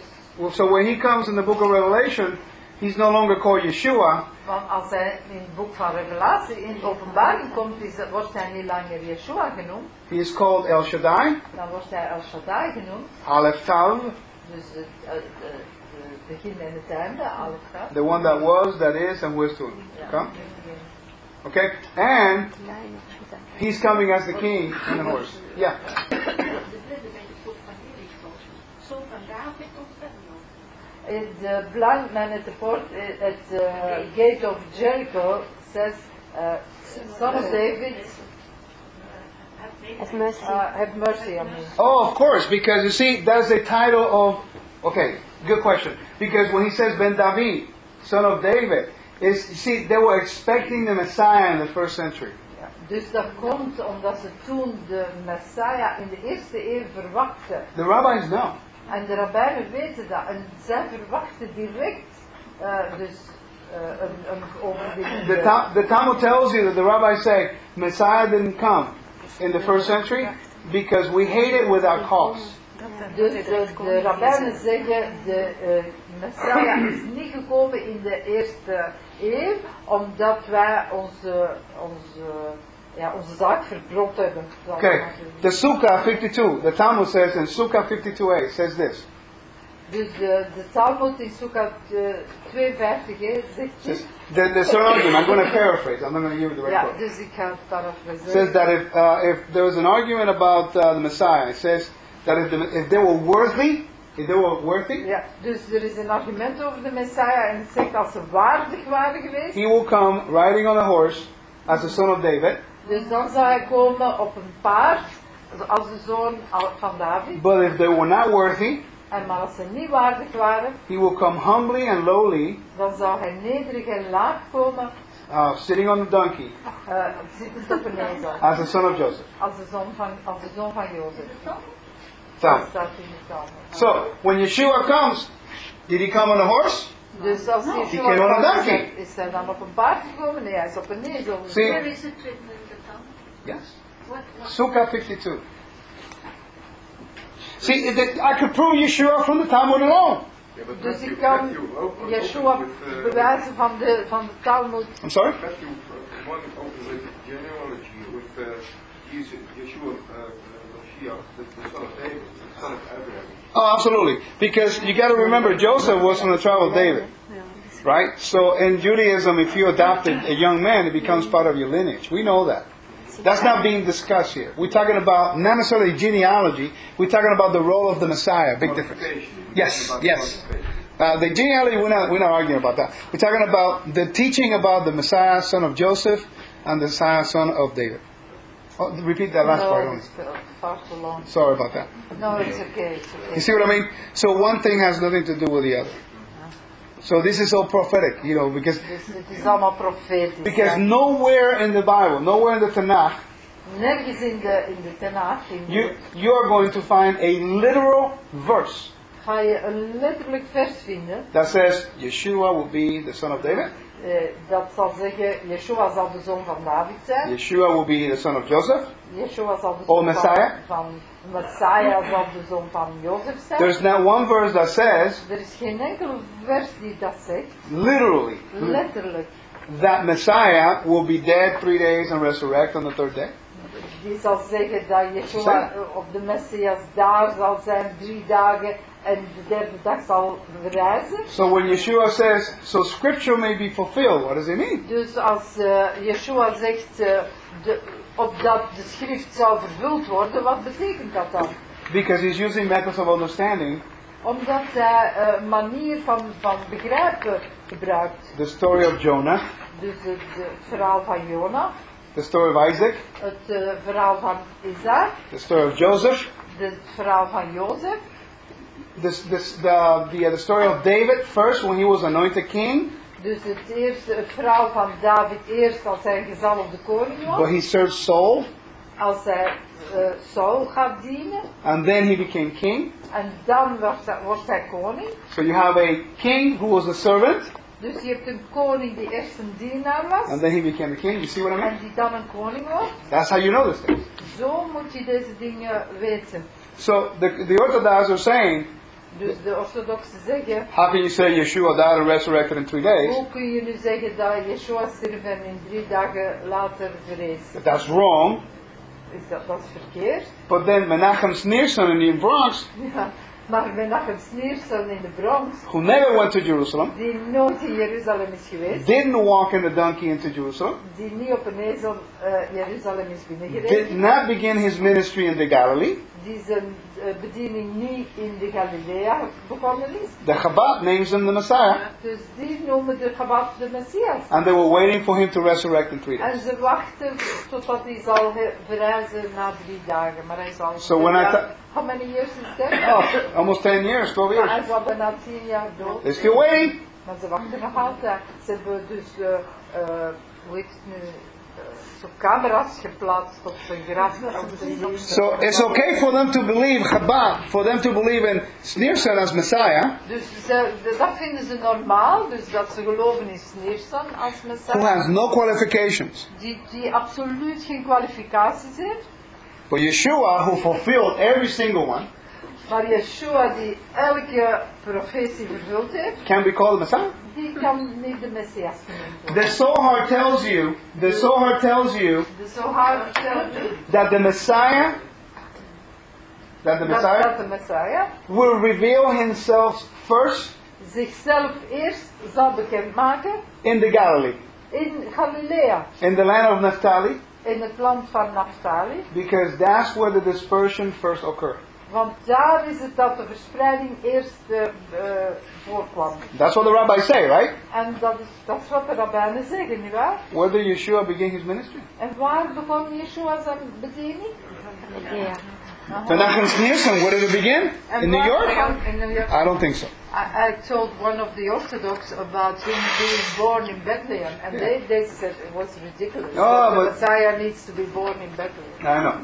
so when he comes in the book of Revelation, he's no longer called Yeshua. Want als hij in het boek van Revelatie, in openbaring komt, is, wordt hij niet langer Yeshua genoemd. He is called El Shaddai, Dan wordt hij El Shaddai genoemd. Aleph Tav, Dus het, eh, het, het, het begin en het einde, alles gaat. the one that was, that is, and who is to come. Okay, and he's coming as the king on the horse. Yeah. De blinde bij de van Jericho. Zo van David of Daniel. In The blind man at the port, eh, at the gate of Jericho, says, uh, Son of David, Have mercy. uh, have mercy on me. Oh, of course, because you see, that's the title of. Okay, good question. Because when he says Ben David, son of David, is you see they were expecting the Messiah in the first century. Ja, Dus dat komt omdat ze toen de Messiah in de eerste eeuw verwachten. The rabbis know. En de rabbijnen weten dat. En zij verwachten direct eh, dus eh, een. The, Ta- the Talmud tells you that the rabbis say Messiah didn't come in the first century because we hate it with our cause. Dus de, de rabbijnen zeggen, de eh, Messiah is niet gekomen in de eerste eeuw, omdat wij onze, onze, ja, onze zaak verbrot hebben. zal ik Okay, the Sukkah 52, the Talmud says in Sukkah 52a, says this. Dus de, de Talmud in Sukkot eh, 52 hè, zegt says the, the I'm going to paraphrase, I'm not going to give you the right Ja, quote. dus ik ga het daarop says that if uh, if there was an argument about uh, the Messiah, it says that if, the, if they were worthy, if they were worthy, Ja, dus er is een argument over de Messiah en het zegt als ze waardig waren geweest, he will come riding on a horse as the son of David. Dus dan zou hij komen op een paard als de zoon van David. But if they were not worthy, En maar als ze niet waardig waren, he will come humbly and lowly, dan zou hij nederig en laag komen, uh, sitting on the donkey, uh, zittend op een ezel, as the son of Joseph. als de zoon van, als de zoon van Jozef. Talmud. so when Yeshua comes, did he come on a horse? Dus als Yeshua came on a donkey. is- is hij dan op een paard gekomen? Nee, hij is op een ezel. See? Yes. What, what? Sukkah 52. See, it- I could prove Yeshua from the Talmud alone. Yeah, but Dus Matthew- ik kan Matthew opened Yeshua with, uh, bewijzen van de, van de Talmud. I'm sorry? Matthew uh, one opened with genealogy with uh, Jesus, Yeshua, uh, uh, Mashiach, the, the son of David, the son of Abraham. Oh, absolutely. Because you got to remember, Joseph was from the tribe of David, right? So in Judaism, if you adopted a young man, it becomes part of your lineage. We know that. That's not being discussed here. We're talking about not necessarily genealogy. We're talking about the role of the Messiah. Big difference. Yes, yes. Uh, the genealogy, we're not, we're not arguing about that. We're talking about the teaching about the Messiah, son of Joseph, and the Messiah, son of David. Oh, repeat that last No, part. only. far too long. Sorry about that. No, it's okay, it's You see what I mean? So one thing has nothing to do with the other. So this is all prophetic, you know, because Dus het is allemaal profetisch. because nowhere in the Bible, nowhere in the Tanakh, Nergens in de, in de Tenach in you you are going to find a literal verse ga je een letterlijk vers vinden. that says Yeshua will be the son of David, dat zal zeggen, Yeshua zal de zoon van David zijn. Yeshua will be the son of Joseph. Yeshua zal de zoon Messiah? van, van Messiah zal de zoon van Jozef zijn. There's not one verse that says er is geen enkele vers die dat zegt. literally Letterlijk. that Messiah will be dead three days and resurrect on the third day. Die zal zeggen dat Yeshua eh, op de Messias daar zal zijn drie dagen en de derde dag zal. So when Yeshua says, so scripture may be fulfilled, what does it mean? Dus als eh, Yeshua zegt eh, de, opdat de schrift zou vervuld worden, wat betekent dat dan? Because he's using methods of understanding Omdat hij een manier van, van begrijpen gebruikt. the story of Jonah, Dus het, het verhaal van Jona, the story of Isaac, het eh, verhaal van Isaac, the story of Joseph, het verhaal van Jozef. This, this, the, the, the story of David first when he was anointed king, Dus het, eerste, het verhaal van David eerst als hij gezalfde koning but was. he served Saul, Als hij eh, Saul gaat dienen. and then he became king. En dan hij, wordt hij koning. So you have a king who was a servant, Dus je hebt een koning die eerst een dienaar was. and then he became a king. You see what I mean? En die dan een koning wordt. That's how you know this thing. Zo moet je deze dingen weten. So the, the Orthodox are saying, Dus de orthodoxen zeggen, how can you say Yeshua died and resurrected in three days? hoe kun je nu zeggen dat Yeshua stierf en in drie dagen later verrees? That's wrong. Is dat, dat verkeerd? But then Menachem Schneerson in the Bronx, Ja. Maar Menachem Schneerson in de Bronx, who never went to Jerusalem, die nooit in Jeruzalem is geweest, didn't walk in the donkey into Jerusalem, die niet op een ezel eh, Jeruzalem is did not begin his ministry in the Galilee. Die eh, bediening niet in de Galilea begonnen is. The Chabad names him the Messiah, Dus die noemen de Chabad de Messias. and they were waiting for him to resurrect in three En days. ze wachten totdat hij zal verrijzen na drie dagen. Maar hij zal... So when I How many years is that? Oh, almost 10 years, 12 Maar years. hij zal bijna tien jaar dood. They're still waiting. Maar ze wachten nog altijd. Ze hebben dus, eh eh hoe heet het nu, zo camera's geplaatst op zijn graf. om te zien. So it's okay for them to believe Chabad, for them to believe in Schneerson as Messiah, Dus ze, dat vinden ze normaal, dus dat ze geloven in Schneerson als who has no qualifications. Die, die absoluut geen kwalificaties heeft. But Yeshua, who fulfilled every single one, Maar Yeshua die elke profetie vervuld heeft, can be called a Messiah. die kan niet de Messias genoemd The Zohar tells you, the Zohar tells you De Zohar vertelt u that the Messiah, that the Messiah dat de Messiah will reveal himself first zichzelf eerst zal bekendmaken in the Galilee, in Galilea, in the land of Naphtali, in het land van Naphtali. because that's where the dispersion first occurred. Want daar is het dat de verspreiding eerst eh, voorkwam. That's what the rabbis say, right? En dat is, dat is wat de rabbijnen zeggen, nietwaar? Where did Yeshua begin his ministry? En waar begon Yeshua zijn bediening? Yeah. Menachem Schneerson, where did it begin? In New York? In New York. I don't think so. I, I told one of the Orthodox about him being born in Bethlehem, and they, they said it was ridiculous. Oh, that the but- Messiah needs to be born in Bethlehem. I know.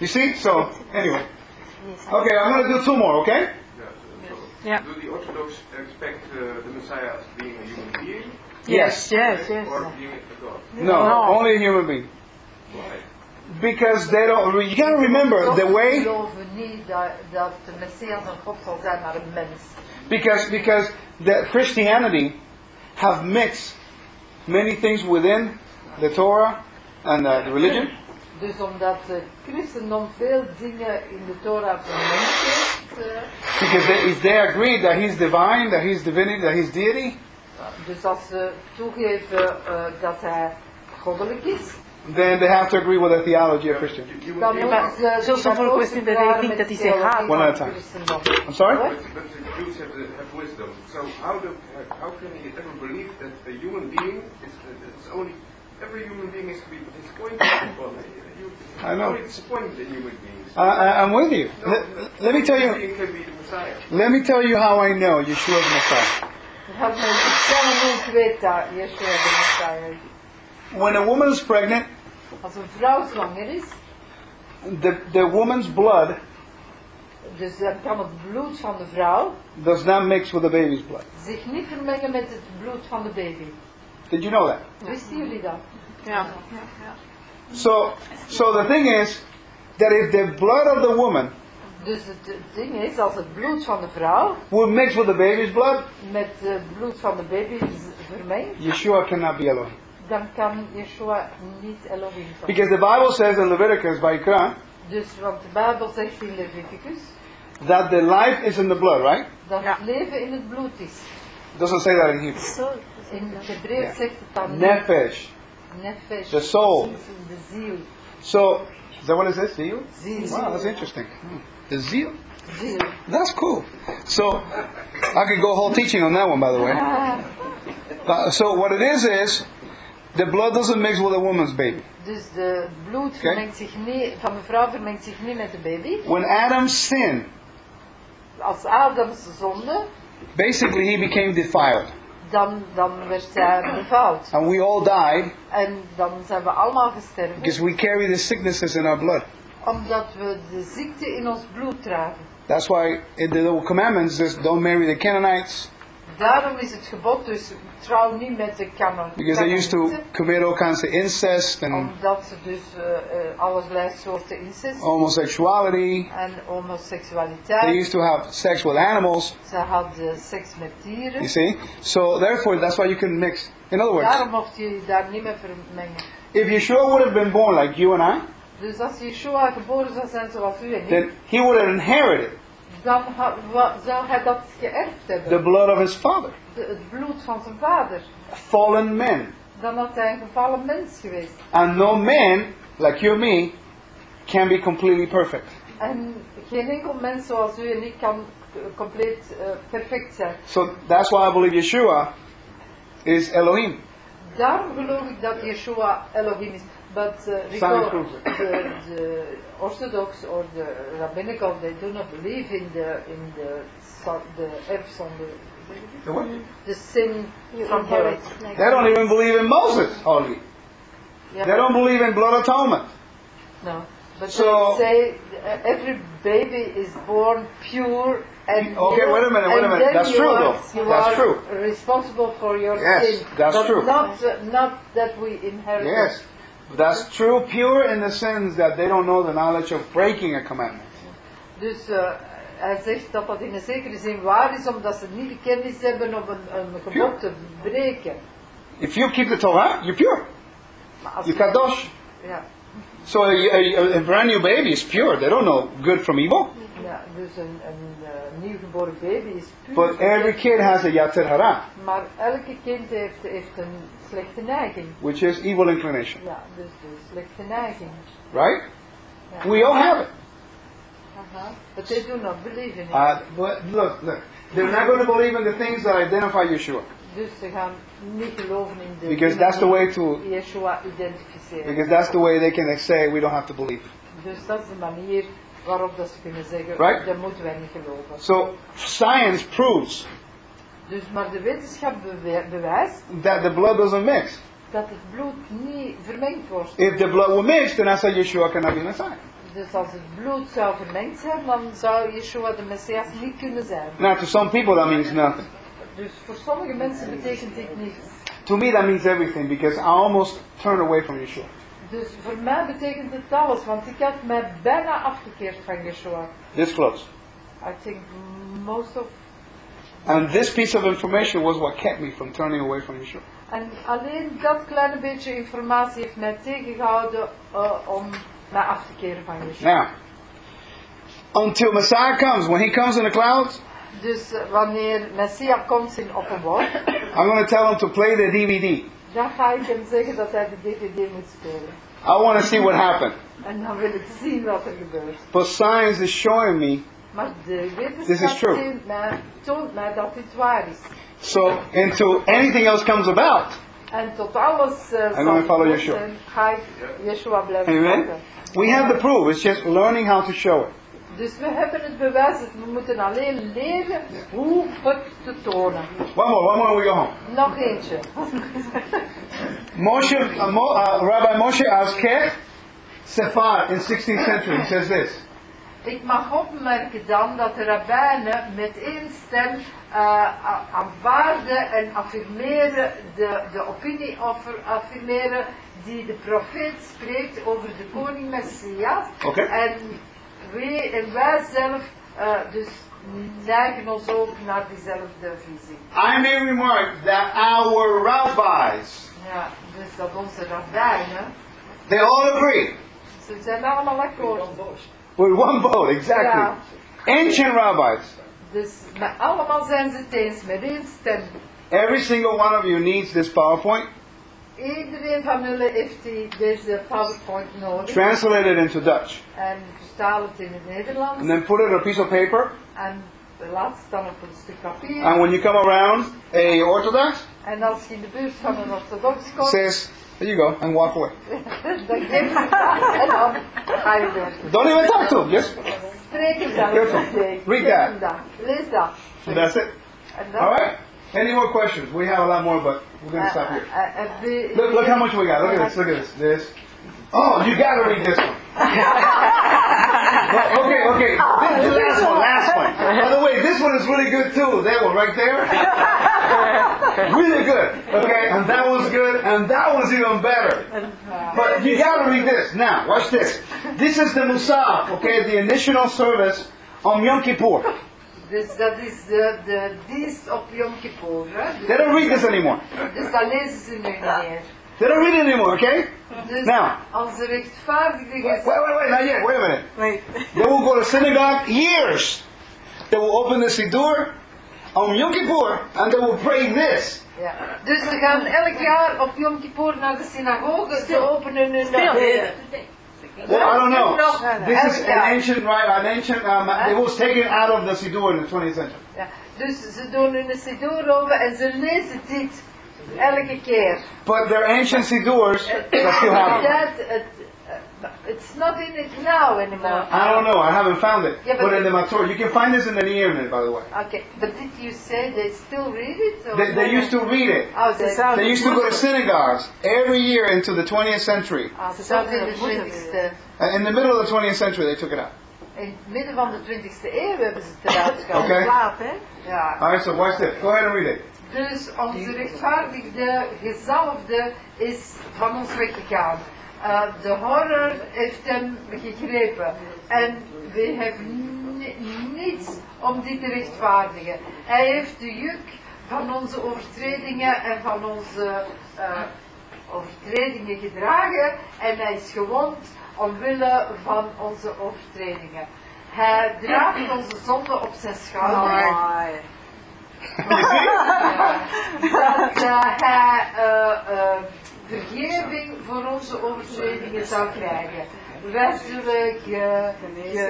You see? So, anyway. Okay, I'm going to do two more, okay? Yeah, so, so Yeah. Do the Orthodox expect uh, the Messiah as being a human being Yes. Yes, yes. or being a God? No, No. only a human being. Why? Because they don't, you got to remember the way, geloven niet dat, dat de Messias een God zal zijn, maar een mens. because, because the Christianity have mixed many things within the Torah and uh, the religion. Dus omdat het christendom veel dingen in de Torah vermengd heeft, eh, Because they, if they agree that he's divine, that he's divinity, that he's deity, dus als ze toegeven eh, dat hij goddelijk is, then they have to agree with the theology of Christian. You would dan be, moeten but ze it's also dat for a ook question that they verklaren think met that de he's a theologie God. One van at a time. I'm sorry? But, but the Jews have, the, have wisdom. So how do uh, how can you ever believe that a human being is uh, it's only every human being is to be is going I know. Only disappointed in human beings. I, I, I'm with you. No, Let, let me tell human you. being can be the Messiah. Let me tell you how I know Yeshua is the Messiah. Dat men zelf ook weet dat Yeshua de Messiah. When a woman is pregnant, Als een vrouw zwanger is, the, the woman's blood dus dan kan het bloed van de vrouw does not mix with the baby's blood. zich niet vermengen met het bloed van de baby. Did you know that? Wisten jullie dat? Yeah. So, so the thing is that if the blood of the woman Dus het, het ding is, als het bloed van de vrouw would mix with the baby's blood, met het bloed van de baby z- vermengt, Yeshua cannot be Elohim. dan kan Yeshua niet Elohim zijn. Because the Bible says in Leviticus, by Vayikra, Dus, want de Bijbel zegt in Leviticus that the life is in the blood, right? dat Ja. het leven in het bloed is. Doesn't say that in Hebrew. So, In het Hebreeuws Ja. zegt het dan Nefesh, nefesh. the soul. So, is that what it says? Zeal? Ziel. Wow, that's interesting. The zeal? That's cool. So, I could go whole teaching on that one, by the way. Uh, so what it is is The blood doesn't mix with a woman's baby. Dus de bloed Oké. vermengt zich niet, van de vrouw vermengt zich niet met de baby. When Adam sinned, Als zonde, basically he became defiled. Dan, dan werd hij bevuild. And we all died En dan zijn we allemaal gesterven. because we carry the sicknesses in our blood. Omdat we de ziekte in ons bloed dragen. That's why in the little commandments says don't marry the Canaanites Daarom is het gebod dus trouw niet met de because they used to commit all kinds of incest and Omdat ze dus eh, eh, allerlei soorten incest homosexuality. en They used to have sex with animals. Ze hadden seks met dieren. You see? So therefore, that's why you can mix. In other words, Daarom mocht je daar niet mee vermengen. if Yeshua would have been born like you and I, Dus als Yeshua geboren zou zijn zoals u en ik, then he would have inherited dan zou hij dat geërfd hebben. the blood of his father. Het bloed van zijn vader. Fallen men. Dan had hij een gevallen mens geweest. And no man, like you and me, can be completely perfect. En geen enkel mens zoals u en ik kan eh, compleet eh, perfect zijn. So that's why I believe Yeshua is Elohim. Daarom geloof ik dat Yeshua Elohim is. But uh, the, the Orthodox or the rabbinical, they do not believe in the in the the erfs on the The what? the sin You from inherit. birth. Like They don't even believe in Moses, hardly. Yeah, They don't believe in blood atonement. no, but So- they say uh, every baby is born pure and Okay, you- wait a minute, wait a minute. That's true, are, though. You That's are true. responsible for your Yes, sin. that's but true. Not uh, not that we inherit. Yes. That's true, pure in the sense that they don't know the knowledge of breaking a commandment. Dus eh, hij zegt dat dat in een zekere zin waar is, omdat ze niet de kennis hebben om een, een gebod te breken. If you keep the Torah, you're pure. You're kadosh. ja, So a, a, a brand new baby is pure. They don't know good from evil. ja, dus een, een eh, nieuwgeboren baby is puur. But every kid has a yater hara, Maar elke kind heeft, heeft een slechte neiging. which is evil inclination. Ja, dus de slechte neiging. Right? Ja. We all have it. Aha. But they do not believe in it. Uh, but look, look. They're not going to believe in the things that identify Yeshua. dus ze gaan niet geloven in de Because that's the way to, Yeshua because that's the way they can say we don't have to believe. Dus dat is de manier waarop dat ze kunnen zeggen, Right. dat moeten wij niet geloven. So science proves Dus, maar de wetenschap bewijst that the blood doesn't mix. dat het bloed niet vermengd wordt. If the blood were mixed, then I say Yeshua cannot be Messiah. Dus als het bloed zou vermengd zijn, dan zou Yeshua de Messias niet kunnen zijn. Now, to some people, that means nothing. Dus voor sommige mensen betekent dit niets. To me, that means everything because I almost turned away from Yeshua. Dus voor mij betekent het alles, want ik had mij bijna afgekeerd van Yeshua. This close. I think most of... And this piece of information was what kept me from turning away from Yeshua. En alleen dat kleine beetje informatie heeft mij tegengehouden eh, om mij af te keren van Yeshua. Now, until Messiah comes, when he comes in the clouds, Dus eh, wanneer Messias komt in op een I'm going to tell him to play the DVD. dan ga ik hem zeggen dat hij de DVD moet spelen. I want to see what happened. En dan wil ik zien wat er gebeurt. But science is showing me. Maar de This is true. wetenschap mij, toont mij dat dit waar is. So until anything else comes about, En tot alles uh, follow Yeshua. ga ik Yeshua blijven amen. volgen. We have the proof. It's just learning how to show it. Dus we hebben het bewijs, we moeten alleen leren hoe het te tonen. One more, one more, we go home. Nog eentje. Moshe, uh, Mo, uh, Rabbi Moshe Azkeh Sephar in 16th century says this. Ik mag opmerken dan dat de rabbijnen met één stem a- aanvaarden en affirmeren de, de opinie affirmeren die de profeet spreekt over de koning Messias. Oké. En, wij, en wij zelf eh, dus neigen ons ook naar diezelfde visie. I may remark that our rabbis, Ja, dus dat onze rabbijnen, they all agree ze zijn allemaal akkoord. with one vote, exactly. Ja. Ancient rabbis. Dus met allemaal zijn ze het eens, met één stem. Every single one of you needs this PowerPoint Iedereen van jullie heeft die, deze PowerPoint nodig. translated into Dutch. En vertaal het in het Nederlands. And then put it on a piece of paper. En laat het dan op een stuk papier. And when you come around a Orthodox, En als je in de buurt van een orthodox komt, says, there you go, and walk away. dan geef je en dan ga je door. Don't even talk to him. Just Spreek hem dan. Careful. Read that. Lees dat. and that's it. En dan, All right. Any more questions? We have a lot more, but we're going to stop here. eh, heb je- Look, look how much we got. Look at this. Look at this. This. Oh, you got to read this one. Okay, okay. This, the last one, last one. By the way, this one is really good too. That one right there. really good. Okay, and that one's good, and that one's even better. But you got to read this. Now, watch this. This is the Musaf, okay, the initial service on Yom Kippur. Dus dat is de, de dienst op Yom Kippur. Hè? They don't read this anymore. Dus dat lezen ze nu niet meer. They don't read it anymore, okay? Dus Nou. onze rechtvaardige Wait, wait, wait, wait, not yet. Wait a minute. Wait. They will go to synagogue years. They will open the Siddur on Yom Kippur and they will pray this. Ja. Dus ze gaan elk jaar op Yom Kippur naar de synagoge. Ze openen hun Still. Well, I don't know. This is an ancient right, an ancient. Um, it was taken out of the Siddur in the 20th century. Ja. Dus ze doen hun Siddur open en ze lezen dit elke keer. But their ancient Siddurs that still have it. That, it, it's not in it now anymore. I don't know. I haven't found it. Yeah, but but in the the- Machzor, you can find this in the internet, by the way. Okay, but did you say they still read it? Or They, they used to read it. Oh, they, They used to go to synagogues every year into the 20th century. Ah, tot in de 20ste. Uh, In the middle of the 20th century, they took it out. In het midden van de 20ste eeuw hebben ze het eruit gehaald. Okay. Laat, hè? Ja. All right, so watch this. Go ahead and read it. Dus onze rechtvaardigde gezalfde is van ons weggegaan. Uh, de horror heeft hem gegrepen. En we hebben ni- niets om dit te rechtvaardigen. Hij heeft de juk van onze overtredingen en van onze uh, overtredingen gedragen. En hij is gewond omwille van onze overtredingen. Hij draagt onze zonde op zijn schouder. Dat uh, hij uh, vergeving voor onze overtredingen zou krijgen. Zullen ge,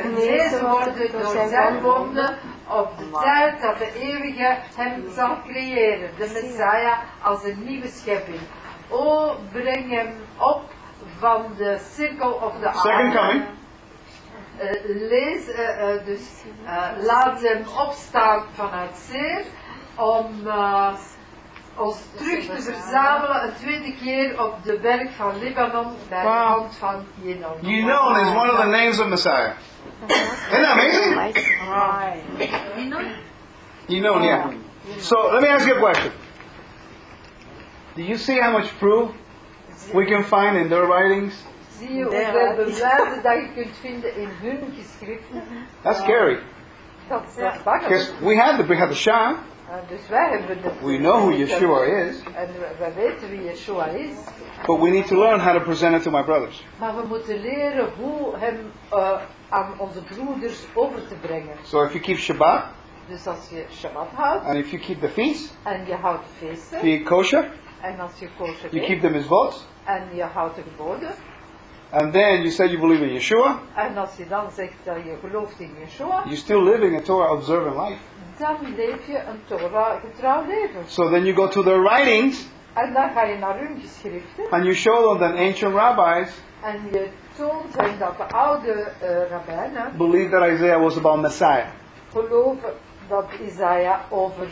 genezen worden door zijn wonden op de tijd dat de eeuwige hem zal creëren, de Messiah als een nieuwe schepping. O, breng hem op van de cirkel of de Second aarde. coming. Eh, lees, eh, eh, dus eh, laat hem opstaan vanuit zeer om eh, ons terug te verzamelen een tweede keer op de berg van Libanon bij de hand van Jenon. Yinon is one of the names of Messiah. Isn't that amazing? Yinon, yeah. So let me ask you a question. Do you see how much proof we can find in their writings? Zie je hoeveel bewijzen dat je kunt vinden in hun geschriften? That's scary. Dat is ja. bangelijk. Because we had the we had the Shah. Dus wij hebben de We know who Yeshua is, En we- wij weten wie Yeshua is. but we need to learn how to present it to my brothers. Maar we moeten leren hoe hem aan uh, um, onze broeders over te brengen. So if you keep Shabbat Dus als je Shabbat houdt and if you keep the feast, en je houdt de feesten if you eat kosher, en als je kosher you keep the mitzvot, en je houdt de geboden and then you say you believe in Yeshua, en als je dan zegt dat je gelooft in Yeshua, you're still living a Torah observant life. Dan leef je een Torah getrouw leven. So then you go to their writings En dan ga je naar hun geschriften and you show them that ancient rabbis en je toont hen dat de oude eh rabbijnen believed that Isaiah was about Messiah. geloven dat Isaiah over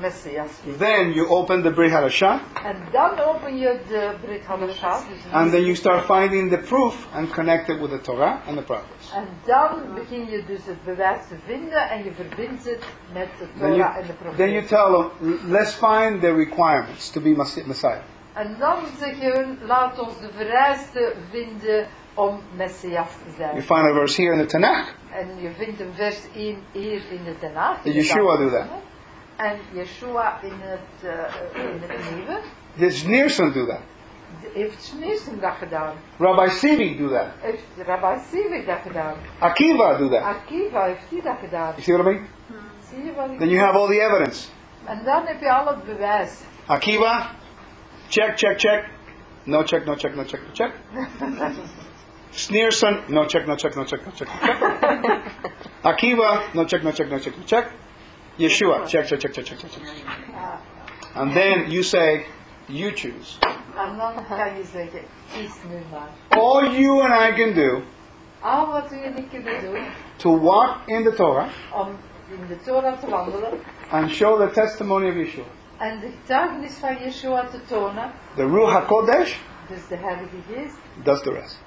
Messias. Then you open the Brit Hadashah, En dan open je de Brit Hadashah. dus and then you start finding the proof and connect it with the Torah and the prophets. En dan begin je dus het bewijs te vinden en je verbindt het met de Then you, Torah en de then you tell them, let's find the requirements to be Messi- Messiah. En dan zeg je laat ons de vereisten vinden om Messias te You find a verse here in the Tanakh. En je vindt een vers 1 hier in de Tanakh. Did Yeshua do that? En Yeshua in het, eh, in het Nieuwe. Did Schneerson do that? Heeft Schneerson dat gedaan? Rabbi Sivi do that? Heeft Rabbi Sivik dat gedaan? Akiva do that? Akiva heeft hij dat gedaan? You see what I mean? Zie je wat ik Then you have all the evidence. En dan heb je al het bewijs. Akiva, check, check, check. No check, no check, no check, no check. Schneerson, no check, no check, no check, no check, no check. Akiva, no check, no check, no check, no check. Yeshua, check, check, check, check, check, check. And then you say, you choose. Kan je zeggen, kies nu maar. All you and I can do Al wat u en ik kunnen doen to walk in the Torah om in de Torah te wandelen and show the testimony of Yeshua. en de getuigenis van Yeshua te tonen, The Ruach HaKodesh dus de Heilige Geest, does the rest.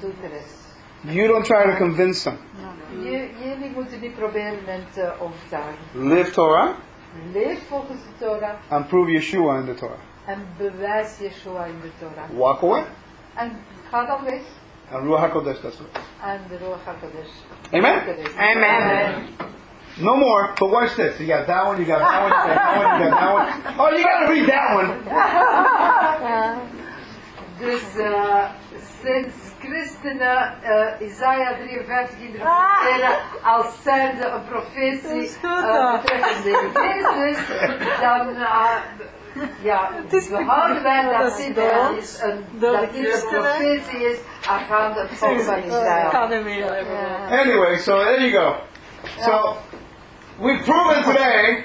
doet de rest. You don't try to convince them. Je, jullie moeten niet proberen hen te overtuigen. Live Torah Leef volgens de Torah and prove Yeshua in the Torah. en bewijs Yeshua in de Torah. Walk away En ga dan weg and Ruach HaKodesh does the rest. en Ruach HaKodesh. Amen? doet de rest. Amen. No more, but watch this. You got that one, you got that one, you got that one, you got that one. Oh, you gotta read that one. Christenen eh, Isaiah 53 interpreteren als zijnde een profetie eh, betreffende Jezus, dan eh, ja, behouden wij dat dit is een, dat dit een profetie is aangaande het volk van Israël. Anyway, so there you go. So, we've proven today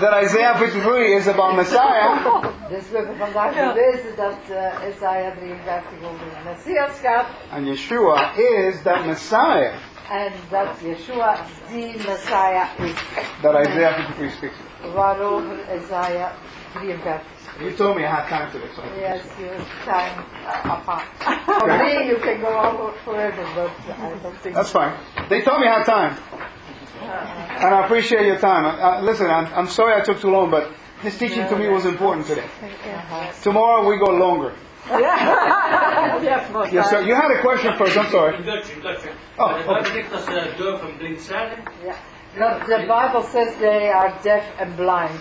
that Isaiah 53 is about Messiah. Dus we hebben vandaag bewezen dat eh, Isaiah 53 over de Messias gaat And Yeshua is that Messiah en dat Yeshua die Messiah is. that Isaiah 53 speaks of. waarover Isaiah 53 You told me I had time today, so. Yes, your time uh, apart. For me, you can go on forever, but I don't think That's fine. They told me I had time. And I appreciate your time. Uh, listen, I'm, I'm sorry I took too long, but this teaching to me was important today. Tomorrow we go longer. Yes, sir. You had a question first. I'm sorry. In Dutch. Oh, okay. zegt dat ze doof en blind zijn. But the Bible says they are deaf and blind.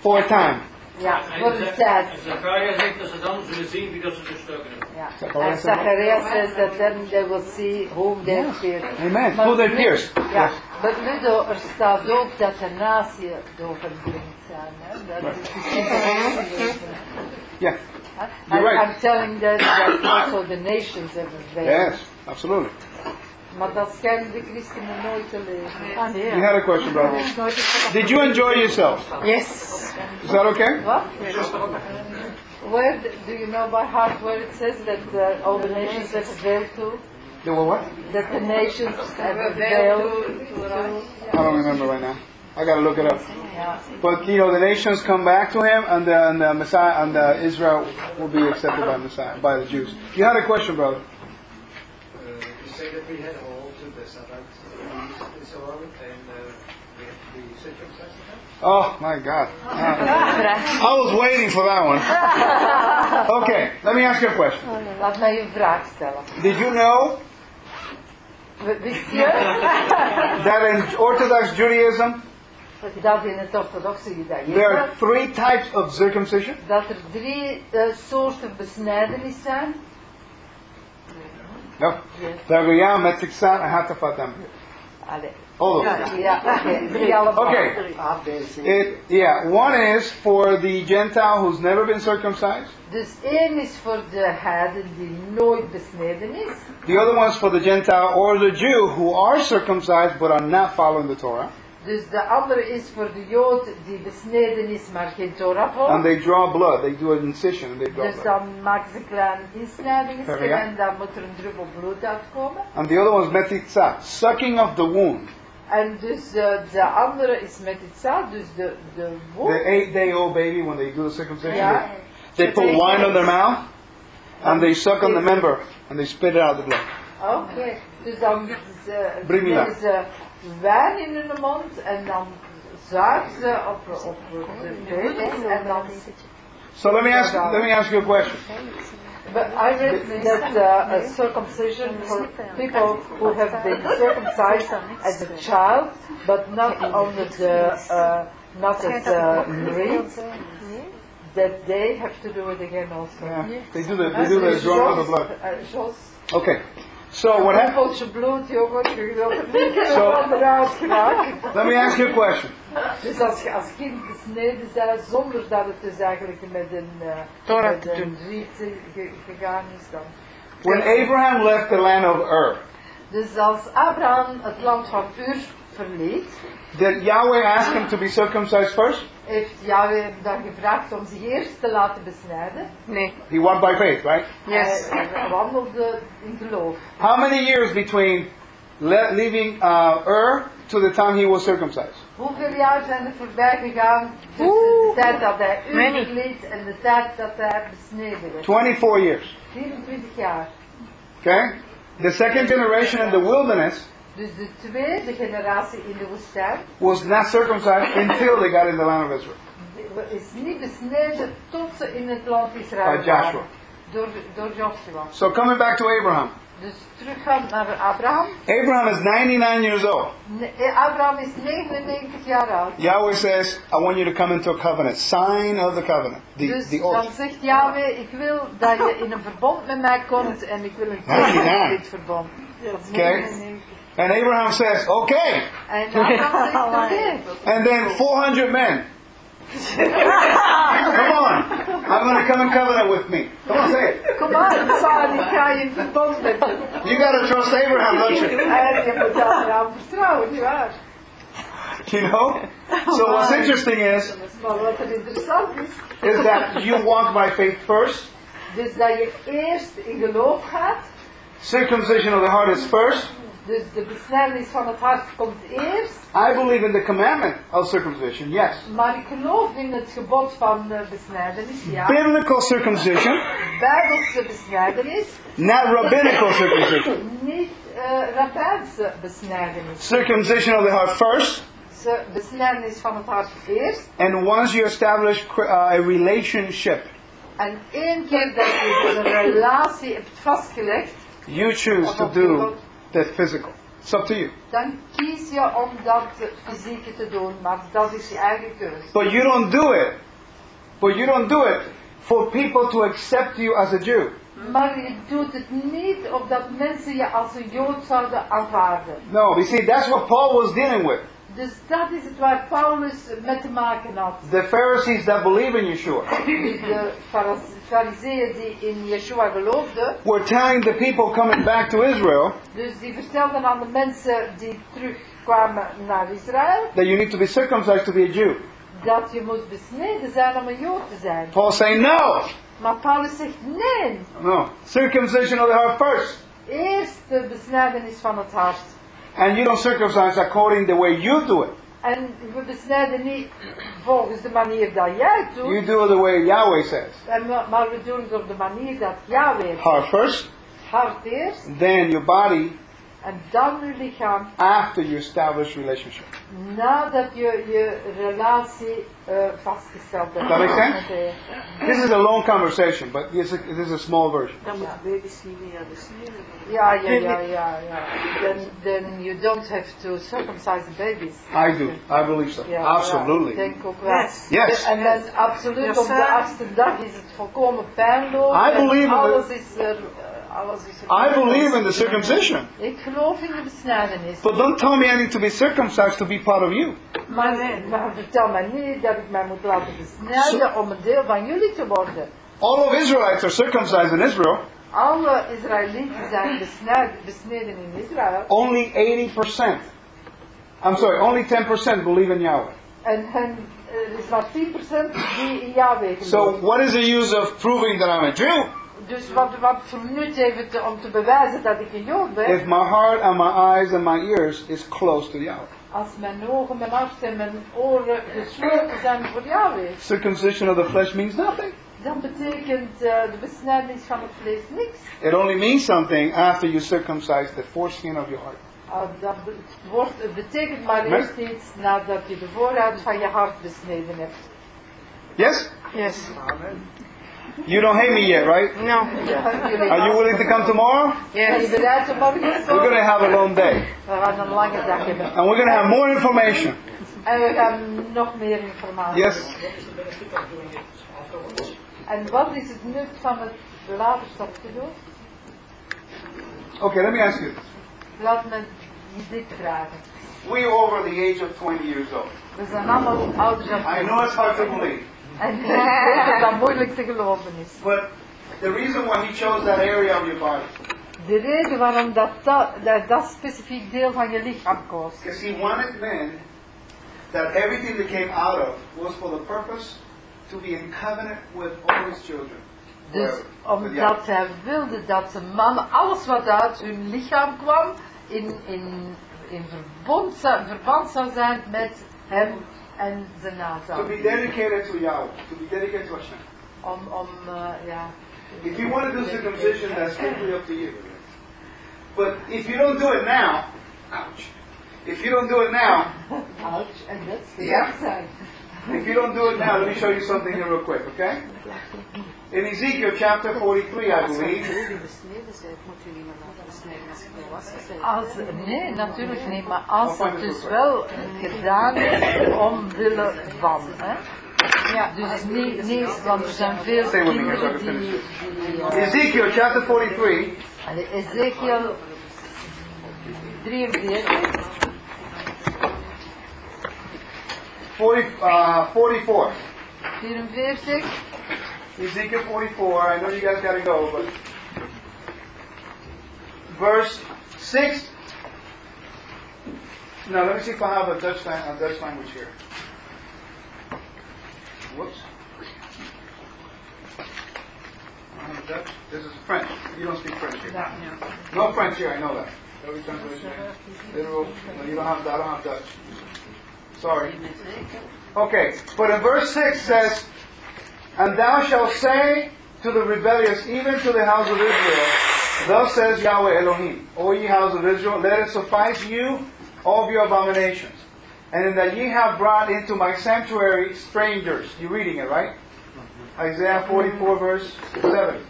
For a time. Ja, En voor de tijd. En Zachariah zegt dat ze dan zullen zien wie dat ze gestoken hebben. Ja. And Zacharias says that then they will see whom they fear. Amen. Who they pierced. Ja, Yes. maar nu do- er staat ook dat de natie doof en blind zijn. Hè? Dat is Yeah. I'm, You're right. I'm telling them that also the nations have a veil. Yes, absolutely. Maar dat schijnen de christenen nooit te lezen. You had a question, brother. Did you enjoy yourself? Yes. Is that okay? What? Where do you know by heart where it says that uh, all the nations have a veil too? They what? That the nations have a veil too? I don't remember right now. I gotta look it up. Yeah. But you know, the nations come back to him, and the, and the Messiah and the Israel will be accepted by Messiah by the Jews. You had a question, brother. You say that we had all to the Sabbath and so on, and uh, we have to be circumcised now? Oh my God! Uh, I was waiting for that one. Okay, let me ask you a question. Laat mij een vraag. Did you know W- Wist je that in Orthodox Judaism dat in het orthodoxe there are three types of circumcision? dat er drie soorten besnijdenis zijn? No. Dagoyam, Metziksan, and Hatafat dam. Allee. All of them. Ja, oké. Drie allemaal. Okay. It, yeah, one is for the Gentile who's never been circumcised. Dus één is voor de heiden die nooit besneden is. The other one's for the Gentile or the Jew who are circumcised but are not following the Torah. Dus de andere is voor de Jood die besneden is, maar geen Torah And they draw blood. They do an incision and they draw Dus blood. dan maken ze kleine insnijdingen Sorry, ja? en dan moet er een druppel bloed uitkomen. And the other one is Metzitzah, sucking of the wound. En dus eh, de andere is met het zaad, dus de, de The eight day old baby, when they do the circumcision, Ja. they, they put wine on their mouth and they suck on the member and they spit it out the blood. Oké, dus dan ze, Breng me ze wijn in hun mond en dan zuigen ze op, op de penis en dan... So let me ask, let me ask you a question. But I read that uh, a circumcision for people who have been circumcised as a child, but not under the, uh, not as a married, that they have to do it again also. Yeah, they do the, they do the drawing of the blood. Uh, Okay. So what happened? druppeltje bloed, jongen, je wilt het niet Zo. onderuit geraken. Let me ask you a question. Dus als je als kind besneden bent, zonder dat het dus eigenlijk met een, uh, met een riet gegaan is dan. When Abraham left the land of Ur, Dus als Abraham het land van Ur verleed, Did Yahweh ask him to be circumcised first? Heeft Yahweh hem dan gevraagd om zich eerst te laten besnijden. Nee. He walked by faith, right? Yes. Hij, hij wandelde in geloof. How many years between le- leaving uh, Ur to the time he was circumcised? Hoeveel jaar zijn er voorbij gegaan tussen de tijd dat hij u Many. verliet en de tijd dat hij besneden werd? 24 years. 24 jaar. Okay? The second generation in the wilderness Dus de tweede generatie in de woestijn was not circumcised until they got in the land of Israel. is niet besneden tot ze in het land Israël By Joshua. Door, door Joshua. So coming back to Abraham. Dus teruggaan naar Abraham. Abraham is 99 years old. Eh, Abraham is 99 jaar oud. Yahweh says, I want you to come into a covenant. Sign of the covenant. The, Dus the dan zegt Yahweh, ik wil dat je in een verbond met mij komt en ik wil een teken van dit verbond. Okay. 99. And Abraham says, okay. En Abraham zegt. And then 400 men. come on. I'm going to come in covenant with me. Come on, say it. Come on, Sarah, ik ga je in verbond met je. You got to trust Abraham, don't you? En je moet Abraham vertrouwen, nietwaar? You know? So what's interesting is, Maar wat er interessant is, is that you walk by faith first. dus dat je eerst in geloof gaat. Circumcision of the heart is first. Dus de besnijdenis van het hart komt eerst. I believe in the commandment of circumcision, yes. Maar ik geloof in het gebod van de besnijdenis, ja. Biblical circumcision, Bijbelse besnijdenis, not rabbinical circumcision. niet eh rabbijnse besnijdenis. Circumcision of the heart first. Besnijdenis van het hart eerst. And once you establish uh, a relationship, En één keer dat je dus een relatie hebt vastgelegd, you choose to do the physical. It's up to you. dan kies je om dat fysieke te doen. Maar dat is je eigen keuze. But you don't do it. But you don't do it for people to accept you as a Jew. Maar je doet het niet opdat mensen je als een Jood zouden aanvaarden. No, you see, that's what Paul was dealing with. Dus dat is het waar Paulus mee te maken had. The Pharisees that believe in Yeshua de fariseeën die in Yeshua geloofden, were telling the people coming back to Israel dus die vertelden aan de mensen die terugkwamen naar Israël, that you need to be circumcised to be a Jew. dat je moet besneden zijn om een Jood te zijn. Paul saying, no, Maar Paulus zegt nee, no, circumcision of the heart first. eerst de besnijdenis van het hart. And you don't circumcise according the way you do it. En we besnijden niet volgens de manier dat jij het You do it the way Yahweh says. en we- maar we doen het op de manier dat Yahweh Heart first, hart eerst, then your body en dan je lichaam, after you establish relationship. nadat je je relatie eh, vastgesteld hebt. Dat makes sense? Met de- This is a long conversation, but this is, this is a small version. Dan moeten baby's niet meer besneden worden. Ja, ja, ja, ja, ja. Then, then you don't have to circumcise the babies. I do. I believe so. Ja, Ja, ik Absolutely. denk ook wel. Yes. Yes. En dan absoluut Yes, op de sir. achtste dag is het volkomen pijnloos. I believe in the- alles is er. Alles is er I believe in the circumcision. Ik geloof in de besnijdenis. But don't tell me I need to be circumcised to be part of you. Maar, maar vertel mij niet dat ik mij moet laten besnijden om een deel van jullie te worden. All of Israelites are circumcised in Israel. Alle Israëlieten zijn besneden in Israël. Only 80%. I'm sorry, only 10% believe in Yahweh. En er is maar 10% die in Yahweh So what is the use of proving that I'm a Jew Dus wat, wat voor nut heeft het om te bewijzen dat ik een Jood ben? if my heart and my eyes and my ears is close to Yahweh? Als mijn ogen, mijn hart en mijn oren gesloten zijn voor Yahweh, Circumcision of the flesh means nothing. dan betekent eh, de besnijdenis van het vlees niks. It only means something after you circumcise the foreskin of your heart. Ah, dat wordt, het betekent maar eerst iets nadat je de vooruit van je hart besneden hebt. Yes? Yes. You don't hate me yet, right? No. Are you willing to come tomorrow? Yes. bereid om morgen te We're going to have a long day. We gaan een lange dag hebben. And we're going to have more information. En we gaan nog meer informatie Yes? hebben. What is the benefit of doing it afterwards? En wat is het nut van het later stap? Okay, let me ask you this. Laat me je dit vragen. We over the age of 20 years old. We zijn allemaal ouder dan I know it's hard to believe, En dat dat moeilijk te geloven is. but the reason why he chose that area of your body de reden waarom dat, dat, dat, dat specifiek deel van je lichaam kost. Because he wanted men that everything that came out of was for the purpose to be in covenant with all his children. Dus omdat hij wilde dat de mannen, alles wat uit hun lichaam kwam, in, in, in verbond, verband zou zijn met hem en zijn To be dedicated to Yahweh, to be dedicated to Hashem. Om, om uh. If you want to do circumcision, that's totally up to you. But if you don't do it now, ouch. If you don't do it now, Ouch, en dat is Ja. zijn. If you don't do it now, let me show you something here real quick, okay? In Ezekiel chapter 43, I believe, als nee, natuurlijk niet, maar als dat dus wel gedaan is omwille van. Hè? Ja, dus niet, niet, want er zijn veel kinderen die, Ezekiel chapter 43, Allee, Ezekiel 43, 40, uh, 44. 44, Ezekiel 44, I know you guys gotta go, but verse 6. Now let me see if I have a Dutch, a Dutch language here. Whoops. I have Dutch. This is French. You don't speak French here. ja. No French here, I know that. Every translation. Literal. No, you don't have. I don't have Dutch. Sorry. Okay, but in verse six says, "And thou shalt say to the rebellious, even to the house of Israel, Thus says Yahweh Elohim, O ye house of Israel, let it suffice you of your abominations, and in that ye have brought into my sanctuary strangers." You're reading it right? Isaiah 44 verse 7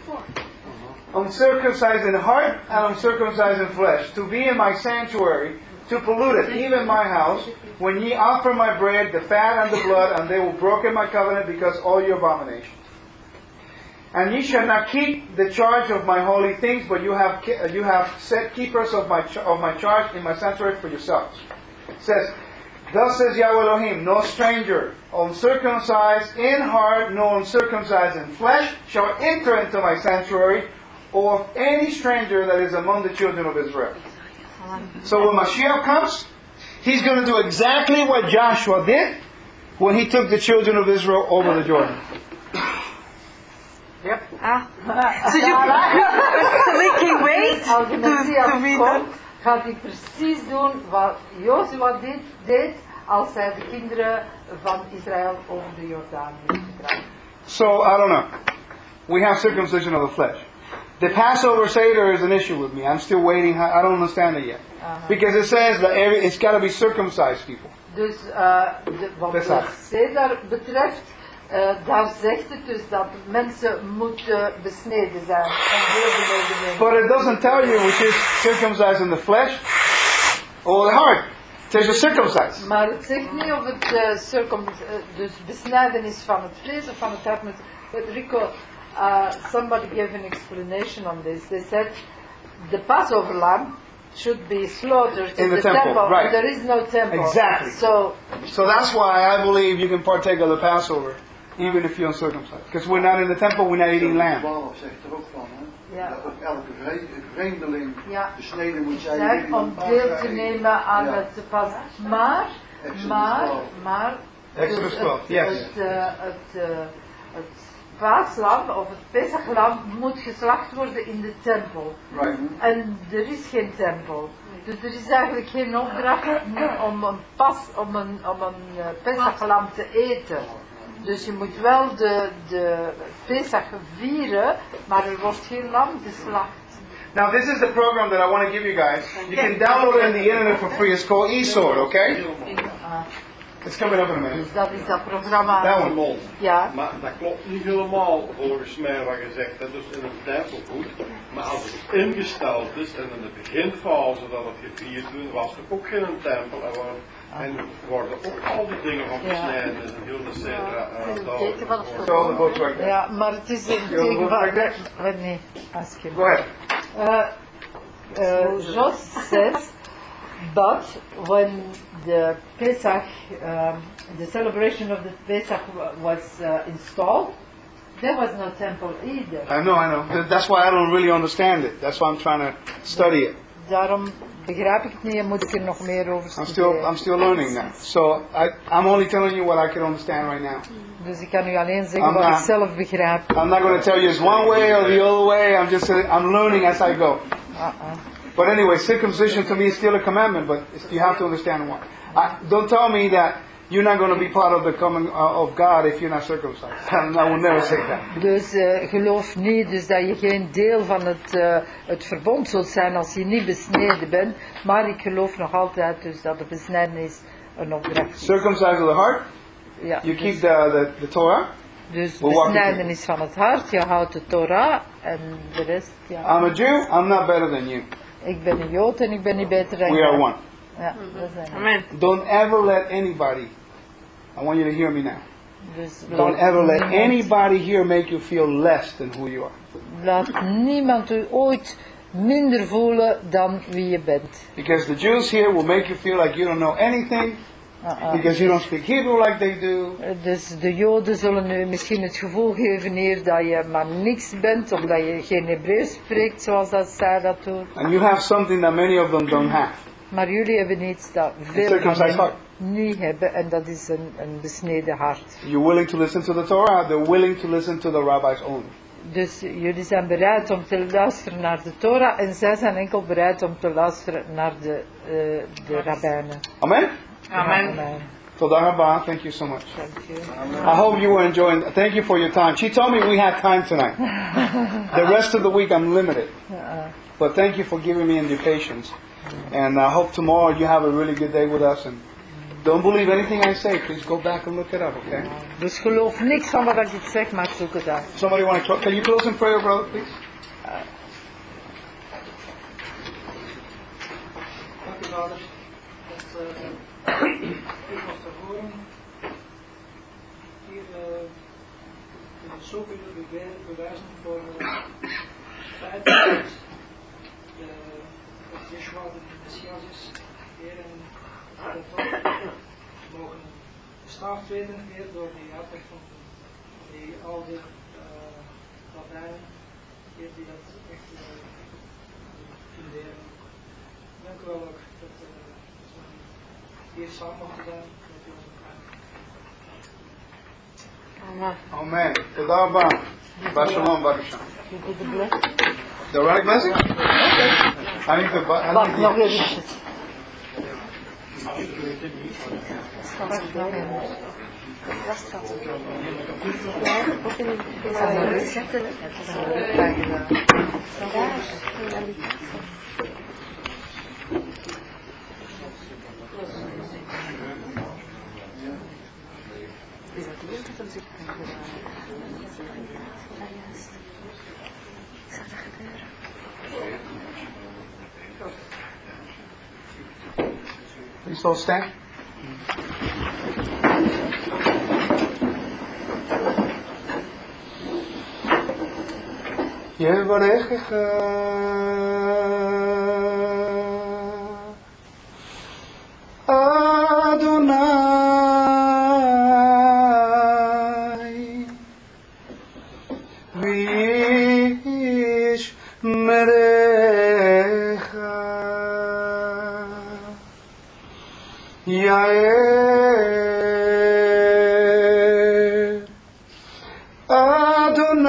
uncircumcised in heart and uncircumcised in flesh, to be in my sanctuary, to pollute it, even my house, when ye offer my bread, the fat and the blood, and they will broken my covenant because all your abominations. And ye shall not keep the charge of my holy things, but you have you have set keepers of my of my charge in my sanctuary for yourselves. It says, Thus says Yahweh Elohim, no stranger, uncircumcised in heart, no uncircumcised in flesh, shall enter into my sanctuary, or any stranger that is among the children of Israel. So when Mashiach comes, he's going to do exactly what Joshua did when he took the children of Israel over the Jordan. Yep. Ah. So you, to make him wait to, to Messias read komt, gaat hij precies doen wat Jozua deed, deed als hij de kinderen van Israël over de Jordaan heeft gedragen. So I don't know. We have circumcision of the flesh. The Passover Seder is an issue with me. I'm still waiting. I don't understand it yet. Because it says that every, it's got to be circumcised people. Dus uh, de, wat de Seder betreft, uh, daar zegt het dus dat mensen moeten besneden zijn. En deel beleden nemen. But it doesn't tell you which is circumcised in the flesh or the heart. It says circumcised. Maar het zegt niet of het uh, circum, uh, dus besnijdenis van het vlees of van het hart. Rico, uh, somebody gave an explanation on this. They said the Passover lamb should be slaughtered In the temple, right. there is no temple. Exactly. So So that's why I believe you can partake of the Passover even if you're uncircumcised. Because we're not in the temple, we're not eating lamb. 12 zegt ook van, hè? Ja. Dat ook elke vre- vreemdeling Ja. besneden moet zijn. zijn die om dan deel te aankrijgt. nemen aan Ja. het pas. Maar, Exodus maar, 12. maar, Exodus dus 12, het, yes. het, het, het paaslam of het Pesachlam moet geslacht worden in de tempel. Right. En er is geen tempel. Dus er is eigenlijk geen opdracht om een pas, om een, om een eh, Pesachlam te eten. Dus je moet wel de, de Pesach vieren, maar er wordt geen lam geslacht. Now this is the program that I want to give you guys. You can download it on the internet for free. It's called eSword, okay? It's coming up in a minute. Dus dat is dat programma. One. Ja. Maar dat klopt niet helemaal volgens mij wat je zegt. Dat is in een tempel goed. Maar als het ingesteld is en in de beginfase dat het gevierd wordt, was er ook geen tempel. En worden, en worden ook al die dingen van Ja. besnijden en heel de cetera. Het there. Ja, maar het is een Ja, teken hoe van... werkt dat? Oh, nee, alsjeblieft. Go ahead. Uh, uh, Jos says, but when the Pesach, um, the celebration of the Pesach was uh, installed, There was no temple either. I know, I know. That's why I don't really understand it. That's why I'm trying to study it. Daarom begrijp ik het niet en moet ik er nog meer over I'm still. I'm still learning that. So I, I'm only telling you what I can understand right now. Dus ik kan u alleen zeggen I'm wat ik not- zelf begrijp. I'm not going to tell you it's one way or the other way. I'm just, I'm learning as I go. Uh-uh. But anyway, circumcision to me is still a commandment, but it's- you have to understand why. I, don't tell me that you're not going to be part of the coming uh, of God if you're not circumcised. I will never say that. Dus eh, geloof niet dus dat je geen deel van het, eh, het verbond zult zijn als je niet besneden bent. Maar ik geloof nog altijd dus dat de besnijdenis een opdracht is. Circumcised of the heart, Ja, you dus, keep the, the, the Torah. dus besnijdenis van het hart, je houdt de Torah en de rest, ja. I'm a Jew, I'm not better than you. Ik ben een Jood en ik ben niet beter dan We are one. Ja, dat zijn we. Amen. Don't ever let anybody, I want you to hear me now. Dus Don't ever let niemand- anybody here make you feel less than who you are. Laat niemand u ooit minder voelen dan wie je bent. Because the Jews here will make you feel like you don't know anything Uh-uh. because you don't speak Hebrew like they do. Dus de Joden zullen u misschien het gevoel geven hier dat je maar niks bent, omdat je geen Hebreeuws spreekt zoals dat zij dat doen. And you have something that many of them don't have. Maar jullie hebben iets dat veel niet hebben en dat is een, een besneden hart. You're willing to listen to the Torah, they're willing to listen to the rabbis only. Dus jullie zijn bereid om te luisteren naar de Torah en zij zijn enkel bereid om te luisteren naar de, eh, de rabbijnen. Amen? Amen. Toda rabba, thank you so much. Dank you. I hope you were enjoying. Thank you for your time. She told me we had time tonight. The rest of the week I'm limited. Uh-uh. But thank you for giving me and your patience. And I hope tomorrow you have a really good day with us. And don't believe anything I say. Please go back and look it up, okay? Dus geloof niks van wat ik zeg, maar zoek het uit. Somebody want to? Close can you close in prayer, brother, please? Uh, thank you, vader. Uh, u was te horen. Hier uh, is het zoveel bewe- bewijzen voor uh, het feit dat uh, dat Yeshua de Messias is. Heer, en dat we mogen gestraft werden, Heer, door die uitleg van die oude uh, rabbijnen. Heer, die dat echt uh, funderen. Dank u wel ook diye sormakla Amen. Kulağa Amen. Başlamam barışam. Devranik mesaj? Hani de hani bak bak verir. Thank you. Please all stand. יברכך אדוני ε, Αδωνάι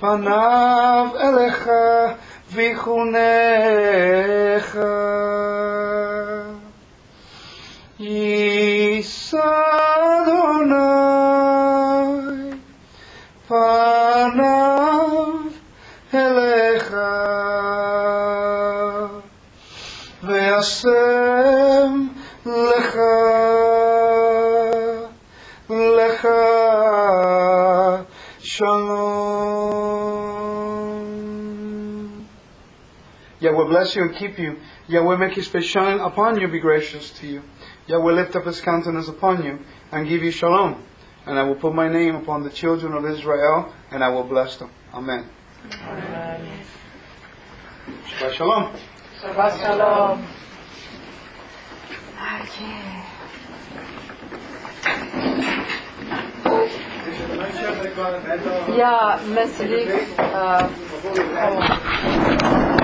πανάβ ελεχα βήχουνε Hashem lecha lecha shalom. Yahweh bless you and keep you. Yahweh make his face shine upon you, be gracious to you. Yahweh lift up his countenance upon you and give you shalom. And I will put my name upon the children of Israel and I will bless them. Amen. Amen. Shabbat shalom. Shabbat shalom. Okay. Ja. Uh, oh.